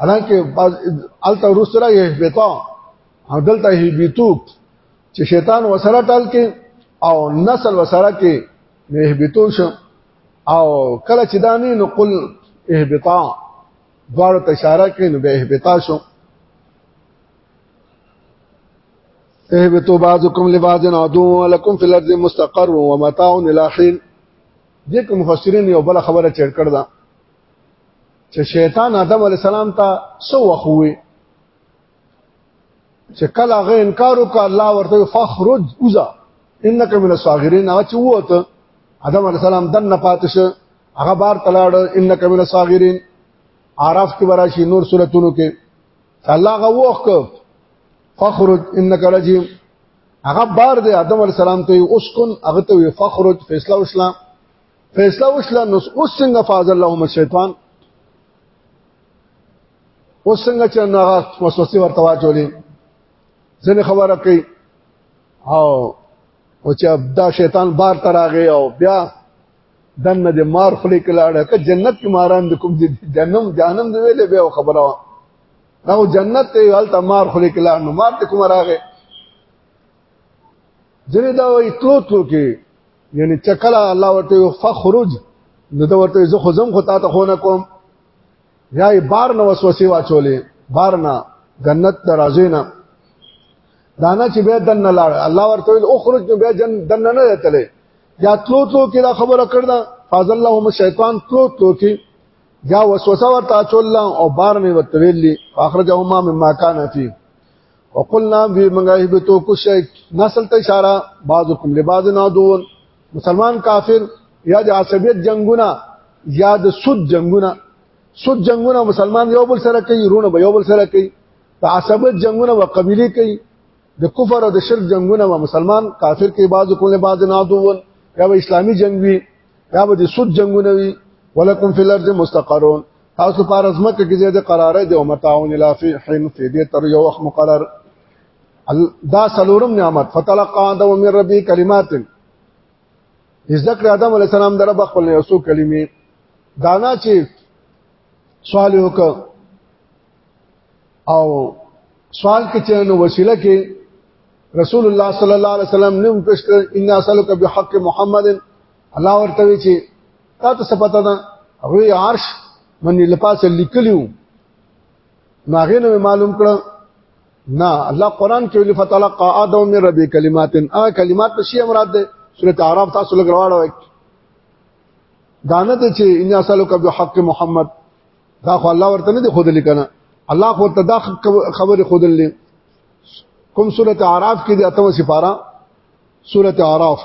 حالانکه بعض الته روس سره یې بیتا او دلته یې بیتو چې شیطان وسره ټال کې او نسل وسره کې نه بیتو شو او کله چې دانی نو قل اهبطا دوار ته اشاره کوي نو به اهبطا شو اهبطوا بعضكم لبعض عدو ولكم في الارض مستقر ومتاع الى حين دغه مفسرین یو بل خبره چیر کړ دا چې شیطان آدم علی السلام ته سو وخوي چې کله هغه انکار وکړ الله ورته فخرج اوزا انک من الصاغرین هغه چې وته آدم علی السلام دنه پاتش هغه بار تلاړ انک من الصاغرین عرف کې براشي نور سوراتونو کې الله هغه وخت فخرج انک رجیم هغه بار دی آدم علی السلام ته اوس کن هغه ته فخرج فیصله اسلام فیصله وشله نو اوس څنګه فاز اللهم الشیطان اوس څنګه چې ناغه وسوسه ورته واچولې ځنه خبره کوي او او چې دا شیطان بار تراغه او بیا دنه د مار خلی کلاړه که جنت کې ماران د کوم دي جنم جانم دی ویلې به خبره دا جنت ته حالت مار خلی کلاړ نو مار ته کوم راغه ځنه دا وایي تلو تلو کې یعنی چکلا الله ورته فخرج نو دا ورته زه خزم خو تا ته خو نه کوم یا بار نه وسوسه واچولې بار نه جنت درازې نه دانا چې به دن لاړ الله ورته ویل اخرج نو به جن دن نه راتلې یا تلو تلو کې دا خبره کړدا فاضل اللهم شیطان تلو تلو کې یا وسوسه ورته اچول او بار نه ورته ویلې اخرجهما مما کان فيه وقلنا به منګه هبتو کو شي نسل ته اشاره بعضکم لبعض نادون مسلمان کافر یا د عصبیت جنگونه یا د سود جنگونه سود جنگونه مسلمان یو بل سره کوي رونه به یو بل سره کوي د عصبیت جنگونه و قبيله کوي د کفر او د شرک جنگونه و مسلمان کافر کې بعضکم لبعض نادون یا به اسلامي جنگ وي یا به د سود جنگونه وي ولکم فی الارض مستقرون تاسو پر ازمه کې ځای د قرار دی او متاون الافی حين فی دې تر یو وخت مقرر دا سلورم نعمت فتلقى ادم من ربي كلمات ذکر ادم علی السلام در رب خپل یو څو کلمې دانا چې سوال وک او سوال کې چې نو وسیله کې رسول الله صلی الله علیه وسلم نوم پیش کړ ان اصلک بحق محمد الله ورته چې تا ته سپتا ده هغه عرش منی لپاسه لیکلیو ناغه نو معلوم کړه نه الله قران کې ویل فتلقى ادم من ربي كلمات ا کلمات په شی مراد ده سوره اعراف تاسو لګراوړو دانه ته چې ان اصلو کب حق محمد دا خو الله ورته نه دی خود لیکنه الله خو ته دا خبره خود لې کوم سوره اعراف کې د اتمه سپاره سوره اعراف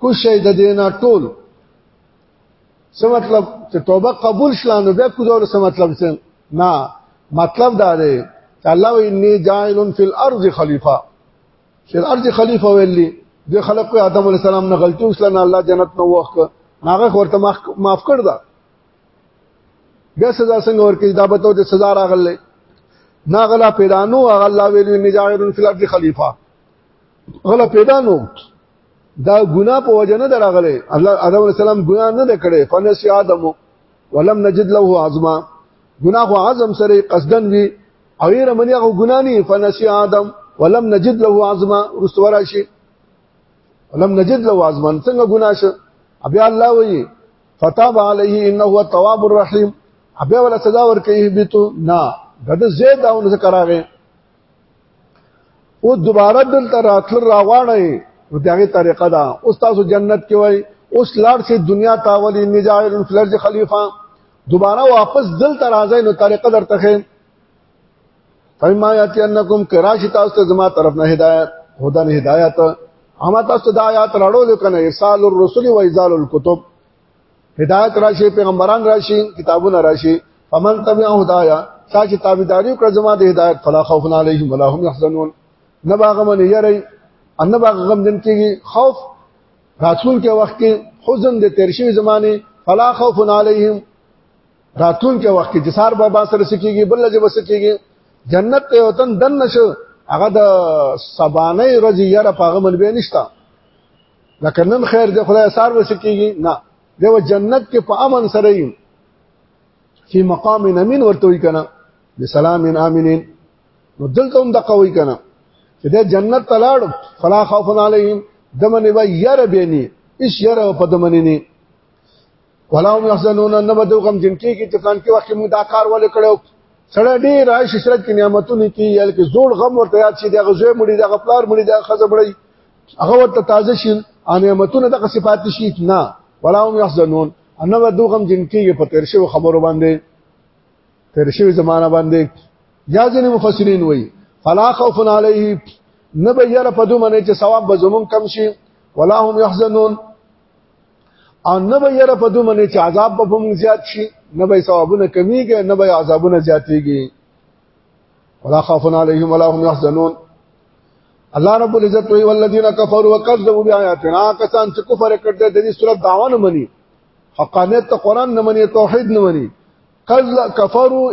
کوشي د دینا ټول څه مطلب چې توبه قبول شلانو بیا کوزول څه مطلب څه نه مطلب دا دی چې الله وی انی جاعل فی الارض خلیفہ چې الارض خلیفہ ویلی د خلقو آدم علی السلام نه غلطی وسلنه الله جنت نو وخت هغه ورته معاف کړ دا بیا سزا څنګه ورکې دا به ته سزا راغله ناغلا پیرانو هغه الله ویلی نجاعل فی الارض خلیفہ غلا پیدا نوکت دا ګنا په وجه نه دراغله الله آدم علی السلام ګنا نه کړي فنسی آدم ولم نجد له عظما ګنا خو عظم سره قصدن وی او یې رمنی هغه ګنا نه فنسی آدم ولم نجد له عظما رستورا شي ولم نجد له عظما څنګه ګنا شه بیا الله وی فتاب علیه انه هو التواب الرحیم بیا ولا سزا ورکه بیتو نه دغه زید او نه کراغه او دوباره دلته راتل راغواړی نو دغه طریقه ده اوس تاسو جنت کې وای اوس لاړ سي دنیا ته ولي نجائل الفلرز خلیفہ دوباره واپس دلته راځي نو طریقه درته خې فما یاتی انکم کراشی تاسو ته زما طرف نه هدایت هدن هدایت اما تاسو د آیات راړو لکنه ارسال الرسل و ایزال الكتب هدایت راشي پیغمبران راشي کتابونه راشي فمن تبع هدايا ساج تابعداري کړ زما د هدایت فلا خوف عليهم ولا هم يحزنون نه باغ من یری ان باغ غم دن کیږي خوف راتلون کې وخت کې حزن د تیر شوی زمانه فلا خوف عليهم راتلون کې وخت کې جسار بابا سره سکیږي بل لږه بس کیږي جنت ته وطن دن نشو هغه د سبانه رضی یره پاغه من به نشتا لکه نن خیر د خدای سار وسکیږي نه دیو جنت کې په امن سره یو فی مقام امین ورته وی کنه بسلام امنین نو دلته هم د قوی کنه چې د جنت تلاړ فلا خوف علیهم دمن و یره بینی اس یره په دمنینی ولا هم يحزنون نه بدو غم جن کې کې تفلان کې وخت موږ دا کار ولې کړو سره ډیر رائے شرک کې نعمتونه کې یل کې زوړ غم ورته یاد شي دغه زوی مړي دغه پلار مړي دغه خزه مړي هغه ورته تازه شي نعمتونه دغه صفات شي نه ولا هم يحزنون نه بدو غم جن کې په تیر شو خبرو باندې تیر شو زمانہ باندې یا ځینې مفسرین وایي فلا خوف علیه نه به یره په دومره چې ثواب به زمون کم شي ولا هم يحزنون او نه به یره په دوه منې چې عذاب به هم زیات شي نه به ثوابونه کمیږي نه به عذابونه زیاتېږي ولا خوفن علیهم ولا هم يحزنون الله رب العزت وی والذین کفروا وکذبوا بآیاتنا کسان چې کفر کړ دې د دې صورت داوانه مني حقانیت ته قران نه مني توحید نه مني کذ کفروا